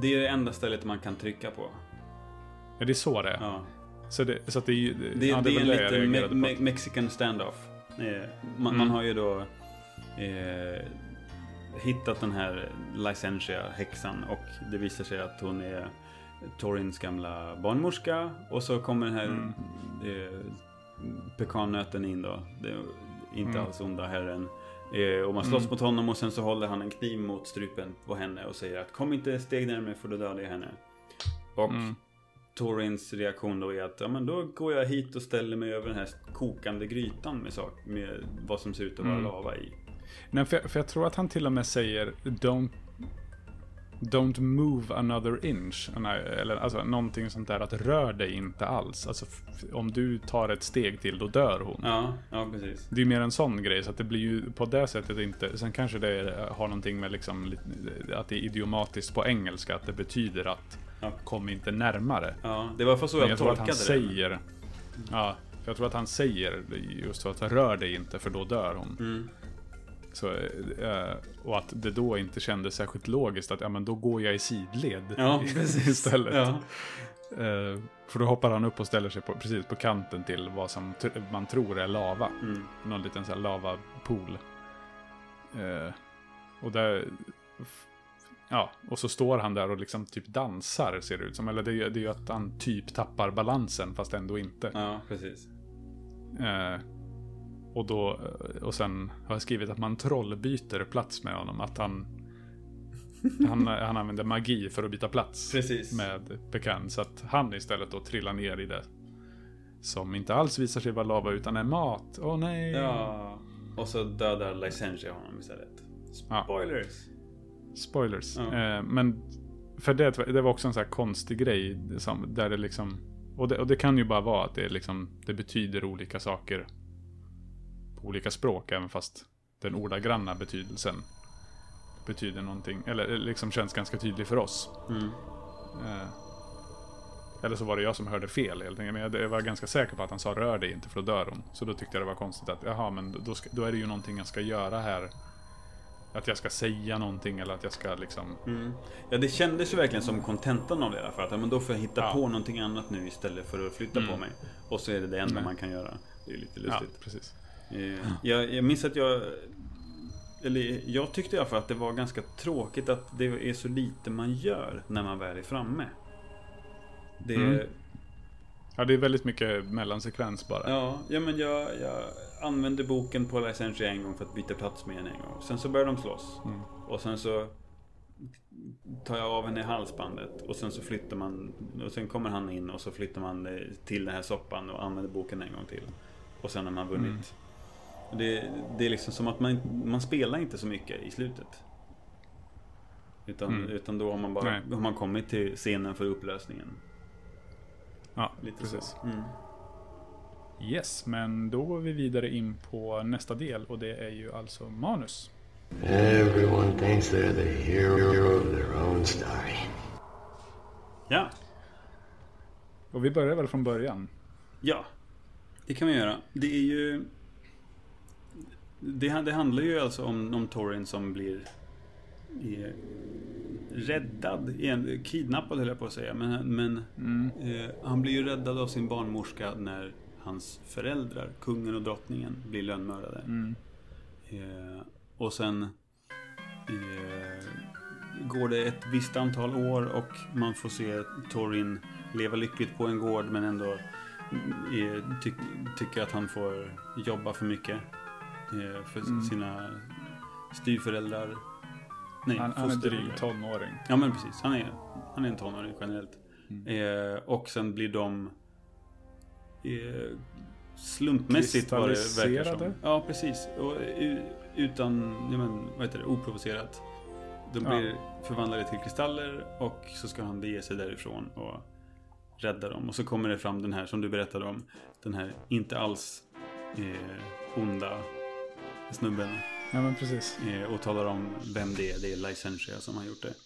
det är det enda stället man kan trycka på. Ja, det är så det är. Ja. Så, det, så att det är ju... Det, ja, det är väl en liten me me mexican standoff. Eh, man, Mm. man har ju då eh, hittat den här Licentia häxan och det visar sig att hon är Torins gamla barnmorska och så kommer den här Mm. eh, pekannöten in då. Det är inte Mm. alls onda herren. Eh, och man slåss Mm. mot honom och sen så håller han en kniv mot strupen på henne och säger att kom inte ett steg närmare för då dödar jag henne. Och Mm. Torins reaktion då är att ja, men då går jag hit och ställer mig över den här kokande grytan med, sak, med vad som ser ut att vara Mm. lava i. Nej, för, för jag tror att han till och med säger don't, don't move another inch. Eller alltså någonting sånt där att rör dig inte alls. Alltså om du tar ett steg till då dör hon. Ja, ja precis. Det är mer en sån grej, så att det blir ju på det sättet inte... Sen kanske det är, har någonting med liksom, att det är idiomatiskt på engelska, att det betyder att Ja. kom inte närmare. Ja, det var för så jag, jag tror att han tolkade det. säger... Ja, jag tror att han säger just så att rör dig inte för då dör hon. Mm. Så, eh, och att det då inte kändes särskilt logiskt att ja, men då går jag i sidled Ja, istället. Ja. Eh, för då hoppar han upp och ställer sig på, precis på kanten till vad som man tror är lava. Mm. Någon liten här lavapool. Eh, och där... Ja, och så står han där och liksom typ dansar ser det ut som. Eller det, är- det är ju att han typ tappar balansen fast ändå inte. ja, precis. Eh, och, då, och sen har jag skrivit att man trollbyter plats med honom. Att han, han, han använder magi för att byta plats Precis. med Pekan. Så att han istället då trillar ner i det. Som inte alls visar sig vara lava utan är mat. Åh nej. Ja. Och så dödar Licentia honom istället. Ja. Spoilers. Ja. Eh, men för det, det var också en sån här konstig grej. Där det liksom... Och det, och det kan ju bara vara att det, liksom, det betyder olika saker på olika språk. Även fast den ordagranna betydelsen betyder någonting. Eller liksom känns ganska tydlig för oss. Mm. Eh, eller så var det jag som hörde fel helt enkelt. Men jag, jag var ganska säker på att han sa rör dig inte för då dör hon. Så då tyckte jag det var konstigt att jaha men då, ska, då är det ju någonting jag ska göra här. Att jag ska säga någonting eller att jag ska liksom... Mm. Ja, det kändes ju verkligen som kontentan av det där. För att ja, men då får jag hitta Ja. på någonting annat nu istället för att flytta Mm. på mig. Och så är det det enda Nej. man kan göra. Det är lite Ja, lustigt. precis. Eh, Jag, jag minns att jag... Eller jag tyckte i alla fall att det var ganska tråkigt att det är så lite man gör när man väl är framme. Det... Mm. Ja, det är väldigt mycket mellansekvens bara. Ja, ja men jag, jag använde boken på Licentia en gång för att byta plats med henne en gång. Sen så började de slåss. Mm. Och sen så tar jag av henne halsbandet och sen så flyttar man och sen kommer han in och så flyttar man eh, till den här soppan och använder boken en gång till. Och sen har man vunnit. Mm. Det, det är liksom som att man, man spelar inte så mycket i slutet. Utan, Mm. utan då har man bara Nej. har man kommit till scenen för upplösningen. Ja, Lite precis. så. Mm. Yes, men då går vi vidare in på nästa del och det är ju alltså manus. Everyone thinks they're the hero of their own story. Ja, Och vi börjar väl från början. Ja, det kan vi göra. Det är ju... Det, det handlar ju alltså om, om Torin som blir eh, räddad, kidnappad höll jag på att säga. Men, men Mm. eh, han blir ju räddad av sin barnmorska när hans föräldrar, kungen och drottningen, blir lönnmördade. Mm. Eh, och sen eh, går det ett visst antal år och man får se Torin leva lyckligt på en gård men ändå eh, ty tycker att han får jobba för mycket eh, för Mm. sina styvföräldrar. Nej, Han, han är dryg tonåring. Ja men precis, han är, han är en tonåring generellt. Mm. Eh, och sen blir de slumpmässigt vad det verkar som. Ja precis. Och, u- utan, ja, men, vad heter det, oprovocerat. De Ja. blir förvandlade till kristaller och så ska han bege sig därifrån och rädda dem. Och så kommer det fram den här som du berättade om. Den här inte alls eh, onda snubben. Ja, men precis. Eh, och talar om vem det är. Det är Licentia som har gjort det. Eh,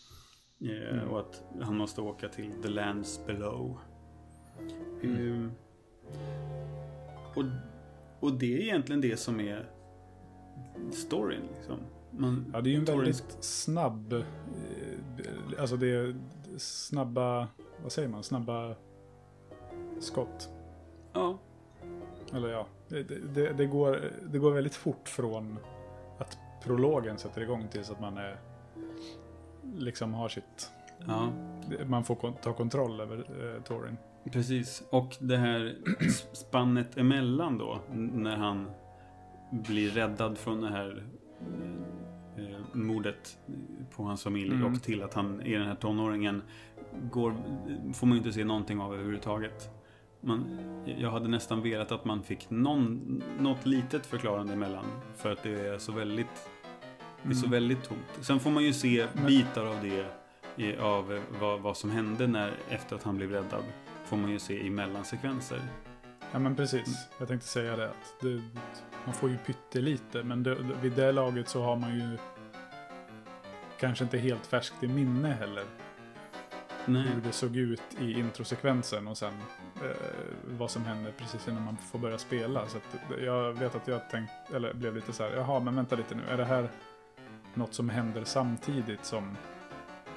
Mm. Och att han måste åka till the lands below. Mm. Och, och det är egentligen det som är storyn. Liksom. Man, Ja, det är ju en storyn- väldigt snabb... eh, Alltså det är snabba... Vad säger man? Snabba skott. Ja, Eller ja, det, det, det, går, det går väldigt fort från att prologen sätter igång tills att man är... Liksom har sitt... ja, Man får ta kontroll över eh, Torin. Precis. Och det här spannet emellan då. När han blir räddad från det här eh, mordet på hans familj Mm. och till att han är den här tonåringen går, får man ju inte se någonting av överhuvudtaget. Man, jag hade nästan velat att man fick någon, något litet förklarande emellan för att det är så väldigt det är så väldigt tomt. Sen får man ju se bitar av det av eh, vad, vad som hände när, efter att han blev räddad. Får man ju se i mellansekvenser. Ja men precis. Jag tänkte säga det att det, man får ju pyttelite. Men det, vid det laget så har man ju kanske inte helt färskt i minne heller. Nej. Hur det såg ut i introsekvensen och sen eh, vad som händer precis innan man får börja spela. Så att jag vet att jag tänkt, eller blev lite så här, jaha men vänta lite nu, är det här något som händer samtidigt som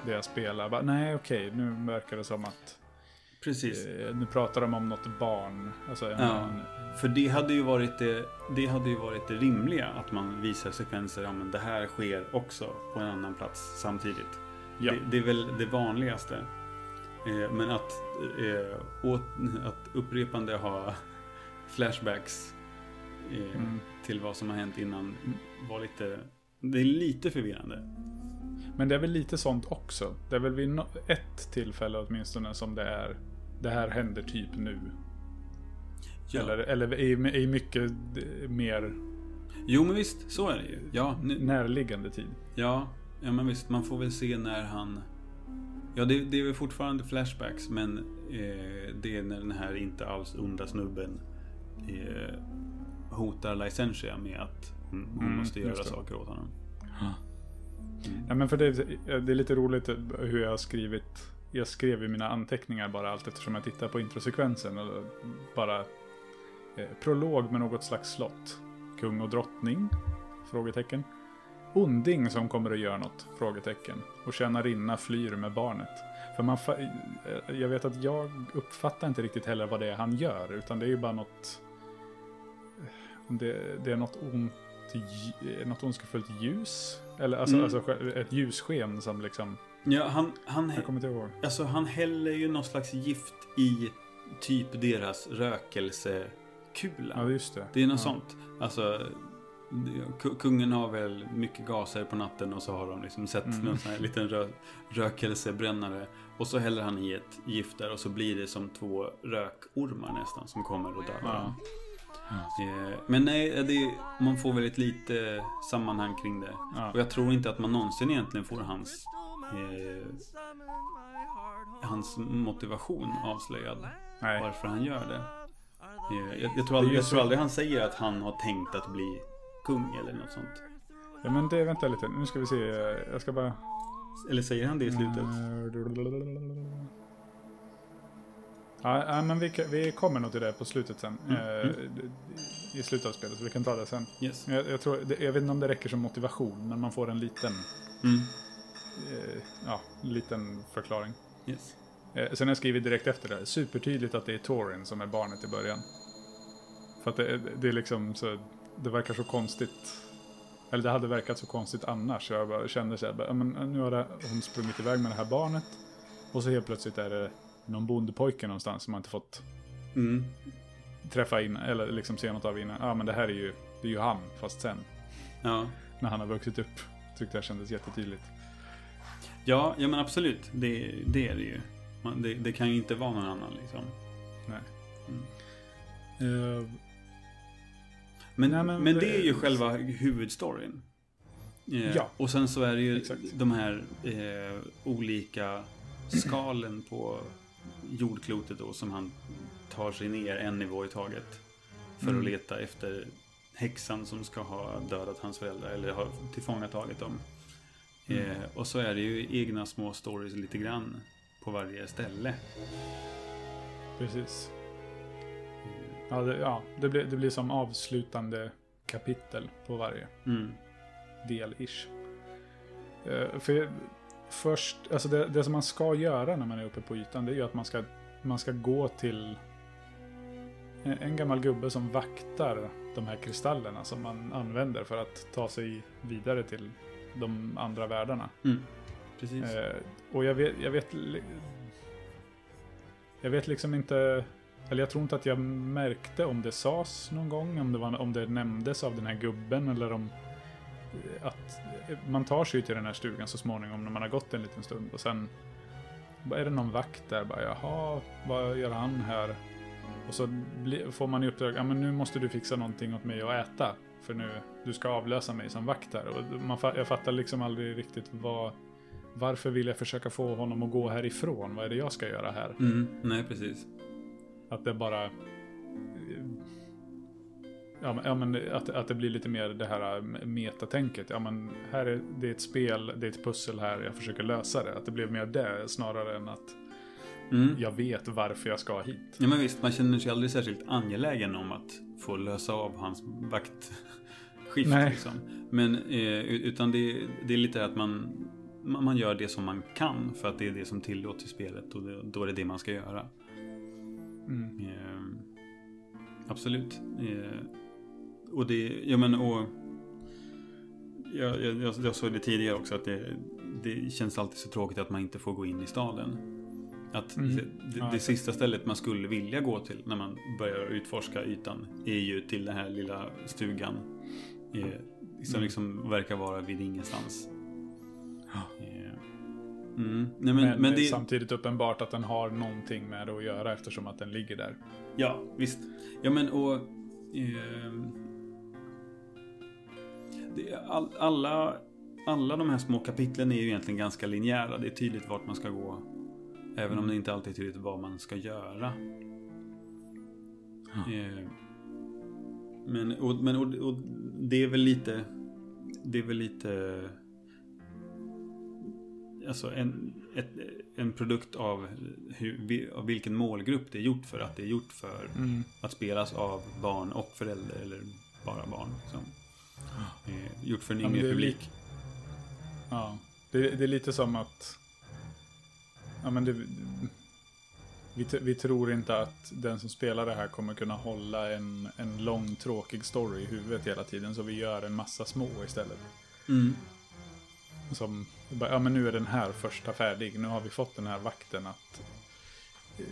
det jag spelar? Bara, Nej okej, nu verkar det som att Precis. eh, nu pratar de om något barn. Alltså, Ja. en, För det hade ju varit det, det hade ju varit det rimliga att man visar sekvenser, ja men det här sker också på en annan plats samtidigt. ja. Det, det är väl det vanligaste. Eh, men att, eh, åt, att upprepande ha flashbacks eh, Mm. till vad som har hänt innan var lite, det är lite förvirrande. Men det är väl lite sånt också. Det är väl vid ett tillfälle åtminstone som det är det här händer typ nu. Ja. Eller, eller i, i mycket mer Jo men visst, så är det ju. Ja, nu, närliggande tid. Ja, ja men visst, man får väl se när han... Ja, det, det är väl fortfarande flashbacks, men eh, det är när den här inte alls onda snubben eh, hotar Licentia med att hon, hon Mm, måste göra saker åt honom. Ja, men för det, det är lite roligt hur jag har skrivit. Jag skrev i mina anteckningar bara allt eftersom jag tittar på introsekvensen. Eller bara eh, prolog med något slags slott. Kung och drottning? Frågetecken. Onding som kommer att göra något? Frågetecken. Och tjänarinna flyr med barnet. För man, eh, jag vet att jag uppfattar inte riktigt heller vad det är han gör. Utan det är ju bara något... Om det, det är något ont, lj- något ondskefullt ljus? Eller alltså, Mm. alltså ett ljussken som liksom... Ja, han, han, Jag kommer inte ihåg. alltså, han häller ju någon slags gift i typ deras rökelsekula. Ja, just det. Det är något ja. sånt. Alltså, kungen har väl mycket gaser på natten och så har de liksom sett Mm. någon sån här liten rö rökelsebrännare. Och så häller han i ett gift där och så blir det som två rökormar nästan som kommer och dödar Ja. Eh, Men nej, det, man får väl ett lite sammanhang kring det. Ja. Och jag tror inte att man någonsin egentligen får hans eh, hans motivation avslöjad. Nej. Varför han gör det. Eh, Jag, jag, tror Det är aldrig, jag tror aldrig han säger att han har tänkt att bli kung eller något sånt. Ja, men det, vänta lite. Nu ska vi se. Jag ska bara... Eller säger han det i slutet? Mm. Ja, ja, men vi, vi kommer nog till det på slutet sen. Mm, Eh, I slutet av spelet, så vi kan ta det sen. Yes. Jag, jag, tror, jag vet inte om det räcker som motivation, men man får en liten, Mm. Eh, ja, liten förklaring. Yes. Eh, sen har jag skrivit direkt efter det. Supertydligt att det är Torin som är barnet i början. För att det, det är liksom så... Det verkar så konstigt. Eller det hade verkat så konstigt annars. Jag bara kände så här, bara, men nu har det, hon sprungit iväg med det här barnet. Och så helt plötsligt är det någon bondepojke någonstans som man inte fått Mm. träffa in eller liksom se något av innan. Ja men det här är ju, det är ju han, fast sen. Ja. När han har vuxit upp. tyckte jag kändes jättetydligt. Ja, ja men absolut. Det, det är det ju. Man, det, det kan ju inte vara någon annan liksom. Nej. Mm. Eh, Men, Nej, men, men det är ju själva huvudstoryn. Eh, Ja. Och sen så är det ju Exakt. de här eh, olika skalen på jordklotet då som han tar sig ner en nivå i taget. För Mm. att leta efter häxan som ska ha dödat hans föräldrar eller ha tillfångatagit dem. Mm. Eh, och så är det ju egna små stories lite grann på varje ställe. precis. Ja, det, ja det, blir, det blir som avslutande kapitel på varje Mm. del-ish. Eh, för först, alltså det, det som man ska göra när man är uppe på ytan, det är ju att man ska, man ska gå till en, en gammal gubbe som vaktar de här kristallerna som man använder för att ta sig vidare till de andra världarna. Mm. Precis. Eh, och jag vet, jag vet... Jag vet liksom inte... Eller jag tror inte att jag märkte om det sades någon gång, om det, var, om det nämndes av den här gubben eller om... eh, Att eh, man tar sig till den här stugan så småningom när man har gått en liten stund och sen... Är det någon vakt där bara, jaha, vad gör han här? Och så får man i uppdrag, ja men nu måste du fixa någonting åt mig att äta. För nu, du ska avlösa mig som vakt här. Och man, jag fattar liksom aldrig riktigt vad... Varför vill jag försöka få honom att gå härifrån? Vad är det jag ska göra här? Mm. Nej, precis. Att det bara... Ja, men, ja, men att, att det blir lite mer det här metatänket. Ja, men här är det är ett spel, det är ett pussel här, jag försöker lösa det. Att det blev mer det snarare än att Mm. jag vet varför jag ska hit. Ja men visst, man känner sig aldrig särskilt angelägen om att få lösa av hans Nej. Liksom. Men eh, utan det, det är lite att man, man gör det som man kan för att det är det som tillåts i spelet och det, då är det det man ska göra. Mm. Eh, absolut. Eh, och det, ja men och jag, jag, jag, såg det tidigare också att det, det känns alltid så tråkigt att man inte får gå in i staden. Att Mm. det, det, det sista stället man skulle vilja gå till när man börjar utforska ytan är ju till den här lilla stugan. Eh, som Mm. liksom verkar vara vid ingenstans. Eh, mm. Nej, men, Men, men, det är samtidigt uppenbart att den har någonting med det att göra eftersom att den ligger där. Ja, visst. Ja, men och... ehm, det, all, alla, alla de här små kapitlen är ju egentligen ganska linjära. Det är tydligt vart man ska gå. Även om det inte alltid är tydligt vad man ska göra. Eh, men och, men och, och det är väl lite... Det är väl lite... Alltså en, ett, en produkt av, hur, av vilken målgrupp det är gjort för. Att det är gjort för att spelas av barn och föräldrar eller bara barn. Liksom. Eh, gjort för en Ja, yngre är publik. lik- Ja, det, det är lite som att... Ja, men det, vi, vi tror inte att den som spelar det här kommer kunna hålla en, en lång tråkig story i huvudet hela tiden. Så vi gör en massa små istället. Mm. Som, ja men nu är den här första färdig. Nu har vi fått den här vakten att eh,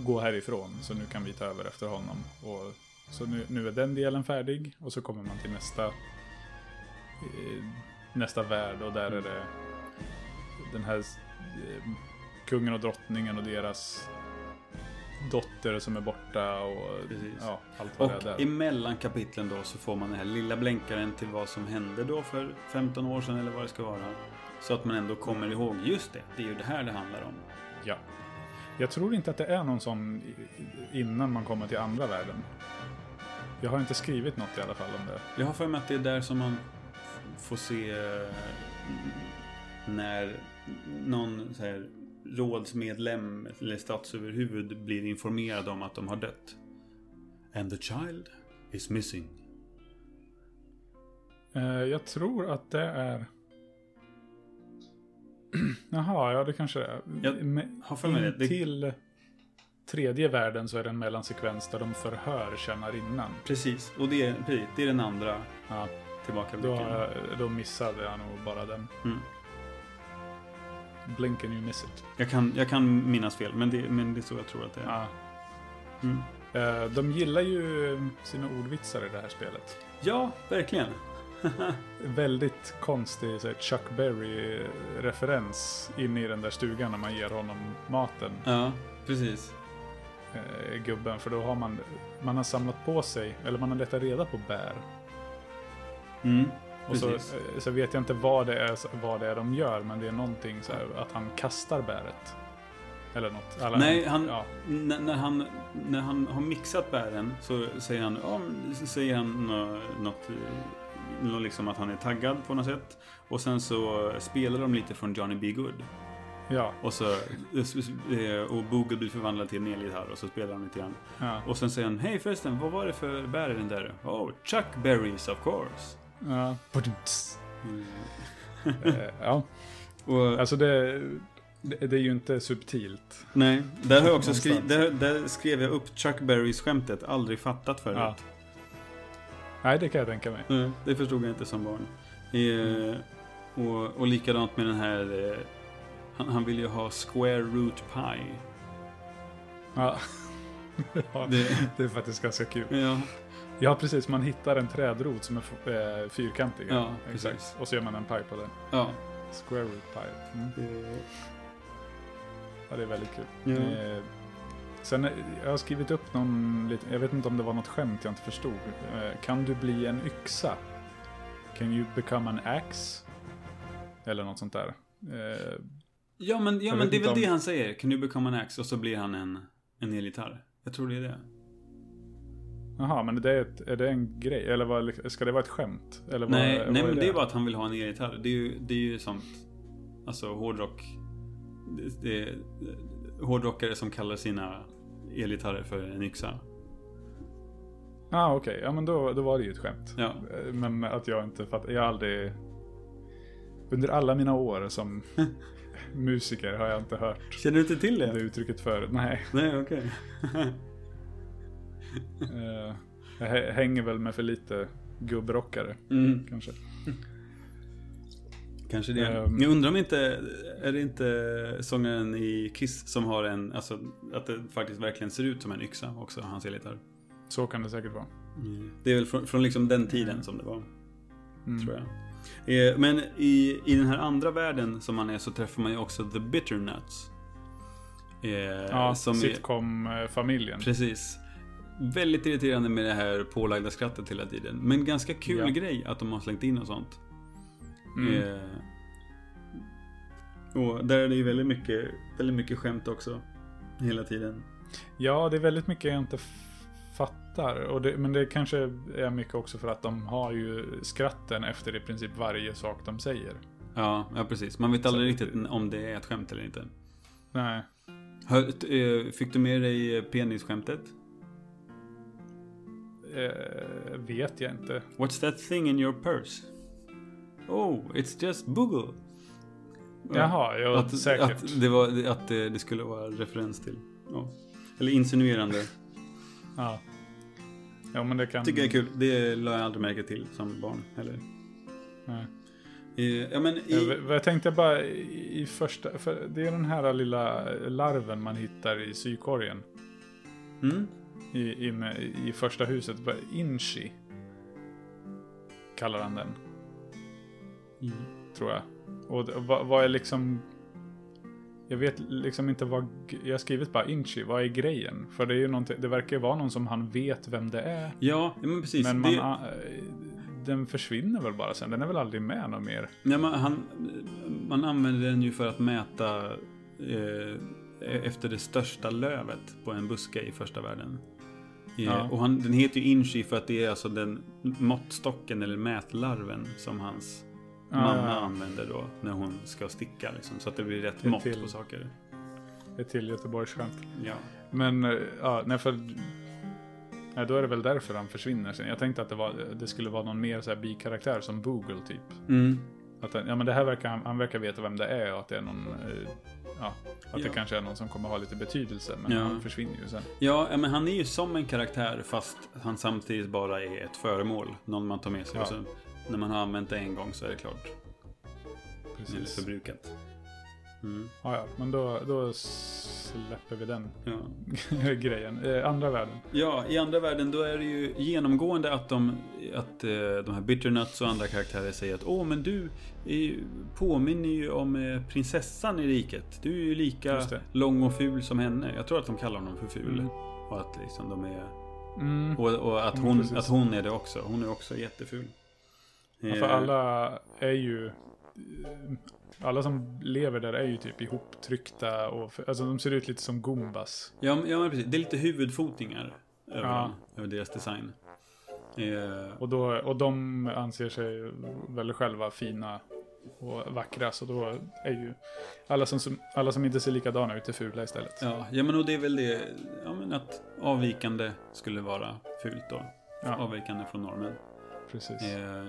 gå härifrån. Så nu kan vi ta över efter honom. Och, så nu, nu är den delen färdig. Och så kommer man till nästa, eh, nästa värld. Och där är det den här eh, kungen och drottningen och deras dotter som är borta. Och Precis. ja, allt vad det är Och emellan kapitlen då så får man den här lilla blänkaren till vad som hände då för 15 år sedan eller vad det ska vara. Så att man ändå kommer ihåg, just det, det är ju det här det handlar om. Ja. Jag tror inte att det är någon sån innan man kommer till andra världen. Jag har inte skrivit något i alla fall om det. Jag har för mig att det är där som man får se eh, när någon så här, rådsmedlem eller statsöverhuvud blir informerad om att de har dött. And the child is missing. Eh, jag tror att det är... Jaha, ja det kanske det är. Jag har för mig det. Till tredje världen så är det en mellansekvens där de förhör tjänarinnan. Precis, och det är, det är den andra Ja, tillbakablicken. då, jag- då missade jag nog bara den. Mm. Blink and you miss it. Jag, kan, jag kan minnas fel, men det, men det är så jag tror att det är. Ja. Mm. Eh, De gillar ju sina ordvitsar i det här spelet. Ja, verkligen. Väldigt konstig så här, Chuck Berry-referens in i den där stugan när man ger honom maten, Ja, precis. eh, gubben. För då har man, man har samlat på sig, eller man har letat reda på bär. Mm, Och så, eh, så vet jag inte vad det, är, vad det är de gör, men det är någonting så här, att han kastar bäret. Eller något. Eller, Nej, han, Ja, när, han, när han har mixat bären så säger han, ja, så säger han nå- något, eh, nå- liksom att han är taggad på något sätt. Och sen så spelar de lite från Johnny B. Good. ja, Och, så, eh, och Boogle blir förvandlad till en elgitarr och så spelar de lite grann. ja, Och sen säger han, hej förresten, vad var det för bär i den där? Oh, Chuck Berries of course. Ja. Eh, ja. Och, Alltså det, det, det är ju inte subtilt. nej, där, har jag också skri- där, där skrev jag upp Chuck Berries skämtet, aldrig fattat förut. Ja. Nej, det kan jag tänka mig. Nej, det förstod jag inte som barn. Eh, och, och likadant med den här... Eh, han, han vill ju ha square root pie. Ja. ja, Det, det är faktiskt ganska kul. ja, Ja, precis. Man hittar en trädrot som är eh, fyrkantig. Ja, precis. Och så gör man en paj på den. ja. Square root pie. Mm. Ja, det är väldigt kul. Ja. Eh, sen, jag har skrivit upp någon, lite, jag vet inte om det var något skämt jag inte förstod. Eh, kan du bli en yxa? Can you become an axe? Eller något sånt där. Eh, ja, men, ja, men det är väl om- det han säger. Can you become an axe? Och så blir han en, en elgitarr. Jag tror det är det. Jaha, men det är, ett, är det en grej? Eller vad, ska det vara ett skämt? Eller vad, nej, vad nej men det är bara att han vill ha en elgitarr. Det är ju, det är ju sånt... Alltså hårdrock... Det, det hårdrockare som kallar sina elgitarrer för en yxa. Ah, okej. Ja, men då, då var det ju ett skämt. Ja. Men att jag inte fattar. Jag har aldrig... Under alla mina år som musiker har jag inte hört Känner du inte till det uttrycket förut. Nej. Nej, okej. Eh, Jag hä- hänger väl med för lite gubbrockare, Mm. kanske. Kanske det. Ehm. jag undrar om inte, är det inte sångaren i Kiss som har en, alltså att det faktiskt verkligen ser ut som en yxa också, hans elgitarr. Så kan det säkert vara. Det är väl från, från liksom den tiden som det var, Mm. tror jag. Eh, Men i, i den här andra världen som man är så träffar man ju också The Bitternuts. Eh, Ja, sitcom-familjen. precis. Väldigt irriterande med det här pålagda skrattet hela tiden. Men ganska kul Ja. grej att de har slängt in och sånt. Mm. Eh, och där är det ju väldigt mycket, väldigt mycket skämt också. Hela tiden. Ja, det är väldigt mycket jag inte fattar. Och det, men det kanske är mycket också för att de har ju skratten efter i princip varje sak de säger. Ja, ja precis. Man vet aldrig Så- riktigt om det är ett skämt eller inte. Nej. Eh, fick du med dig penisskämtet? Eh, vet jag inte. What's that thing in your purse? Oh, it's just Google. Jaha, ja, att, säkert. Att det, var, att det, det skulle vara referens till. Ja. Eller insinuerande. Ja. ja, men det kan... Tycker jag är kul. Det la jag aldrig märke till som barn heller. Nej. Eh, Ja, men Jag, i, jag tänkte bara i, första... För det är den här lilla larven man hittar i sykorgen. mm, I, inne i första huset. Inchi. Kallar han den. Tror jag. Och vad, vad är liksom... Jag vet liksom inte vad... Jag har skrivit bara Inchi. Vad är grejen? För det är ju någonting, Det verkar ju vara någon som han vet vem det är. ja, men precis. Men man, det, a- den försvinner väl bara sen. Den är väl aldrig med något mer. ja, man, han, man använder den ju för att mäta eh, efter det största lövet på en buske i första världen. Eh, Ja. Och han, den heter ju Inchi för att det är alltså den måttstocken eller mätlarven som hans Ja, mamma ja, ja. använder då när hon ska sticka. Liksom, så att det blir rätt Det mått till. på saker. Ett till Göteborgsskämt. Ja. Men, eh, ja, nej för... Ja, då är det väl därför han försvinner sen. Jag tänkte att det, var, det skulle vara någon mer så här bikaraktär som Google typ. Mm. Att ja men det här verkar, han verkar veta vem det är och att det är någon... eh, Ja, att det kanske är någon som kommer ha lite betydelse. Men han försvinner ju sen. Ja, men han är ju som en karaktär fast han samtidigt bara är ett föremål. Någon man tar med sig. Och så, när man har använt det en gång så är det klart. Eller Precis. förbrukat. Mm. Ja, ja, men då, då släpper vi den Ja. grejen. Eh, andra världen. Ja, i andra världen då är det ju genomgående att de, att, eh, de här Bitternuts och andra karaktärer säger att Åh, men du är, ju- påminner ju om eh, prinsessan i riket. Du är ju lika lång och ful som henne. Jag tror att de kallar honom för ful. Mm. Och att liksom de är... Mm. Och, och att, Mm, hon, att hon är det också. Hon är också jätteful. Ja, för Eh, alla är ju... Alla som lever där är ju typ ihoptryckta och... Alltså de ser ut lite som Goombas. Ja, ja men precis. Det är lite huvudfotingar över, Ja. dem, över deras design. Eh, Och, då, och de anser sig väl själva fina och vackra. Så då är ju alla som, som, alla som inte ser likadana ut är fula istället. ja, ja, men och det är väl det. Ja, men att avvikande skulle vara fult då. Ja. Avvikande från normen. Precis. Eh,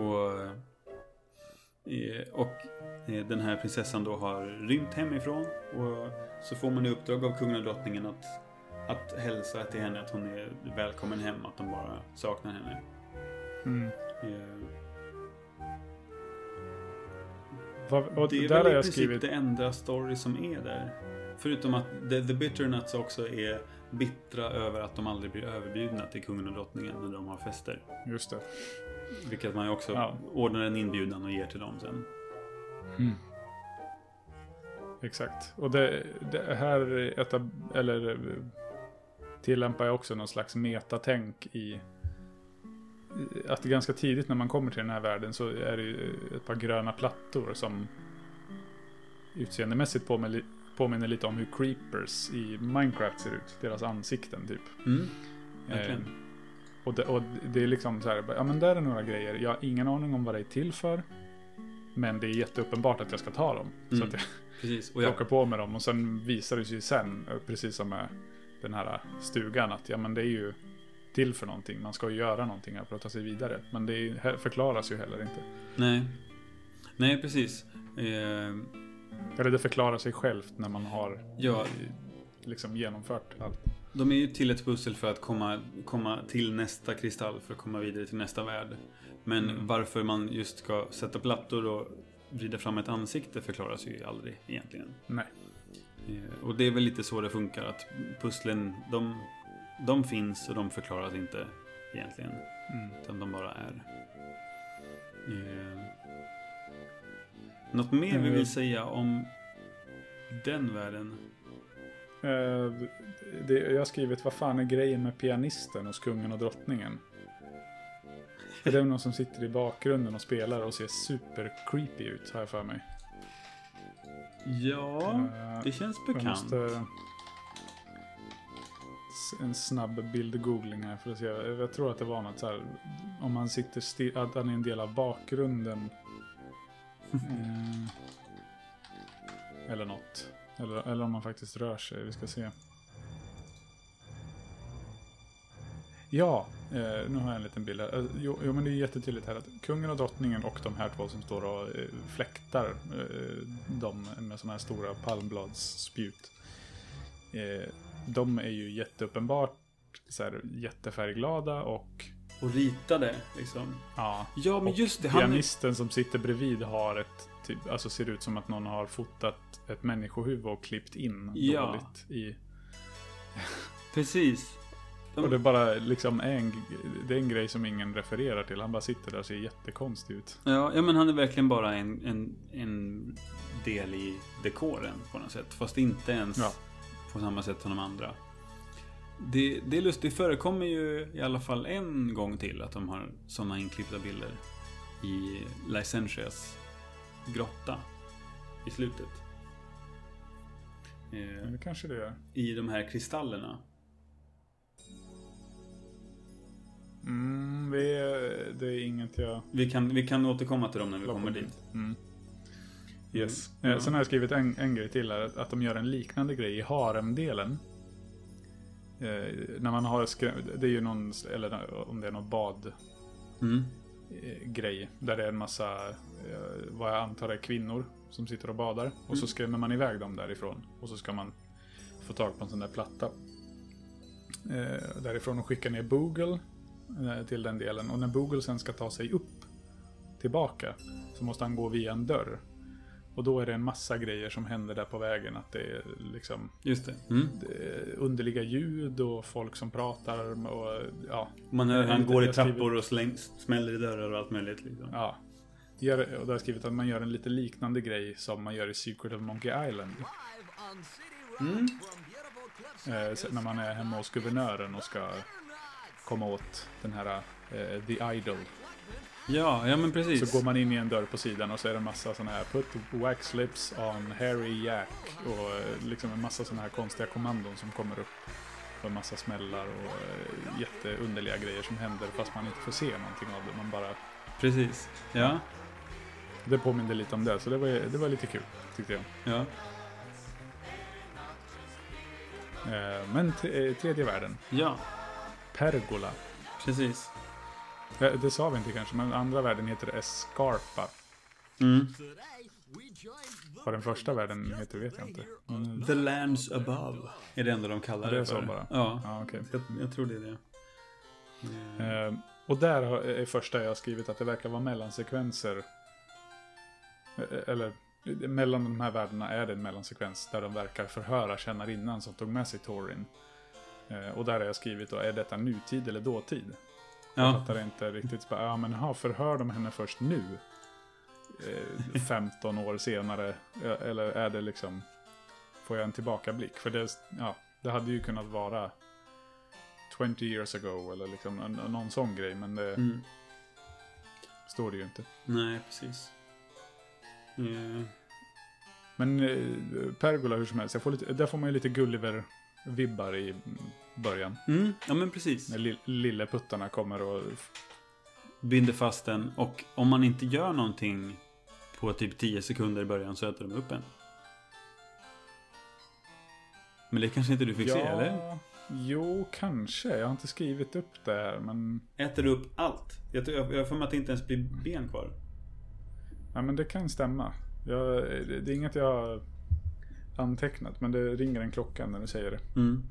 och eh, och eh, den här prinsessan då har rymt hemifrån. Och så får man i uppdrag av kungen och drottningen att, att hälsa till henne att hon är välkommen hem. Att de bara saknar henne. Mm. Eh, Vad- Och det är där väl i princip skrivit... det enda story som är där. Förutom att The, the Bitternuts också är bittra över att de aldrig blir överbjudna till kungen och drottningen när de har fester. Just det. Vilket man ju också Ja. ordnar en inbjudan och ger till dem sen. Exakt. Och det, det här etab- eller eh, tillämpar jag också någon slags metatänk i i att ganska tidigt när man kommer till den här världen så är det ju ett par gröna plattor som utseendemässigt påminner, påminner lite om hur creepers i Minecraft ser ut. Deras ansikten typ. Mm, verkligen. Eh, och, det, och det är liksom så här, ja men där är några grejer. Jag har ingen aning om vad det är till för. Men det är jätteuppenbart att jag ska ta dem. Så Mm. att jag Precis. Och jag, plockar på med dem. Och sen visar det sig sen, precis som med den här stugan, att ja men det är ju till för någonting. Man ska ju göra någonting här för att ta sig vidare. Men det förklaras ju heller inte. nej. Nej, precis. Eh, Eller det förklarar sig självt när man har ja, liksom genomfört allt. De är ju till ett pussel för att komma, komma till nästa kristall för att komma vidare till nästa värld. Men Mm. varför man just ska sätta plattor och vrida fram ett ansikte förklaras ju aldrig egentligen. Nej. Eh, Och det är väl lite så det funkar att pusslen, de, de finns och de förklaras inte egentligen. Mm. Utan de bara är. Eh, något mer vi Eh. vill säga om den världen? Eh, det, jag har skrivit, vad fan är grejen med pianisten hos kungen och drottningen? Är det någon som sitter i bakgrunden och spelar och ser super creepy ut, har jag för mig. Ja, Eh, det känns Jag bekant. måste... S- En snabb bildgoogling här för att se. Jag tror att det var något så här. Om man sitter still, att han är en del av bakgrunden. Mm. Eller något. Eller, eller om man faktiskt rör sig. Vi ska se. Ja, eh, nu har jag en liten bild här. Eh, Jo, jo, men det är jättetydligt här att kungen och drottningen och de här två som står och eh, fläktar eh, de med sådana här stora palmbladsspjut. Eh, de är ju jätteuppenbart så här, jättefärgglada och Och ritade liksom. ja, Ja, men och just det. Han, pianisten som sitter bredvid har ett, typ, alltså ser ut som att någon har fotat ett människohuvud och klippt in Ja. dåligt i precis. Och det är bara liksom en, det är en grej som ingen refererar till. Han bara sitter där och ser jättekonstig ut. ja, ja, men han är verkligen bara en, en, en del i dekoren på något sätt. Fast inte ens Ja. på samma sätt som de andra. Det, det är lustigt, det förekommer ju i alla fall en gång till att de har sådana inklippta bilder i Licentias grotta i slutet. Eh, kanske det är. I de här kristallerna. Mm, det, är, det är inget jag... Vi kan, vi kan återkomma till dem när vi kommer dit. Mm. Yes. Mm. Eh, Sen har jag skrivit en, en grej till här. att- Att de gör en liknande grej i haremdelen. Eh, när man har Det är ju någon, eller om det är någon bad Mm. eh, grej. Där det är en massa, eh, vad jag antar är kvinnor som sitter och badar. Och så skrämmer man iväg dem därifrån. Och så ska man få tag på en sån där platta. Eh, därifrån och skicka ner Google eh, till den delen. Och när Google sen ska ta sig upp tillbaka så måste han gå via en dörr. Och då är det en massa grejer som händer där på vägen. Att det är liksom Just det. Mm. underliga ljud och folk som pratar och ja. Man hör, han går i trappor och släng, smäller i dörrar och allt möjligt. Liksom. Ja. Gör, och då har jag skrivit att man gör en lite liknande grej som man gör i Secret of Monkey Island. Eh, så när man är hemma hos guvernören och ska komma åt den här eh, The Idol. Ja, ja men precis. Så går man in i en dörr på sidan och så är det en massa sådana här Put wax lips on Harry Jack. Och eh, liksom en massa sådana här konstiga kommandon som kommer upp. Och en massa smällar och eh, jätteunderliga grejer som händer fast man inte får se någonting av det. Man bara... Precis. Ja, Det påminner lite om det, så det var, det var lite kul tyckte jag. ja. Eh, Men tredje världen, Ja, Pergola. precis. Eh, Det sa vi inte kanske, men andra världen heter Escarpa. Mm. Vad den första världen heter vet jag inte. Men, The lands above är det enda de kallar Ja, det är det så för. bara. Ja, ja, okej. jag, jag tror det är det. Eh, och där är första jag har skrivit att det verkar vara mellansekvenser. Eh, Eller eh, mellan de här världarna är det en mellansekvens där de verkar förhöra kännarinnan som tog med sig Torin. Eh, och där har jag skrivit då, är detta nutid eller dåtid? Jag Ja, fattar inte riktigt. Bara, Ja, men ha, förhör de henne först nu? Eh, 15 år senare? Eh, Eller är det liksom... Får jag en tillbakablick? För det, ja, det hade ju kunnat vara 20 years ago eller liksom någon sån grej. Men det mm. står det ju inte. nej precis. Eh, Men eh, Pergola hur som helst, jag får lite, där får man ju lite Gulliver-vibbar i början. Mm, ja men precis. När li, lilleputtarna kommer och... Binder fast den och om man inte gör någonting på typ 10 sekunder i början så äter de upp en. Men det kanske inte du fick se eller? Jo, kanske. Jag har inte skrivit upp det här, men... Äter du upp allt? Jag, har för mig att det inte ens blir ben kvar. Ja, men det kan stämma. Jag, det är inget jag antecknat, men det ringer en klocka när du säger det. Mm.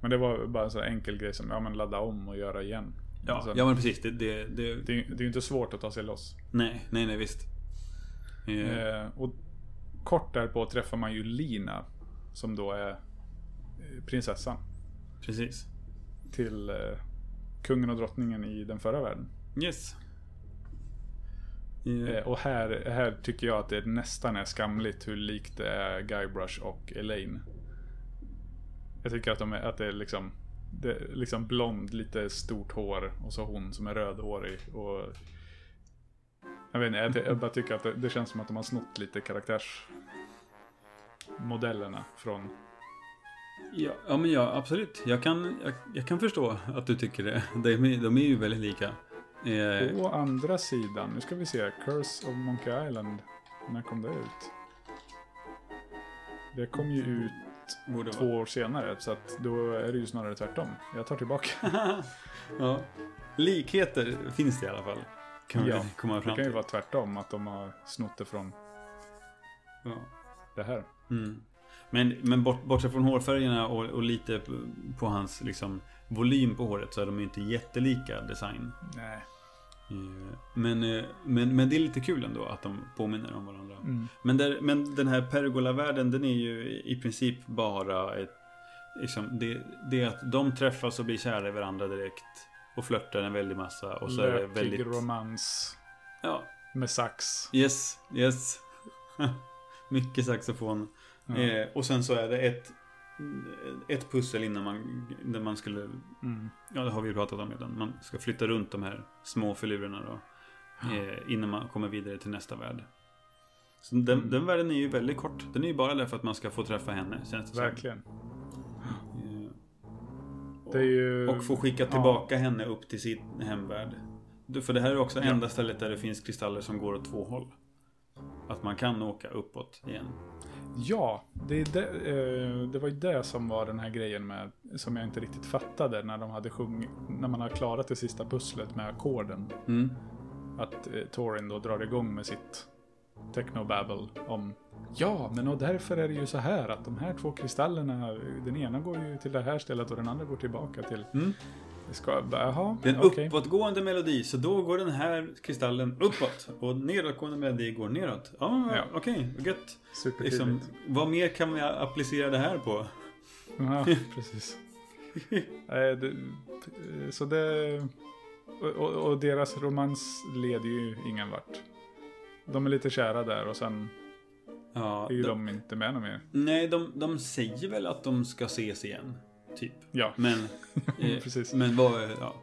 Men det var bara en sån enkel grej som, ja men ladda om och göra igen. Ja, Alltså, ja men precis. Det, det, det, det, är- det är ju inte svårt att ta sig loss. nej, nej, nej visst. Eh, Eh, och kort därpå träffar man ju Lina, som då är eh, prinsessan precis. till eh, kungen och drottningen i den förra världen. Yes. Eh, och här, här tycker jag att det nästan är skamligt hur likt det är Guybrush och Elaine. Jag tycker att, de är, att det är liksom, det är liksom blond, lite stort hår och så hon som är rödhårig. Och jag vet inte, jag, jag bara tycker att det, det känns som att de har snott lite karaktärsmodellerna från... Ja, ja, men ja, absolut. Jag kan, jag, jag kan förstå att du tycker det. De, är- de är ju väldigt lika. Eh, Å andra sidan, nu ska vi se, Curse of Monkey Island, när kom det ut? Det kom ju ut borde två år senare, så att då är det ju snarare tvärtom. Jag tar tillbaka. ja. Likheter finns det i alla fall. Kan Ja, komma Det fram kan ju vara tvärtom, att de har snott det från Ja. det här. Mm. Men, men bort, bortsett från hårfärgerna och, och lite på, på hans liksom, volym på håret så är de ju inte jättelika design. Nej. Men, eh, men, men det är lite kul ändå att de påminner om varandra. Mm. Men, där, men den här pergola-världen den är ju i princip bara ett... Liksom, det, det är att de träffas och blir kära i varandra direkt. Och flörtar en väldig massa. Och så är det Lökig väldigt... romans Ja, med sax. yes, yes. Mycket saxofon. Ja. Eh, och sen så är det ett, ett pussel innan man, där man skulle, Mm. ja det har vi ju pratat om redan, man ska flytta runt de här små filurerna då. Eh, innan man kommer vidare till nästa värld. Så den, Mm. den världen är ju väldigt kort. Den är ju bara där för att man ska få träffa henne, känns det. Verkligen. Eh, är ju... Och få skicka tillbaka henne upp till sin hemvärld. För det här är också Ja. enda stället där det finns kristaller som går åt två håll. Att man kan åka uppåt igen. Ja, det, det, eh, det var ju det som var den här grejen med, som jag inte riktigt fattade när de hade sjungit, när man har klarat det sista pusslet med ackorden. Mm. Att eh, Torin då drar igång med sitt technobabble om Ja, men och därför är det ju så här att de här två kristallerna, den ena går ju till det här stället och den andra går tillbaka till... Mm. Det ska... Jaha, Det är en okej. uppåtgående melodi, så då går den här kristallen uppåt. Och nedåtgående melodi går neråt. Ja, Ja. okej, gött. Supertydligt. Liksom, vad mer kan vi applicera det här på? Ja, precis. Så det... Och, och, deras romans leder ju ingen vart. De är lite kära där och sen Ja, är ju de, de inte med något mer. nej, de, de säger väl att de ska ses igen. Typ. Ja, Men, eh, Precis. men vad, ja,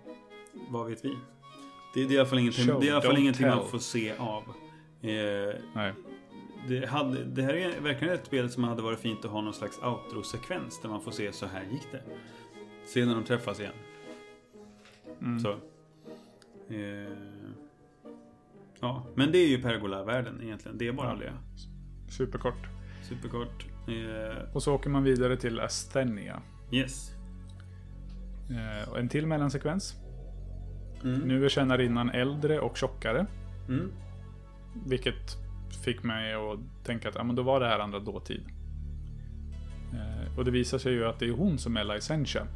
vad vet vi? Det, det är i alla fall ingenting, Show, det är i alla fall ingenting man får se av. Eh, nej. det, hade, det här är verkligen ett spel som hade varit fint att ha någon slags outro-sekvens där man får se så här gick det. Se när de träffas igen. Mm. Så. Eh, ja, men det är ju Pergola-världen egentligen. Det är bara Ja. det. Superkort. Superkort. Eh, Och så åker man vidare till Asthenia. Yes. Eh, och en till mellansekvens. Mm. Nu är tjänarinnan äldre och tjockare. Mm. Vilket fick mig att tänka att ja, men då var det här andra dåtid. Eh, och det visar sig ju att det är hon som är Licentia.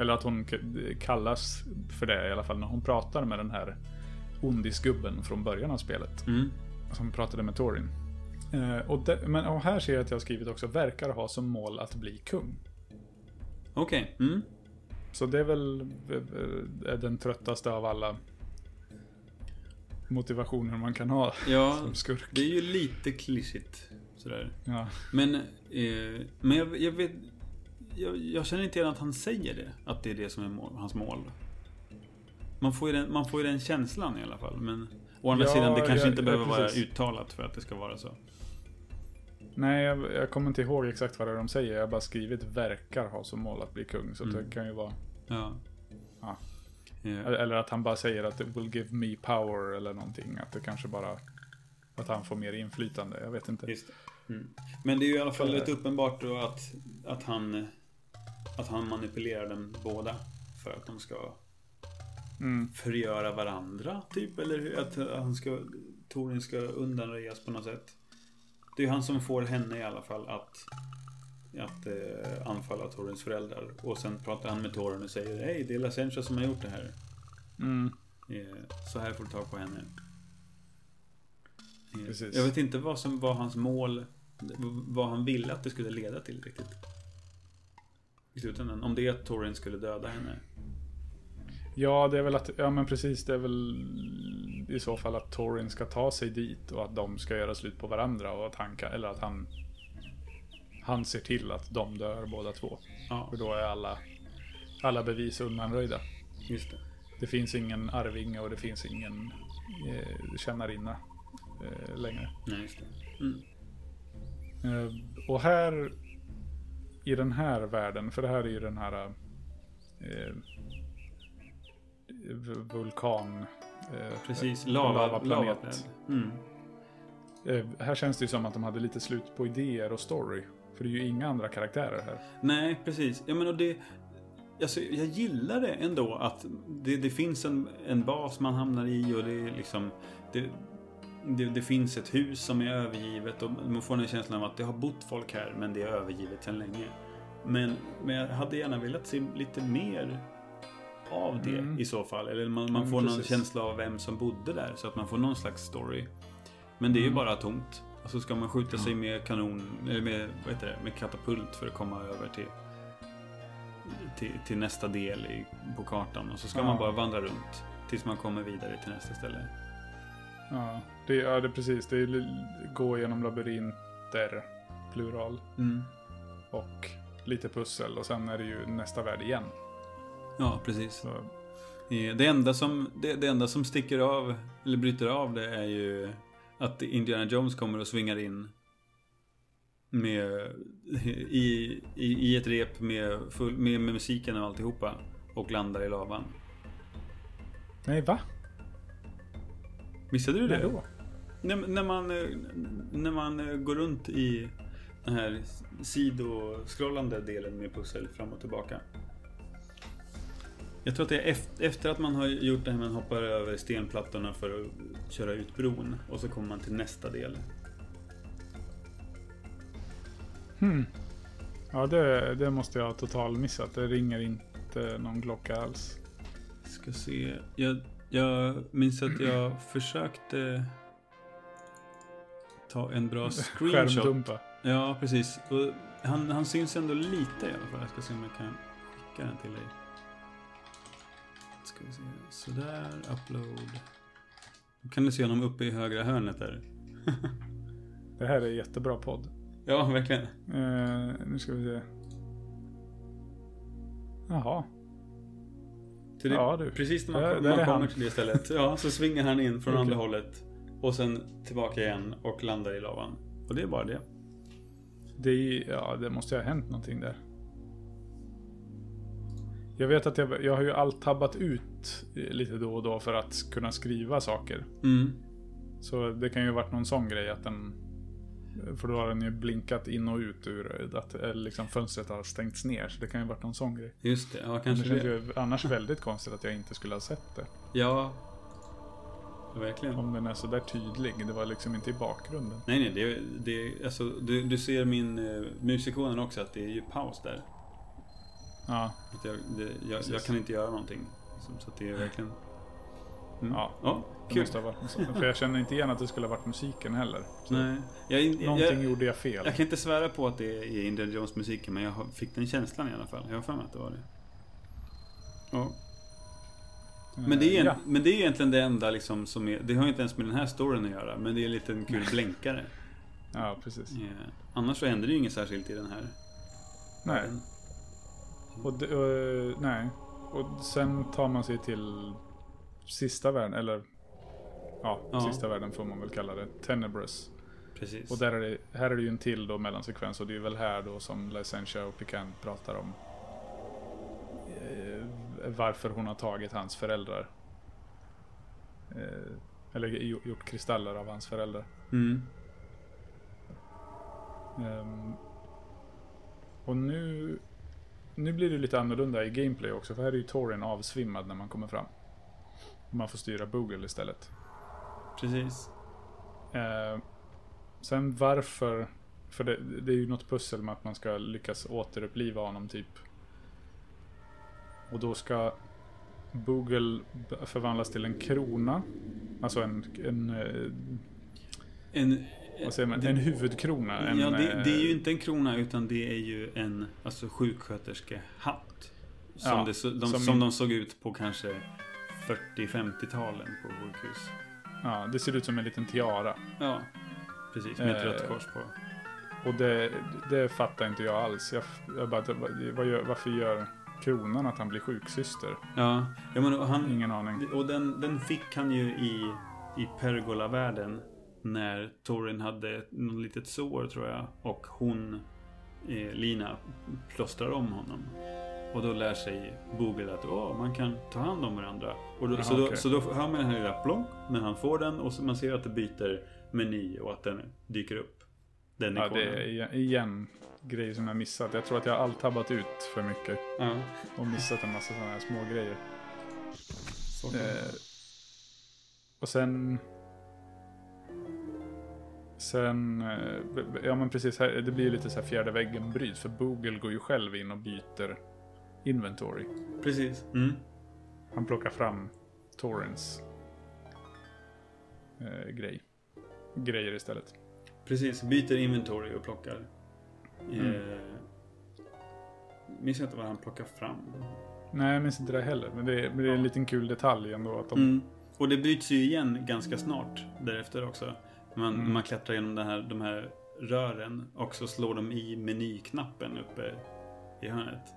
Eller att hon kallas för det i alla fall när hon pratar med den här ondisgubben från början av spelet. Mm. Som pratade med Torin. Eh, och, de, men, och här ser jag att jag har skrivit också verkar ha som mål att bli kung. Okej. Mm. Så det är väl eh, eh, den tröttaste av alla motivationer man kan ha Ja, som skurk. det är ju lite klyschigt. Sådär. Ja. Men, eh, men jag, jag vet... Jag, jag känner inte igen att han säger det. Att det är det som är mål, hans mål. Man får, ju den, man får ju den känslan i alla fall. Men å andra Ja, sidan, det kanske ja, inte behöver vara uttalat för att det ska vara så. Nej, jag, jag kommer inte ihåg exakt vad det är de säger. Jag har bara skrivit verkar ha som mål att bli kung. Så Mm. det kan ju vara... Ja. Ja. Eh, Eller att han bara säger att det will give me power eller någonting. Att det kanske bara... Att han får mer inflytande. Jag vet inte. Just. Mm. Men det är ju i alla fall rätt uppenbart då att, att, han, att han manipulerar dem båda. För att de ska Mm. förgöra varandra, typ. Eller att han ska, Torin ska undanröjas på något sätt. Det är han som får henne i alla fall att, att eh, anfalla Torins föräldrar. Och sen pratar han med Torin och säger Hej, det är Lacentia som har gjort det här. Mm. Eh, så här får du tag på henne. Eh, Precis. Jag vet inte vad som var hans mål. Vad han ville att det skulle leda till riktigt. I slutändan. Om det är att Torin skulle döda henne. Ja, det är väl att... Ja, men precis. Det är väl i så fall att Torin ska ta sig dit och att de ska göra slut på varandra och att han kan... Eller att han... Han ser till att de dör båda två. Ja, För då är alla... Alla bevis undanröjda. just det. Det finns ingen arvinge och det finns ingen eh, tjänarinna eh, längre. Nej, just det. Mm. Eh, och här i den här världen, för det här är ju den här eh, vulkan... Eh, Precis, lava, lavaplanet. Mm. Eh, här känns det ju som att de hade lite slut på idéer och story. För det är ju inga andra karaktärer här. Nej, precis. Jag menar, det... Alltså, jag gillar det ändå att det, det finns en, en bas man hamnar i och det är liksom... Det, det, det finns ett hus som är övergivet och man får den känslan av att det har bott folk här men det är övergivet sedan länge. Men, men jag hade gärna velat se lite mer av det Mm. i så fall. Eller man, man Mm, får någon precis. känsla av vem som bodde där så att man får någon slags story. Men det är ju Mm. bara tomt. Och så ska man skjuta sig med kanon, eller med, vad heter det, med katapult för att komma över till, till, till nästa del i, på kartan. Och så ska Ja. man bara vandra runt tills man kommer vidare till nästa ställe. Ja, det, ja, det är precis. Det är gå genom labyrinter, plural. Mm. Och lite pussel och sen är det ju nästa värld igen. Ja, precis. Så, Det enda, som, det, det enda som sticker av, eller bryter av det är ju att Indiana Jones kommer och svingar in med, i, i, i ett rep med, full, med, med musiken och alltihopa och landar i lavan. nej, va? Missade du När det? då? När, när, man, när man går runt i den här sidoskrollande delen med pussel fram och tillbaka. Jag tror att det är efter, att man har gjort det här man hoppar över stenplattorna för att köra ut bron och så kommer man till nästa del. Hmm. Ja, det, det måste jag ha total missat. Det ringer inte inte någon klocka alls. Ska se. Jag, jag minns att jag försökte ta en bra screenshot. Skärmdumpa. Ja, precis. Och han, han syns ändå lite i alla fall. Jag ska se om jag kan skicka den till dig. Ska vi se. Sådär, upload. Då kan du se honom uppe i högra hörnet där. Det här är jättebra podd. Ja, verkligen. Eh, nu ska vi se. Jaha. Det, Ja, du. Precis när man, kom- där man kommer han. till det stället. Ja, så svingar han in från Okej. andra hållet. Och sen tillbaka igen och landar i lavan. Och det är bara det. Det, är, ja, det måste ju ha hänt någonting där. Jag vet att jag, jag har ju allt tabbat ut eh, lite då och då för att kunna skriva saker. Mm. Så det kan ju ha varit någon sån grej att den... För då har den ju blinkat in och ut ur att eh, liksom fönstret har stängts ner. Så det kan ju ha varit någon sån grej. Just det, ja Det kanske känns det. ju annars väldigt konstigt att jag inte skulle ha sett det. Ja. Verkligen. Om den är så där tydlig. Det var liksom inte i bakgrunden. Nej, nej, det, det, alltså, du, du ser min uh, musikonen också att det är ju paus där. Ja, Att jag, det, jag, jag kan inte göra någonting. Liksom, så att det är verkligen... Mm. Ja. ja kul. För jag känner inte igen att det skulle ha varit musiken heller. Så Nej, jag, Någonting jag, gjorde jag fel. jag kan inte svära på att det är Indiana Jones musiken men jag fick den känslan i alla fall. Jag har för mig att det var det. Ja. Men det, är, Eh, ja. men det är egentligen det enda liksom som är... Det har inte ens med den här storyn att göra. Men det är en liten kul blänkare. ja, precis. Eh, annars så händer det ju inget särskilt i den här. Nej. världen. Och, det, och, nej. Och sen tar man sig till sista världen, eller ja, Ja. sista världen får man väl kalla det. Tenebrous. Precis. Och där är det, här är det ju en till då mellansekvens och det är väl här då som Licentia och Picant pratar om eh, varför hon har tagit hans föräldrar. Eh, eller gjo- gjort kristaller av hans föräldrar. Mm. Ehm, och nu, nu blir det lite annorlunda i gameplay också. För här är ju Torin avsvimmad när man kommer fram. Man får styra Boogle istället. Precis. Ehm, sen varför... För det, det är ju något pussel med att man ska lyckas återuppliva honom typ. Och då ska Boogle förvandlas till en krona. Alltså en... en eh, En, vad säger man? det- En huvudkrona. En, ja, det, det är ju eh, inte en krona utan det är ju en alltså, sjuksköterskehatt. Som, Ja, det, de, som som, de såg ut på kanske 40-50-talen på sjukhus. Ja, det ser ut som en liten tiara. Ja, precis. Med ett Eh, rött kors på. Och det, det fattar inte jag alls. Jag, jag bara, vad gör, varför gör kronan att han blir sjuksyster? Ja, ja men och han, Ingen aning. Och den, den fick han ju i, i Pergola-världen. När Torin hade något litet sår tror jag. Och hon, eh, Lina, plåstrar om honom. Och då lär sig Boogle att åh, man kan ta hand om varandra. Och då, Jaha, så, då, så då hör man den här lilla plonk när han får den. Och man ser att det byter meny och att den dyker upp. Den Ja, ikonen. det är igen- igen grejer som jag missat. Jag tror att jag har allt tabbat ut för mycket. Ja. Och missat en massa sådana här små grejer. Så. Eh, och sen... Sen, eh, ja men precis, här, det blir ju lite så här fjärde väggen bryts. För Google går ju själv in och byter inventory. Precis. Mm. Han plockar fram Torrens eh, grej. Grejer istället. Precis, byter inventory och plockar. Mm. Eh, minns jag inte vad han plockar fram. Nej, jag minns inte det heller. Men det är, men det är en liten kul detalj ändå. Att de, Mm. Och det bryts ju igen ganska snart därefter också. Man, Mm. man klättrar genom den här, de här rören och så slår de i menyknappen uppe i hörnet.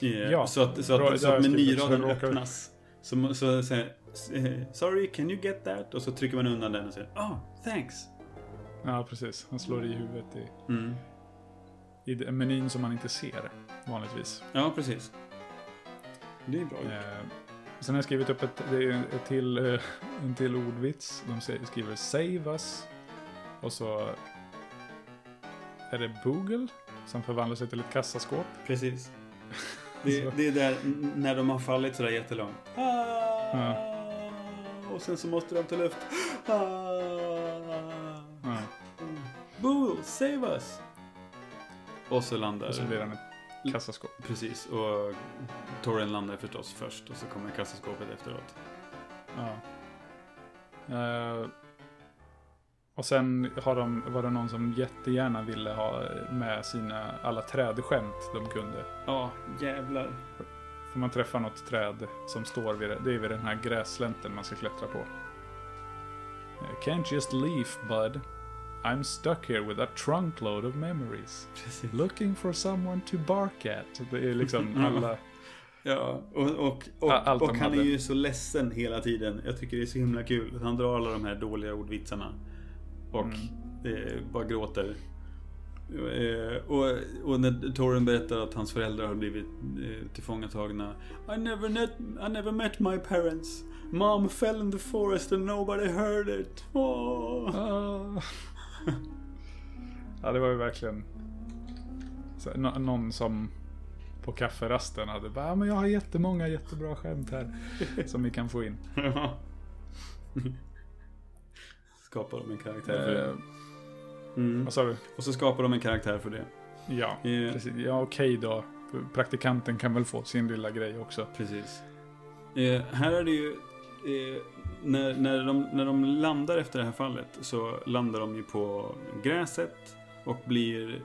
Eh, Ja, så att, så att, så att menyraden så öppnas. Så, så säger eh, Sorry, can you get that? Och så trycker man undan den och säger Oh, thanks. Ja, precis. Han slår i huvudet i, Mm. i menyn som man inte ser vanligtvis. Ja, precis. Det är bra. Eh, sen har jag skrivit upp ett, ett till, eh, en till ordvits. De skriver Save us. Och så är det Google som förvandlar sig till ett kassaskåp. Precis. Det, det är där när de har fallit sådär jättelångt. Ah, Och sen så måste de ta luft. Ah, Ja. Boo, save us! Och så landar... Och så blir han ett kassaskåp. Precis, och Torren landar förstås först och så kommer kassaskåpet efteråt. Ja. Eh, och sen har de, var det någon som jättegärna ville ha med sina alla trädskämt de kunde. Ja, jävlar. För man träffar något träd som står vid det. Det är vid den här grässlänten man ska klättra på. Eh, Can't just leave, bud. I'm stuck here with a trunkload of memories. Precis. Looking for someone to bark at. Det är liksom alla... Ja, och, och, och, allt och han är hade. ju så ledsen hela tiden. Jag tycker det är så himla kul. Han drar alla de här dåliga ordvitsarna. Och eh, bara gråter. Eh, och, och när Torren berättar att hans föräldrar har blivit eh, tillfångatagna. I never, net, I never met my parents. Mom fell in the forest and nobody heard it. Åh. Ah. Ja, det var ju verkligen... Nå- någon som på kafferasten hade bara, "Ja, men jag har jättemånga jättebra skämt här. som vi kan få in. Skapar de en karaktär för det. Eh, Mm. vad sa du? Och så skapar de en karaktär för det. Ja, Eh. precis. Ja, okej då. Praktikanten kan väl få sin lilla grej också. Precis. Eh, här är det ju... Eh, när, när, de, när de landar efter det här fallet så landar de ju på gräset och blir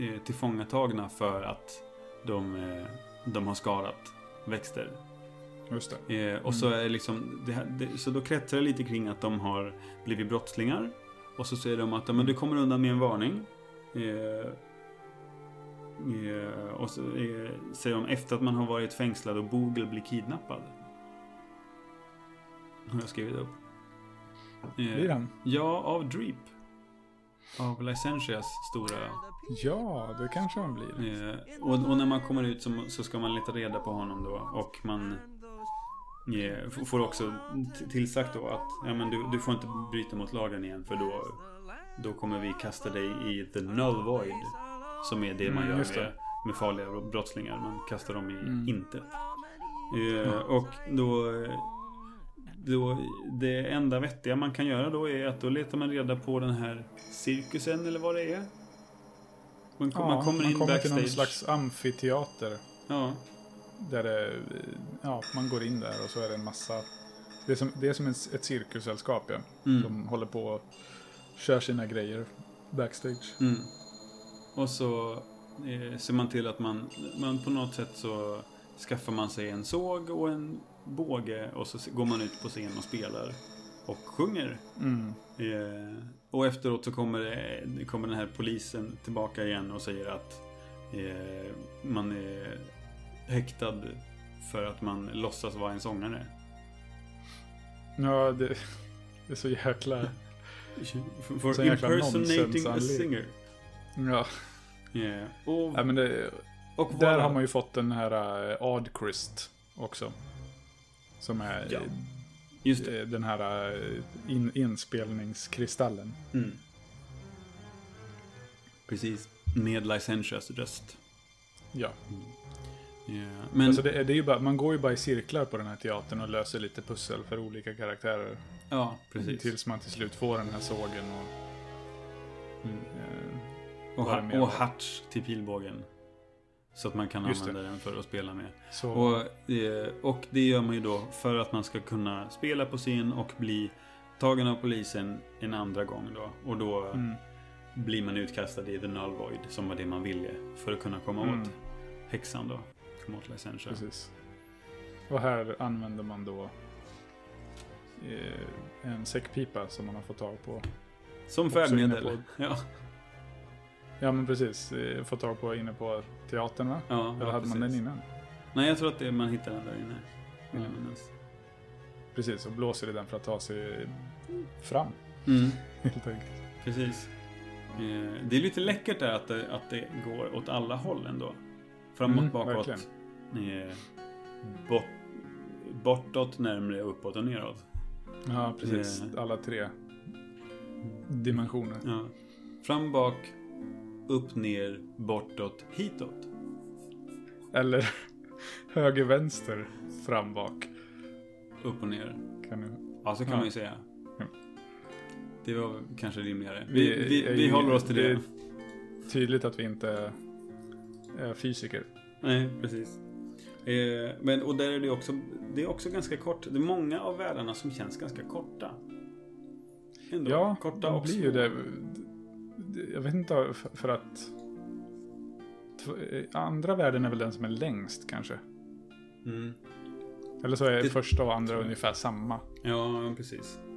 eh, tillfångatagna för att de, eh, de har skadat växter. Just det. Eh, och så är det liksom, det här, det, så då kretsar det lite kring att de har blivit brottslingar. Och så säger de att ja, men du kommer undan med en varning. Eh, eh, och så eh, säger de efter att man har varit fängslad och Bogle blir kidnappad. Har jag skrivit upp. Eh, Blir han? Ja, av Dreep. Av Licentias stora Ja, det kanske han blir. Eh, och, och när man kommer ut så, så ska man leta reda på honom då. Och man eh, f- får också tillsagt då att ja, men du, du får inte bryta mot lagen igen för då, då kommer vi kasta dig i the null void. Som är det man Mm, gör med, med farliga brottslingar. Man kastar dem i Mm. intet. Eh, och då, då... Det enda vettiga man kan göra då är att då letar man reda på den här cirkusen eller vad det är. Man, Ja, man kommer in till någon backstage. slags amfiteater. Ja, Där det, ja, man går in där och så är det en massa... Det är som, det är som ett, ett cirkussällskap, ja. Mm. De håller på och kör sina grejer backstage. Mm. Och så eh, ser man till att man, man på något sätt så skaffar man sig en såg och en båge och så går man ut på scen och spelar och sjunger. Mm. Eh, och efteråt så kommer, det, kommer den här polisen tillbaka igen och säger att eh, man är häktad för att man låtsas vara en sångare. Ja, det, det är så jäkla... For Så jäkla impersonating a singer. Ja, Yeah. Och, ja men det, och där har man ju fått den här uh, Oddcrist också. Som är Ja, Just det. eh, den här eh, in, inspelningskristallen. Mm. Precis. Med Licentias röst. Ja, Yeah. Men, alltså det, är- det är ju bara, man går ju bara i cirklar på den här teatern och löser lite pussel för olika karaktärer. ja, precis. Tills man till slut får den här sågen och... Mm. Eh, Och, och var. harts till pilbågen. Så att man kan Just använda den för att spela med. så, Och, eh, och det gör man ju då för att man ska kunna spela på scen och bli tagen av polisen en andra gång då. Och då mm, blir man utkastad i the null void som var det man ville. För att kunna komma Mm. åt häxan då. Komma åt Licentia. precis. Och här använder man då eh, en säckpipa som man har fått tag på. Som färdmedel. Ja. Ja men precis, eh, fått tag på inne på teatern va? ja, Eller ja, hade man den precis. innan? Nej, jag tror att det, man hittar den där inne. Vill Mm. minnas. Precis, och blåser i den för att ta sig fram Mm. helt enkelt. Precis. Eh, Det är lite läckert där att det, att det går åt alla håll ändå. Framåt, Mm, bakåt. Eh, bort, bortåt, närmre, uppåt och neråt. Ja precis, alla tre dimensioner. Ja. Fram, bak, upp, ner, bortåt, hitåt. Eller höger, vänster, fram, bak. Upp och ner. Kan du... Ja, så kan Ja. man ju säga. Ja. Det var kanske rimligare. Vi, vi, vi ju- håller oss till det. är tydligt att vi inte är fysiker. Nej, precis. Eh, men, och där är det också, det är också ganska kort. Det är många av världarna som känns ganska korta. Ändå. Ja, korta de blir ju det. Jag vet inte för- att... tv- Andra världen är väl den som är längst kanske. Mm. Eller så är Det- första och andra ungefär samma. Ja, precis. Eh,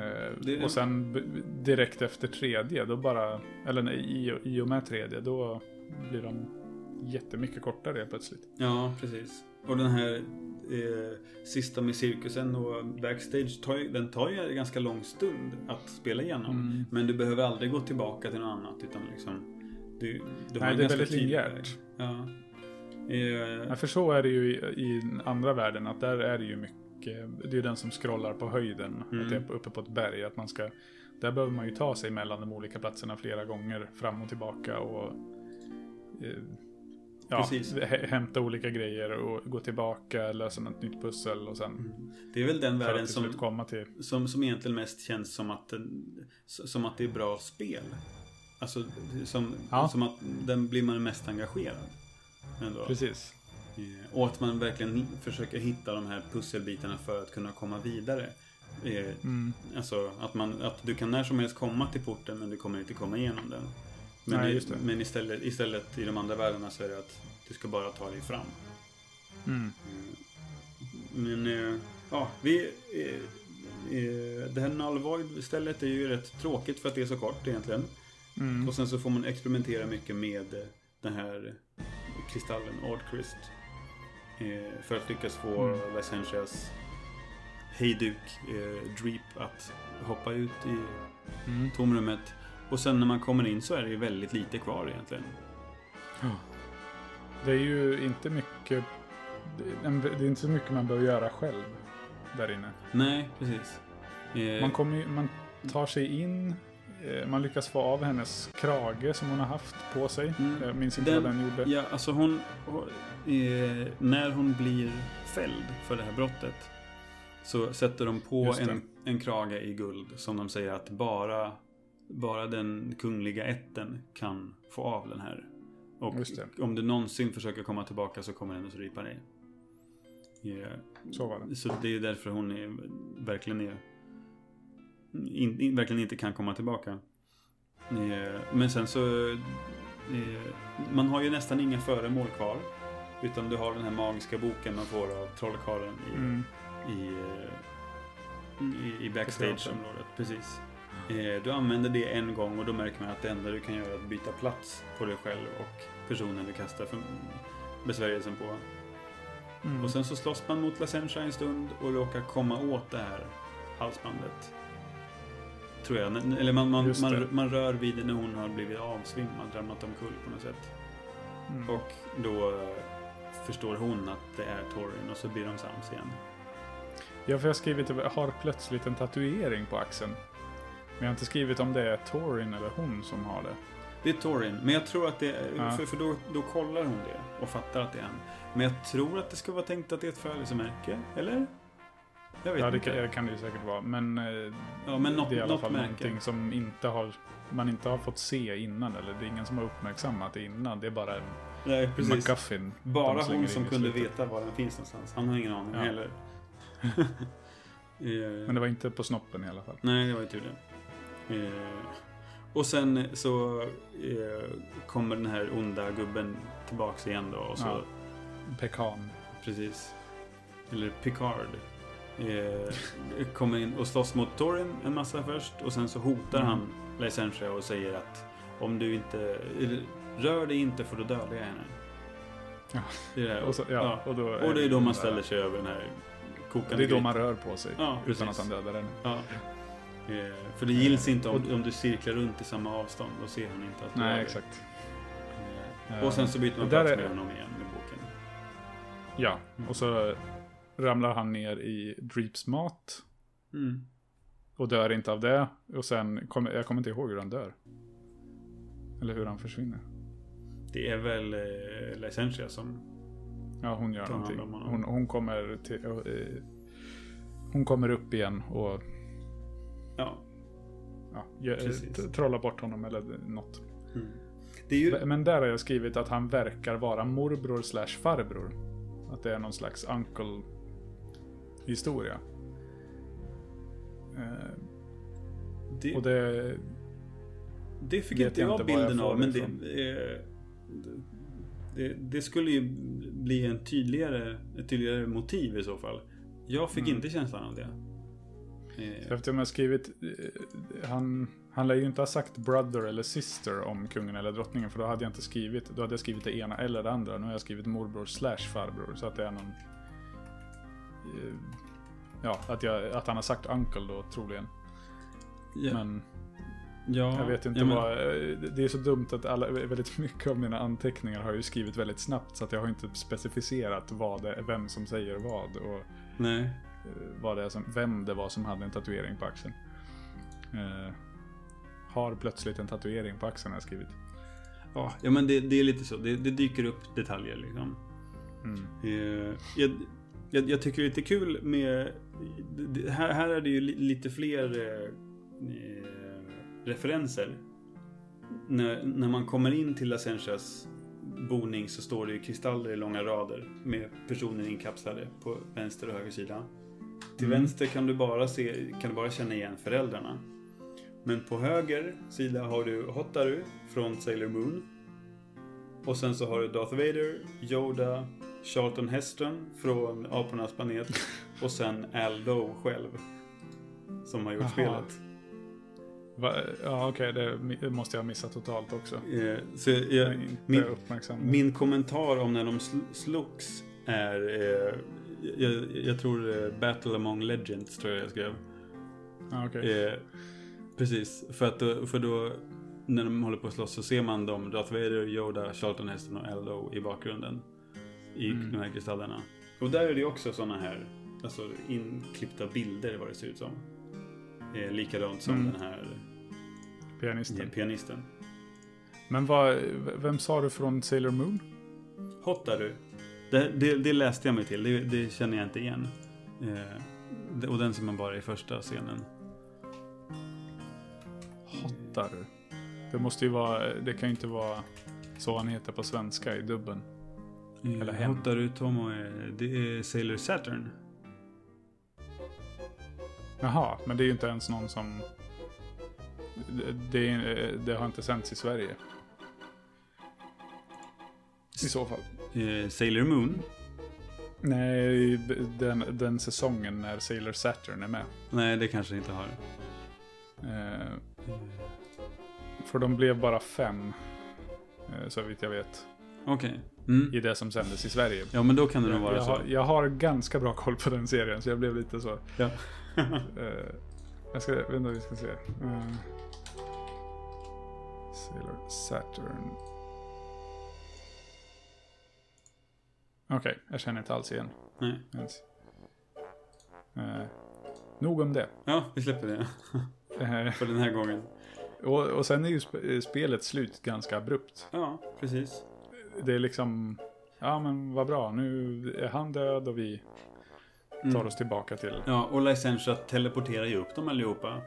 Eh, Det- Och sen direkt efter tredje, då bara... Eller nej, i, i och med tredje, då blir de jättemycket kortare plötsligt. Ja, precis. Och den här eh, sista med cirkusen och backstage, tar ju, den tar ju en ganska lång stund att spela igenom. Mm. Men du behöver aldrig gå tillbaka till något annat. Utan liksom, du, du har Nej, en det är väldigt linjärt. Ja. Eh, Ja, för så är det ju i, i andra världen, att där är det ju mycket... Det är ju den som scrollar på höjden, Mm. att det är uppe på ett berg. Att man ska, där behöver man ju ta sig mellan de olika platserna flera gånger, fram och tillbaka och... Eh, ja, Precis. hä- hämta olika grejer och gå tillbaka, lösa något nytt pussel och sen... det är väl den världen som, komma till... som, som egentligen mest känns som att, som att det är bra spel. Alltså, som, Ja. som att den blir man mest engagerad. Ändå. Precis. Eh, Och att man verkligen försöker hitta de här pusselbitarna för att kunna komma vidare. Eh, Mm. Alltså att, man, att du kan när som helst komma till porten men du kommer inte komma igenom den. Men, Nej, det. men istället, istället i de andra världarna så är det att du ska bara ta dig fram. Mm. Men eh, ja, vi... Eh, eh, det här Null Void stället är ju rätt tråkigt för att det är så kort egentligen. Mm. Och sen så får man experimentera mycket med eh, den här kristallen, Ordcrest. Eh, för att lyckas få Mm. Licentias hejduk, eh, Dreep, att hoppa ut i Mm. tomrummet. Och sen när man kommer in så är det ju väldigt lite kvar egentligen. Det är ju inte mycket... Det är, inte så mycket man behöver göra själv där inne. Nej, precis. Eh, Man, kommer man tar sig in, eh, man lyckas få av hennes krage som hon har haft på sig. Mm. Jag minns inte Den- vad den gjorde. Ja, alltså hon... eh, när hon blir fälld för det här brottet så sätter de på en, en krage i guld som de säger att bara, bara den kungliga ätten kan få av den här. Och det. om du någonsin försöker komma tillbaka så kommer den att strypa dig. Eh, Så var det. så det är därför hon är, verkligen är in, in, verkligen inte kan komma tillbaka. Eh, Men sen så eh, man har ju nästan inga föremål kvar. Utan du har den här magiska boken man får av trollkarlen i, Mm. i, eh, i, i backstageområdet. Precis. Eh, Du använder det en gång och då märker man att det enda du kan göra är att byta plats på dig själv och personen du kastar för besvärjelsen på. Mm. Och sen så slåss man mot Lacentia en stund och råkar komma åt det här halsbandet. Tror jag. Eller man, man, man, man rör vid det när hon har blivit avsvimmad, ramlat omkull på något sätt. Mm. Och då eh, förstår hon att det är Torin och så blir de sams igen. Ja, för jag har skrivit har plötsligt en tatuering på axeln. Men jag har inte skrivit om det är Torin eller hon som har det. Det är Torin, men jag tror att det är, Ja. för, för då, då kollar hon det och fattar att det är han. Men jag tror att det ska vara tänkt att det är ett födelsemärke, eller? Jag vet Ja, det inte. kan, det kan det ju säkert vara. Men, eh, Ja, men något- det är i alla fall märke. någonting som inte har, man inte har fått se innan. Eller det är ingen som har uppmärksammat det innan. Det är bara en Nej, precis. McGuffin. Bara hon som kunde veta var den finns någonstans. Han har ingen aning Ja. heller. Eh, Men det var inte på snoppen i alla fall. Nej, det var ju tur det. Eh, och sen så eh, kommer den här onda gubben tillbaks igen då. Och så, Ja. Pekan. Precis. Eller Picard. Eh, kommer in och slåss mot Torin en massa först. Och sen så hotar Mm. han Lysentia och säger att om du inte rör dig inte för då dödar jag henne. Ja. Det är det här. Och, så, ja, och, då Och det är då man ställer sig över den här kokande Det är då man rör på sig. Ja, utan precis. att han dödar den. Ja. Eh, för det gills inte om, om du cirklar runt i samma avstånd. Då ser han inte att du Nej, dig. exakt. Eh, och sen så byter man Det där plats är- med honom igen med boken. Ja, och så ramlar han ner i Dreeps mat. Mm. Och dör inte av det. Och sen, kommer jag kommer inte ihåg hur han dör. Eller hur han försvinner. Det är väl eh, Lysentia som... Ja, hon gör någonting. Hon, hon kommer till... eh, hon kommer upp igen och Ja. ja, gör- Precis. t- trollar bort honom eller något. Mm. Ju... Men där har jag skrivit att han verkar vara morbror slash farbror. Att det är någon slags uncle historia. Eh, Det, och det... det fick inte jag jag jag bilden får av. Men det, eh, det, det skulle ju bli en tydligare, ett tydligare motiv i så fall. Jag fick Mm. inte känslan av det. Eh, Eftersom jag har skrivit... eh, Han, han lär ju inte ha sagt brother eller sister om kungen eller drottningen. För då hade jag inte skrivit... Då hade jag skrivit det ena eller det andra. Nu har jag skrivit morbror slash farbror. Så att det är någon... eh, Ja, att, jag, att han har sagt uncle då troligen. ja, Men ja, jag vet inte ja, men- vad... Det är så dumt att alla, väldigt mycket av mina anteckningar har jag ju skrivit väldigt snabbt. Så att jag har inte specificerat vad det, vem som säger vad. Och Nej. Eh, vad det är som, vem det var som hade en tatuering på axeln. Eh, har plötsligt en tatuering på axeln har jag skrivit. Ja, ja men det, det är lite så. Det, det dyker upp detaljer liksom. Mm. Eh, jag, jag, jag tycker det är lite kul med... det- Här, här är det ju li, lite fler eh, eh, referenser. När, när man kommer in till Ascensias boning så står det ju kristaller i långa rader med personer inkapslade på vänster och höger sida. Till Mm. vänster kan du bara se, kan du bara känna igen föräldrarna. Men på höger sida har du Hotaru från Sailor Moon. Och sen så har du Darth Vader, Yoda, Charlton Heston från Apornas planet och sen Al Lowe själv. Som har gjort Jaha. spelet. Va, ja, okej, det mi- måste jag ha missat totalt också. Eh, så Jag min, min kommentar om när de sl- slogs är... Eh, jag, jag tror eh, Battle Among Legends tror jag jag skrev. Ja, okej. Eh, precis, för att då, för då när de håller på att slåss så ser man dem, Darth Vader, Yoda, Charlton Heston och Eldo i bakgrunden. I Mm. de här kristallerna. Och där är det också sådana här, alltså inklippta bilder vad det ser ut som. Eh, likadant som Mm. den här Pianisten. eh, pianisten. Men vad, vem sa du från Sailor Moon? Hotaru. Det, det, det läste jag mig till, det, det känner jag inte igen. Eh, och den som man bara i första scenen. Hotaru. Det måste ju vara, det kan ju inte vara så han heter på svenska i dubben. Eh, Eller hem. Hotaru Tomo, är- det är Sailor Saturn. Jaha, men det är ju inte ens någon som... Det, det, det har inte sänts i Sverige. I så fall. Eh, Sailor Moon. Nej, den, den säsongen när Sailor Saturn är med. Nej, det kanske inte har. Eh, för de blev bara fem. Eh, så vitt jag vet. Okej. Mm. I det som sändes i Sverige. Ja, men då kan det nog vara jag, så. har, jag har ganska bra koll på den serien, så jag blev lite så... Ja. Eh, jag ska, vänta, vi ska se. Uh, Sailor Saturn. Okej, jag känner inte alls igen. Nej. Ens. Eh, nog om det. Ja, vi släpper det. För den här gången. och, och sen är ju sp- spelet slut ganska abrupt. Ja, precis. Det är liksom, ja men vad bra, nu är han död och vi tar Mm. oss tillbaka till, Ja, och Licentia teleporterar ju upp dem allihopa.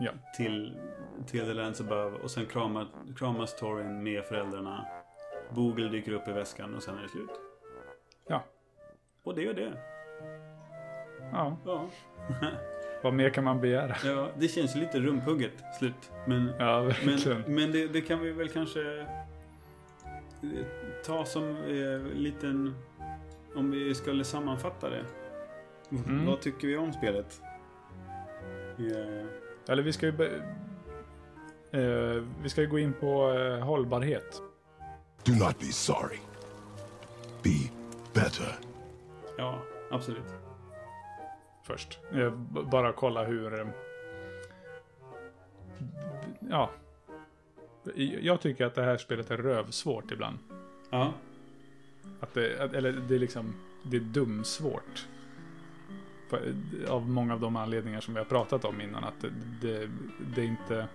ja. Till, till The Lands Above. Och sen kramar, kramas Torin med föräldrarna. Bogle dyker upp i väskan och sen är det slut. Ja. Och det är det. ja. Ja. Vad mer kan man begära? ja det känns lite rumphugget slut. Men, Ja, verkligen. men, men det, det kan vi väl kanske eh, ta som eh, liten... Om vi skulle sammanfatta det. Mm. Vad tycker vi om spelet? Eh, Eller vi ska ju... Eh, vi ska ju gå in på eh, hållbarhet. Do not be sorry. Be better. ja, absolut. först. Eh, b- bara kolla hur... eh, Ja. Jag tycker att det här spelet är rövsvårt ibland. Ja. Att det, att- eller det är liksom, det är dumsvårt. Av många av de anledningar som vi har pratat om innan. Att det, det, det är inte...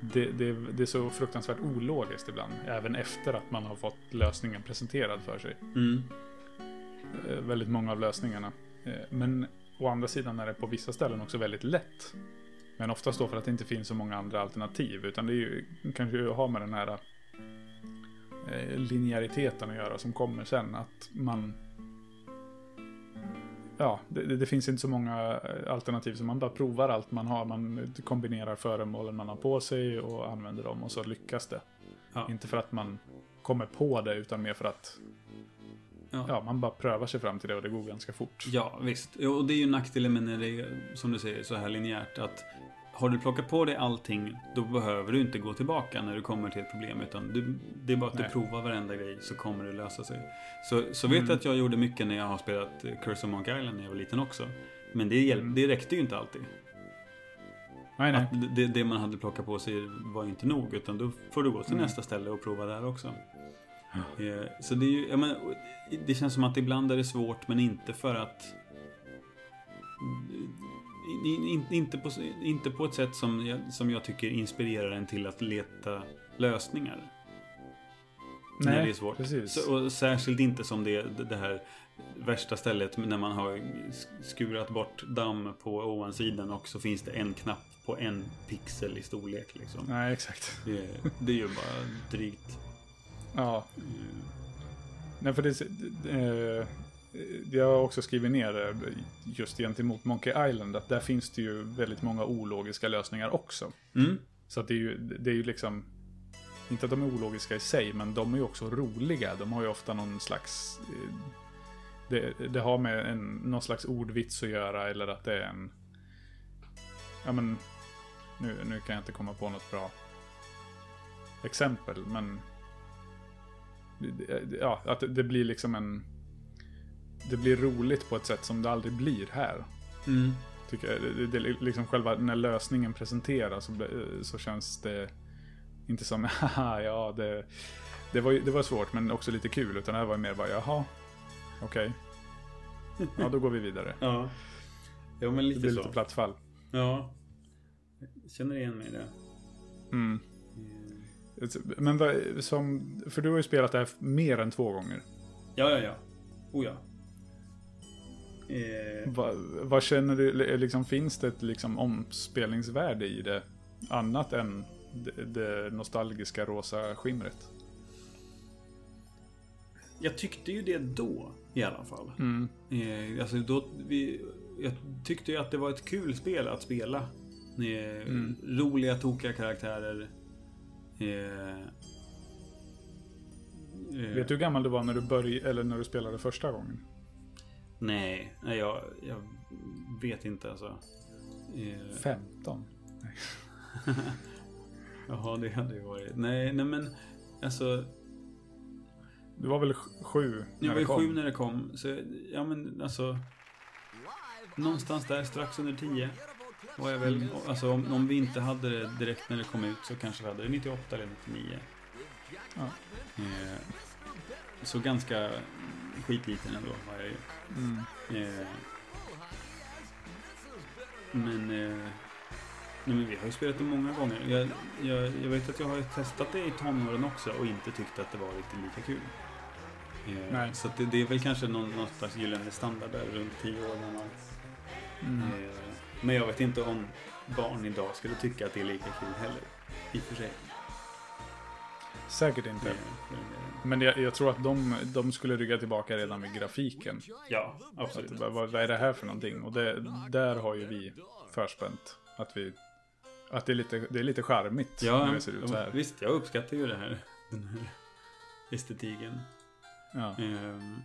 Det, det, det är så fruktansvärt ologiskt ibland. Även efter att man har fått lösningen presenterad för sig. Mm. Eh, väldigt många av lösningarna. Eh, Men å andra sidan är det på vissa ställen också väldigt lätt. Men oftast då för att det inte finns så många andra alternativ. Utan det är ju, kanske har med den här eh, linjäriteten att göra som kommer sen. Att man... Ja, det, det- finns inte så många eh, alternativ så man bara provar allt man har. Man kombinerar föremålen man har på sig och använder dem och så lyckas det. Ja. Inte för att man kommer på det utan mer för att Ja. ja, man bara prövar sig fram till det och det går ganska fort. Ja, visst. Och det är ju nackdelen med när det är, som du säger, så här linjärt. Att har du plockat på dig allting, då behöver du inte gå tillbaka när du kommer till ett problem. Utan du, det är bara att Nej. du provar varenda grej så kommer det lösa sig. Så, så vet jag att jag gjorde mycket när jag har spelat eh, Curse of Monkey Island när jag var liten också. Men det, hjälp, det räckte ju inte alltid. Nej, nej. Att det, det man hade plockat på sig var inte nog. Utan då får du gå till nästa ställe och prova där också. Eh, Så det är ju, menar, det känns som att ibland är det svårt men inte för att in- in- inte på, inte på ett sätt som jag, som jag tycker inspirerar en till att leta lösningar. när det är svårt. precis. Så, och särskilt inte som det, det här värsta stället när man har skurat bort damm på ovansidan och så finns det en knapp på en pixel i storlek. Liksom. Nej, exakt. Det, det är ju bara drygt. Ja. Nej, för det, eh, jag har också skrivit ner eh, just gentemot Monkey Island att där finns det ju väldigt många ologiska lösningar också. Mm. Så att det är ju, det är ju liksom, inte att de är ologiska i sig, men de är ju också roliga. De har ju ofta någon slags, eh, det, det har med en, någon slags ordvits att göra eller att det är en, ja men, nu, nu kan jag inte komma på något bra exempel, men ja, att det blir liksom en, det blir roligt på ett sätt som det aldrig blir här. Mm. Tycker jag. Det, det, det, liksom själva när lösningen presenteras så, blir- så känns det inte som haha, ja det, det, var, det var svårt men också lite kul. Utan det här var mer bara jaha, okej. Ja, då går vi vidare. Ja. Ja, men Det lite blir så. lite platt fall. Ja. Jag känner igen mig i det. Mm. Men vad, som, för du har ju spelat det här mer än två gånger. Ja, ja, ja. Oh ja. Eh, Vad, vad känner du, liksom, finns det ett liksom, omspelningsvärde i det? Annat än det, det nostalgiska rosa skimret? jag tyckte ju det då i alla fall. Mm. Eh, alltså då, vi, jag tyckte ju att det var ett kul spel att spela. Eh, Mm. Roliga, tokiga karaktärer. Eh, eh, Vet du hur gammal du var när du började, eller när du spelade första gången? Nej, nej jag, jag vet inte alltså. Eh, 15. jaha, det hade ju varit. Nej, nej men alltså. Du var väl sj- sju när Jag var det kom? sju när det kom. Så ja men alltså. Någonstans där strax under tio. Var jag väl, alltså om, om vi inte hade det direkt när det kom ut så kanske vi hade det 98 eller 99. Ja. Eh, så ganska skitliten ändå var jag ju. Mm. Eh, men, eh, nej, men vi har ju spelat det många gånger. Jag, jag, jag vet att jag har testat det i tonåren också och inte tyckt att det var riktigt lika kul. Eh, Nej. Så det, det är väl kanske någon, någon slags gyllene standard där runt 10 år gammal. Mm. Eh, men jag vet inte om barn idag skulle tycka att det är lika kul heller. I och för sig. Säkert inte. Eh, eh, Men jag, jag tror att de, de skulle rygga tillbaka redan vid grafiken. Ja, Att, absolut. vad, vad är det här för någonting? Och det, där har ju vi förspänt. Att, vi, att det, är lite, det är lite charmigt Ja, när det ser ut så här. visst. Jag uppskattar ju det här. Den här estetiken. Ja. Ehm,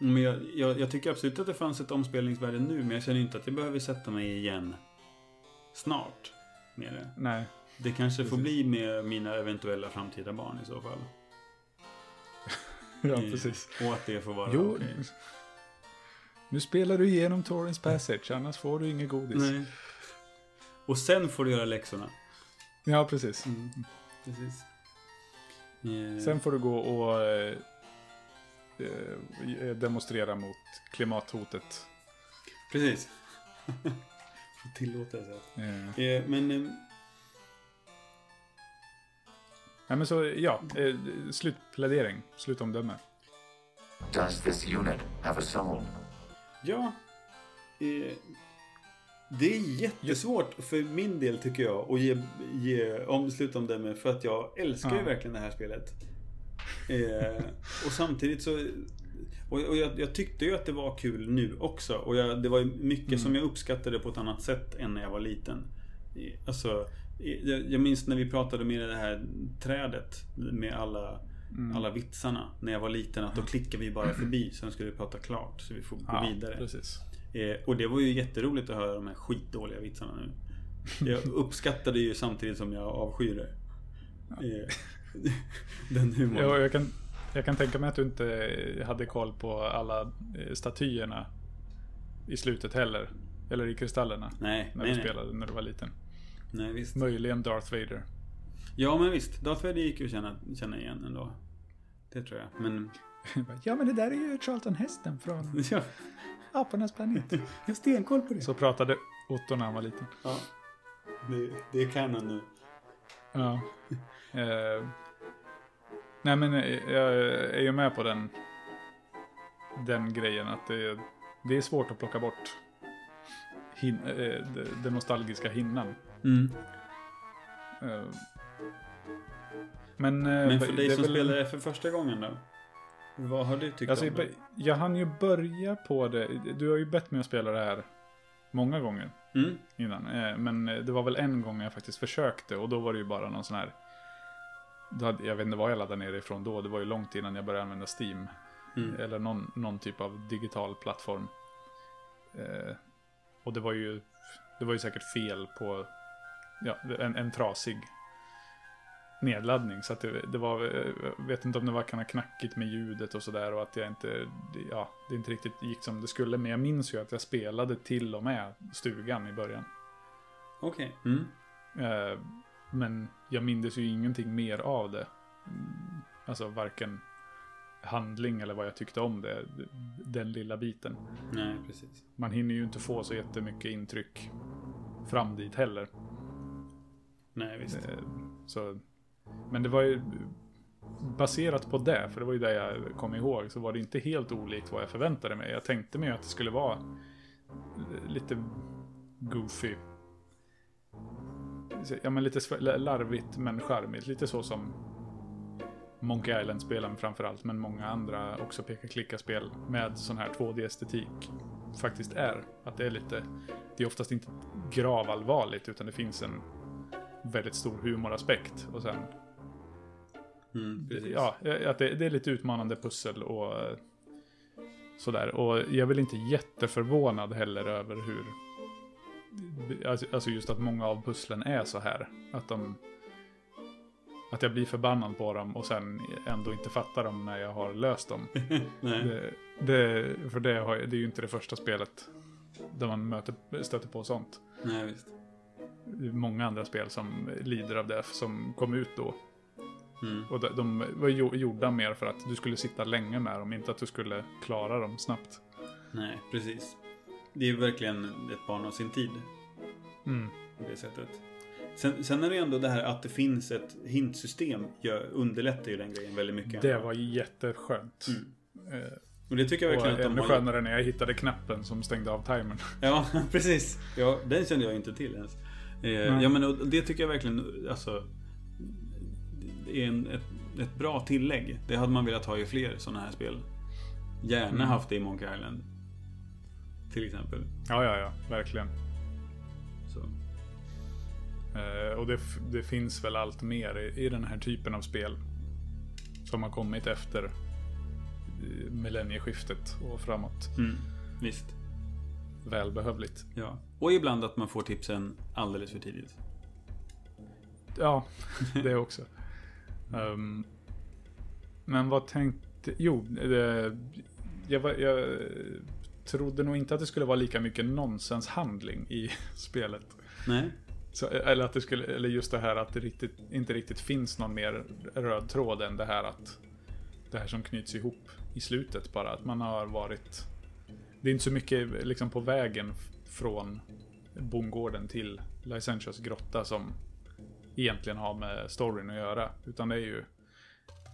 Men jag, jag, jag tycker absolut att det fanns ett omspelningsvärde nu, men jag känner inte att jag behöver sätta mig igen snart med det. Nej, Det kanske får Precis. bli med mina eventuella framtida barn i så fall. Ja Eh, precis. Och att det får vara Jo, okej. nu spelar du igenom Torrens Passage, annars får du inget godis. Nej. Och sen får du göra läxorna. Ja, precis. Precis. Eh, Sen får du gå och eh, eh, demonstrera mot klimathotet. Precis. Att... Eh, Eh, men... Eh, nej, men så, ja, eh, slutplädering, slutomdöme. Does this unit have a soul? ja. Eh, Det är jättesvårt för min del tycker jag att ge, ge om med för att jag älskar ju Ja. verkligen det här spelet. Eh, och samtidigt så och, och jag, jag tyckte ju att det var kul nu också. Och jag, det var ju mycket som jag uppskattade på ett annat sätt än när jag var liten. Eh, Alltså, jag, minns när vi pratade med det här trädet med alla, alla vitsarna. När jag var liten att då klickade vi bara förbi. Sen skulle vi prata klart så vi får gå Ja, vidare. precis. Eh, och det var ju jätteroligt att höra de här skitdåliga vitsarna nu. Jag uppskattade ju samtidigt som jag avskyr det. Eh, den humorn. Ja, jag, kan, jag kan tänka mig att du inte hade koll på alla eh, statyerna i slutet heller. Eller i kristallerna. Nej, När nej, du nej. spelade när du var liten. Nej visst. Möjligen Darth Vader. Ja men visst, Darth Vader gick ju att känna, känna igen ändå. Det tror jag. Men ja men det där är ju Charlton Heston från ja, Apornas planet. jag har stenkoll på det. Så pratade Otto när han var liten. Ja. Det, det är canon nu. Ja. Eh, nej men eh, jag är ju med på den, den grejen att det, det är svårt att plocka bort hin, det- den nostalgiska hinnan. Mm. Eh, men, eh, Men för det dig som väl- spelar det för första gången då? Vad har du tyckt Alltså, om det? jag hann ju börja på det. Du har ju bett mig att spela det här många gånger Mm. innan. Eh, Men det var väl en gång jag faktiskt försökte och då var det ju bara någon sån här... Hade, jag vet inte vad jag laddade ner det ifrån då. Det var ju långt innan jag började använda Steam. Mm. Eller någon, någon typ av digital plattform. Eh, och det var ju... Det var ju säkert fel på... Ja, en, en trasig nedladdning. Så att det, det var... eh, Jag vet inte om det var kan ha knackigt med ljudet och sådär. Och att jag inte... Ja, det inte riktigt gick som det skulle. Men jag minns ju att jag spelade till och med stugan i början. Okej. Mm. Eh, men jag mindes ju ingenting mer av det. Mm, Alltså varken handling eller vad jag tyckte om det. Den lilla biten. Nej, precis. Man hinner ju inte få så jättemycket intryck fram dit heller. Nej, visst. Eh, Så, men det var ju baserat på det, för det var ju det jag kom ihåg, så var det inte helt olikt vad jag förväntade mig. Jag tänkte mig att det skulle vara lite goofy. Ja, men lite larvigt men charmigt. Lite så som Monkey Island-spelen framförallt, men många andra också peka-klicka-spel med sån här 2D-estetik faktiskt är. Att det är lite, det är oftast inte gravallvarligt, utan det finns en väldigt stor humoraspekt. Och sen, Mm, ja, att det, det är lite utmanande pussel och eh, sådär. Och jag är väl inte jätteförvånad heller över hur, alltså- alltså just att många av pusslen är så här. Att de, att jag blir förbannad på dem och sen ändå inte fattar dem när jag har löst dem. Det, det, för det, har, det är ju inte det första spelet där man möter, stöter på sånt. Nej, visst. Många andra spel som lider av det som kom ut då. Mm. Och de, de var gjorda mer för att du skulle sitta länge med dem, inte att du skulle klara dem snabbt. Nej, precis. Det är verkligen ett barn av sin tid. Mm. På det sättet. Sen, sen är det ändå det här att det finns ett hintsystem. Gör, underlättar ju den grejen väldigt mycket. Det var jätteskönt. Mm. Eh, Och det tycker jag och verkligen att ännu de har... skönare när jag hittade knappen som stängde av timern. Ja, precis. Ja, den kände jag inte till ens. Eh, ja, men och det tycker jag verkligen, alltså... Är en, ett, ett bra tillägg. Det hade man velat ha i fler sådana här spel. Gärna Mm. haft det i Monkey Island. Till exempel. Ja, ja, ja, verkligen. Så. Eh, och det, det finns väl allt mer i, i den här typen av spel. Som har kommit efter eh, millennieskiftet och framåt. Mm, visst. Välbehövligt. Ja. Och ibland att man får tipsen alldeles för tidigt. Ja, det också. Ehm, men vad tänkte... Jo, det, jag, var, jag trodde nog inte att det skulle vara lika mycket nonsenshandling i spelet. Nej. Så, eller, att det skulle, eller just det här att det riktigt, inte riktigt finns någon mer röd tråd än det här att det här som knyts ihop i slutet bara. Att man har varit... Det är inte så mycket liksom på vägen från bondgården till Licentious grotta som egentligen har med storyn att göra. Utan det är ju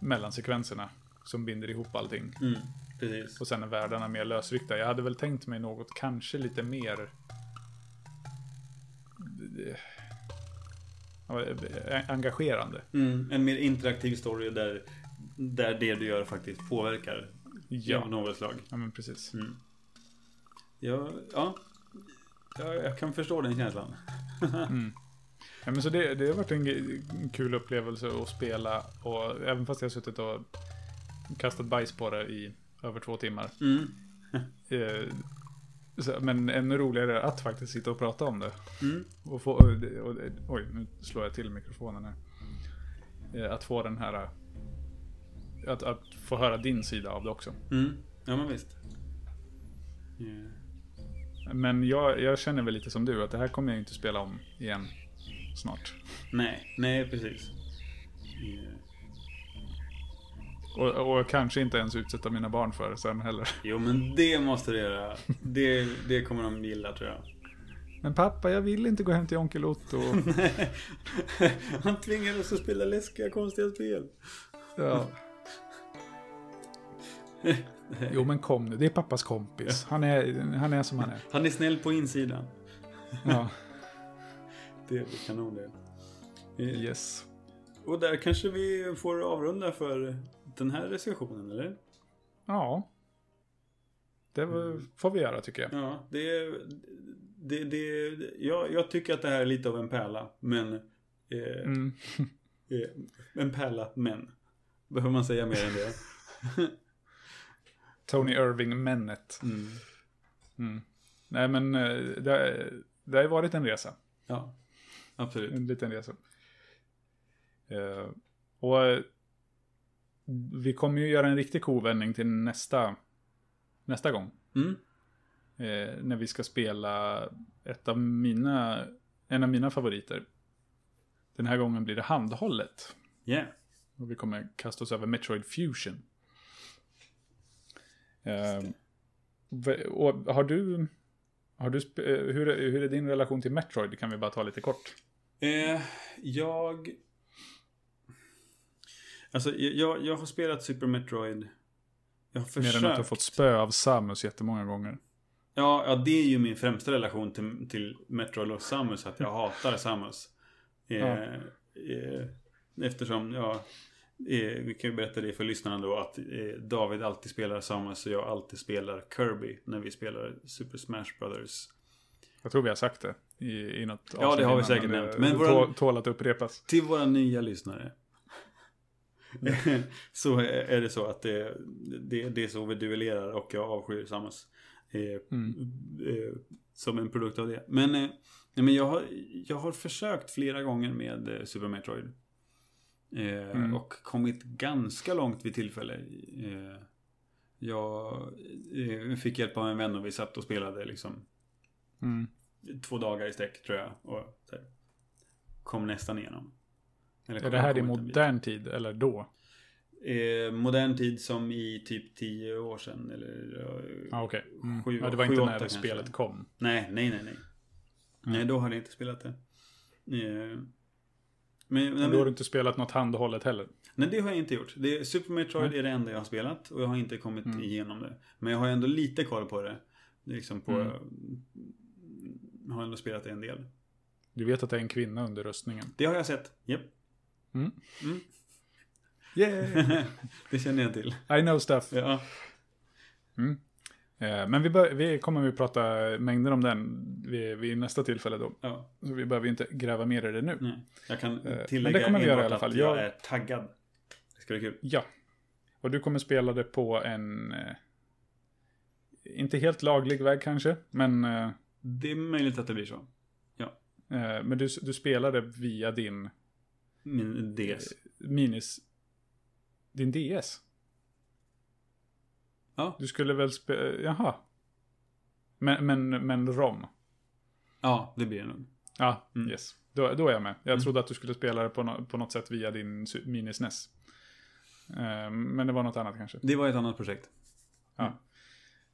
mellansekvenserna som binder ihop allting. Mm, precis. Och sen är världarna mer lösryckta. Jag hade väl tänkt mig något kanske lite mer engagerande. Mm, en mer interaktiv story där, där det du gör faktiskt påverkar Ja. av något slag. Ja, men precis. Ja, ja. ja, jag kan förstå den känslan. Ja, men så det, det har varit en kul upplevelse att spela. Och även fast jag har suttit och kastat bajs på det i över två timmar. Mm. Eh, så, men ännu roligare att faktiskt sitta och prata om det. Mm. Och få, och, och, oj, nu slår jag till mikrofonen här. Eh, Att få den här... Att, att få höra din sida av det också. Mm. Ja, men visst. Ja. Men jag, jag känner väl lite som du, att det här kommer jag inte spela om igen snart. Nej, nej precis. Och, och kanske inte ens utsätta mina barn för sen heller. Jo, men det måste du göra. Det, det kommer de gilla tror jag. Men pappa, jag vill inte gå hem till onkel Otto. Han tvingar oss att spela läskiga, konstiga spel. Ja. Jo men kom nu, det är pappas kompis. Han är, han är som han är. Han är snäll på insidan. Ja, Det är kanon det. Eh, yes. Och där kanske vi får avrunda för den här recensionen, eller? Ja. Det var- får vi göra tycker jag. Ja, det, det, det jag, jag tycker att det här är lite av en pärla, men... Eh, Mm. eh, en pärla, men. Behöver man säga mer än det? Tony Irving-männet. Mm. Mm. Nej men eh, det, det har ju varit en resa. Ja, absolut. En liten resa. Eh, och eh, vi kommer ju göra en riktig kovändning till nästa, nästa gång. Mm. eh, när vi ska spela ett av mina, en av mina favoriter. Den här gången blir det handhållet. Yeah. Och vi kommer kasta oss över Metroid Fusion. Eh, v- och har du, har du eh, hur, är- hur är din relation till Metroid? Det kan vi bara ta lite kort. Eh, jag... Alltså, jag, jag har spelat Super Metroid. Jag har Mer försökt. än att du har fått spö av Samus jättemånga gånger. Ja, ja, det är ju min främsta relation till, till Metroid och Samus. Att jag hatar Samus. Eh, Ja. eh, eftersom, ja... Eh, vi kan ju berätta det för lyssnarna då att eh, David alltid spelar Samus och jag alltid spelar Kirby när vi spelar Super Smash Brothers. Jag tror vi har sagt det i, i något Ja, det avsnitt har vi säkert det nämnt. Men tå- våran- tål att upprepas. Till våra nya lyssnare. så är det så att det, det, det är så vi duellerar och jag avskyr Samus. Eh, eh, som en produkt av det. Men, eh, men jag, har, jag har försökt flera gånger med eh, Super Metroid. Eh, Och kommit ganska långt vid tillfälle. Eh, jag eh, fick hjälp av en vän och vi satt och spelade liksom Mm. två dagar i sträck tror jag. Och här, kom nästan igenom. Eller Är det här i modern tid eller då? Eh, modern tid som i typ tio år sedan. Eller, Ja, okej. Mm. Sju- ja, det var sju, inte när kanske. spelet kom. Nej, nej, nej, nej. Nej, då hade jag inte spelat det. Eh, men, Men då har du inte spelat något handhållet heller. nej, det har jag inte gjort. Det, Super Metroid Nej. är det enda jag har spelat och jag har inte kommit Mm. igenom det. Men jag har ändå lite koll på det. Liksom på... Mm. Jag har ändå spelat det en del. Du vet att det är en kvinna under röstningen. Det har jag sett. Japp. Yeah! det känner jag till. I know stuff. Ja. Eh, Men vi, bör, vi kommer att prata mängder om den vid, vid nästa tillfälle då. ja. Så vi behöver inte gräva mer i det nu. Nej. Jag kan Eh, men tillägga det kommer vi göra i alla fall. att jag Jag- är taggad. Det ska bli kul. Ja. Och du kommer spela det på en... Eh, inte helt laglig väg kanske, men... Eh, Det är möjligt att det blir så. eh, men du, du spelar det via din Min DS. minis... Din DS? Ja. Du skulle väl spela... Jaha. Men, men, men ROM? Ja, det blir det nog. Ja, Mm. yes. Då, då är jag med. Jag trodde att du skulle spela det på, no på något sätt via din su- mini SNES. Eh, men det var något annat kanske. Det var ett annat projekt. Ja.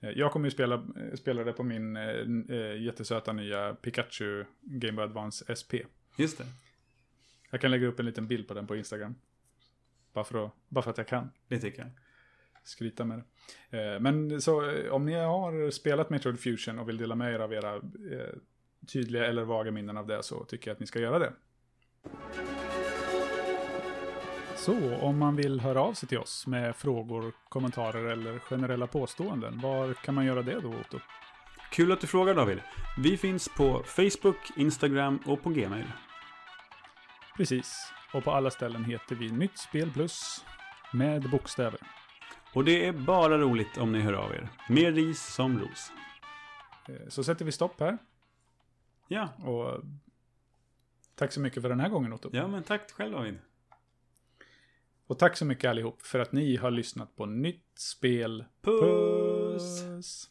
Eh, Jag kommer ju spela, eh, spela det på min eh, jättesöta nya Pikachu Game Boy Advance SP. Just det. Jag kan lägga upp en liten bild på den på Instagram. Bara för, att, bara för att jag kan Det tycker jag. Skryta med det. Eh, Men så eh, om ni har spelat Metroid Fusion och vill dela med er av era eh, tydliga eller vaga minnen av det så tycker jag att ni ska göra det. Så om man vill höra av sig till oss med frågor, kommentarer eller generella påståenden, var kan man göra det då Otto? Kul att du frågar David. Vi finns på Facebook, Instagram och på Gmail. Precis, och på alla ställen heter vi Nytt Spel Plus med bokstäver. Och det är bara roligt om ni hör av er. Mer ris som ros. Eh, Så sätter vi stopp här Ja, och tack så mycket för den här gången Otto. ja men tack själv David. Och tack så mycket allihop för att ni har lyssnat på Nytt Spel Puss! Puss.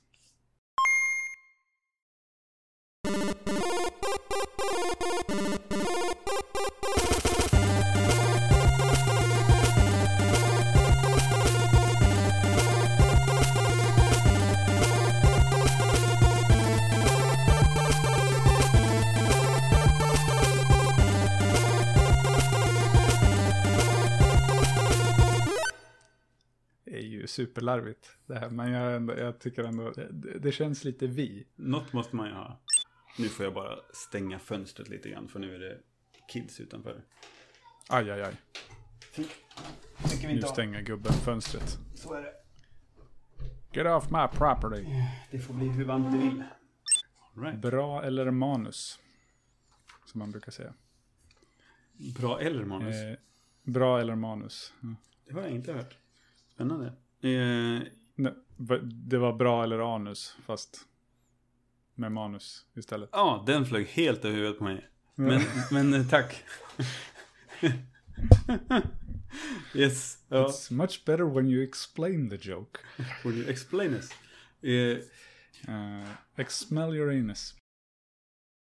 Superlarvigt det här, men jag, ändå- jag tycker ändå det, det känns lite vi. Något måste man ju ha. Nu får jag bara stänga fönstret lite grann för nu är det kids utanför. Aj, aj, aj. Nu stänger gubben fönstret. Så är det. Get off my property. Det får bli hur varmt det vill. Right. Bra eller manus? Som man brukar säga. Bra eller manus? Eh, bra eller manus? Ja. Det har jag inte hört. Spännande. Eh, Nej, det var bra eller anus, fast med manus istället. ja, den flög helt över huvudet på mig. Men, men eh, tack. yes. Ja. It's much better when you explain the joke. Will you explain this? Eh, Uh, exmell your anus.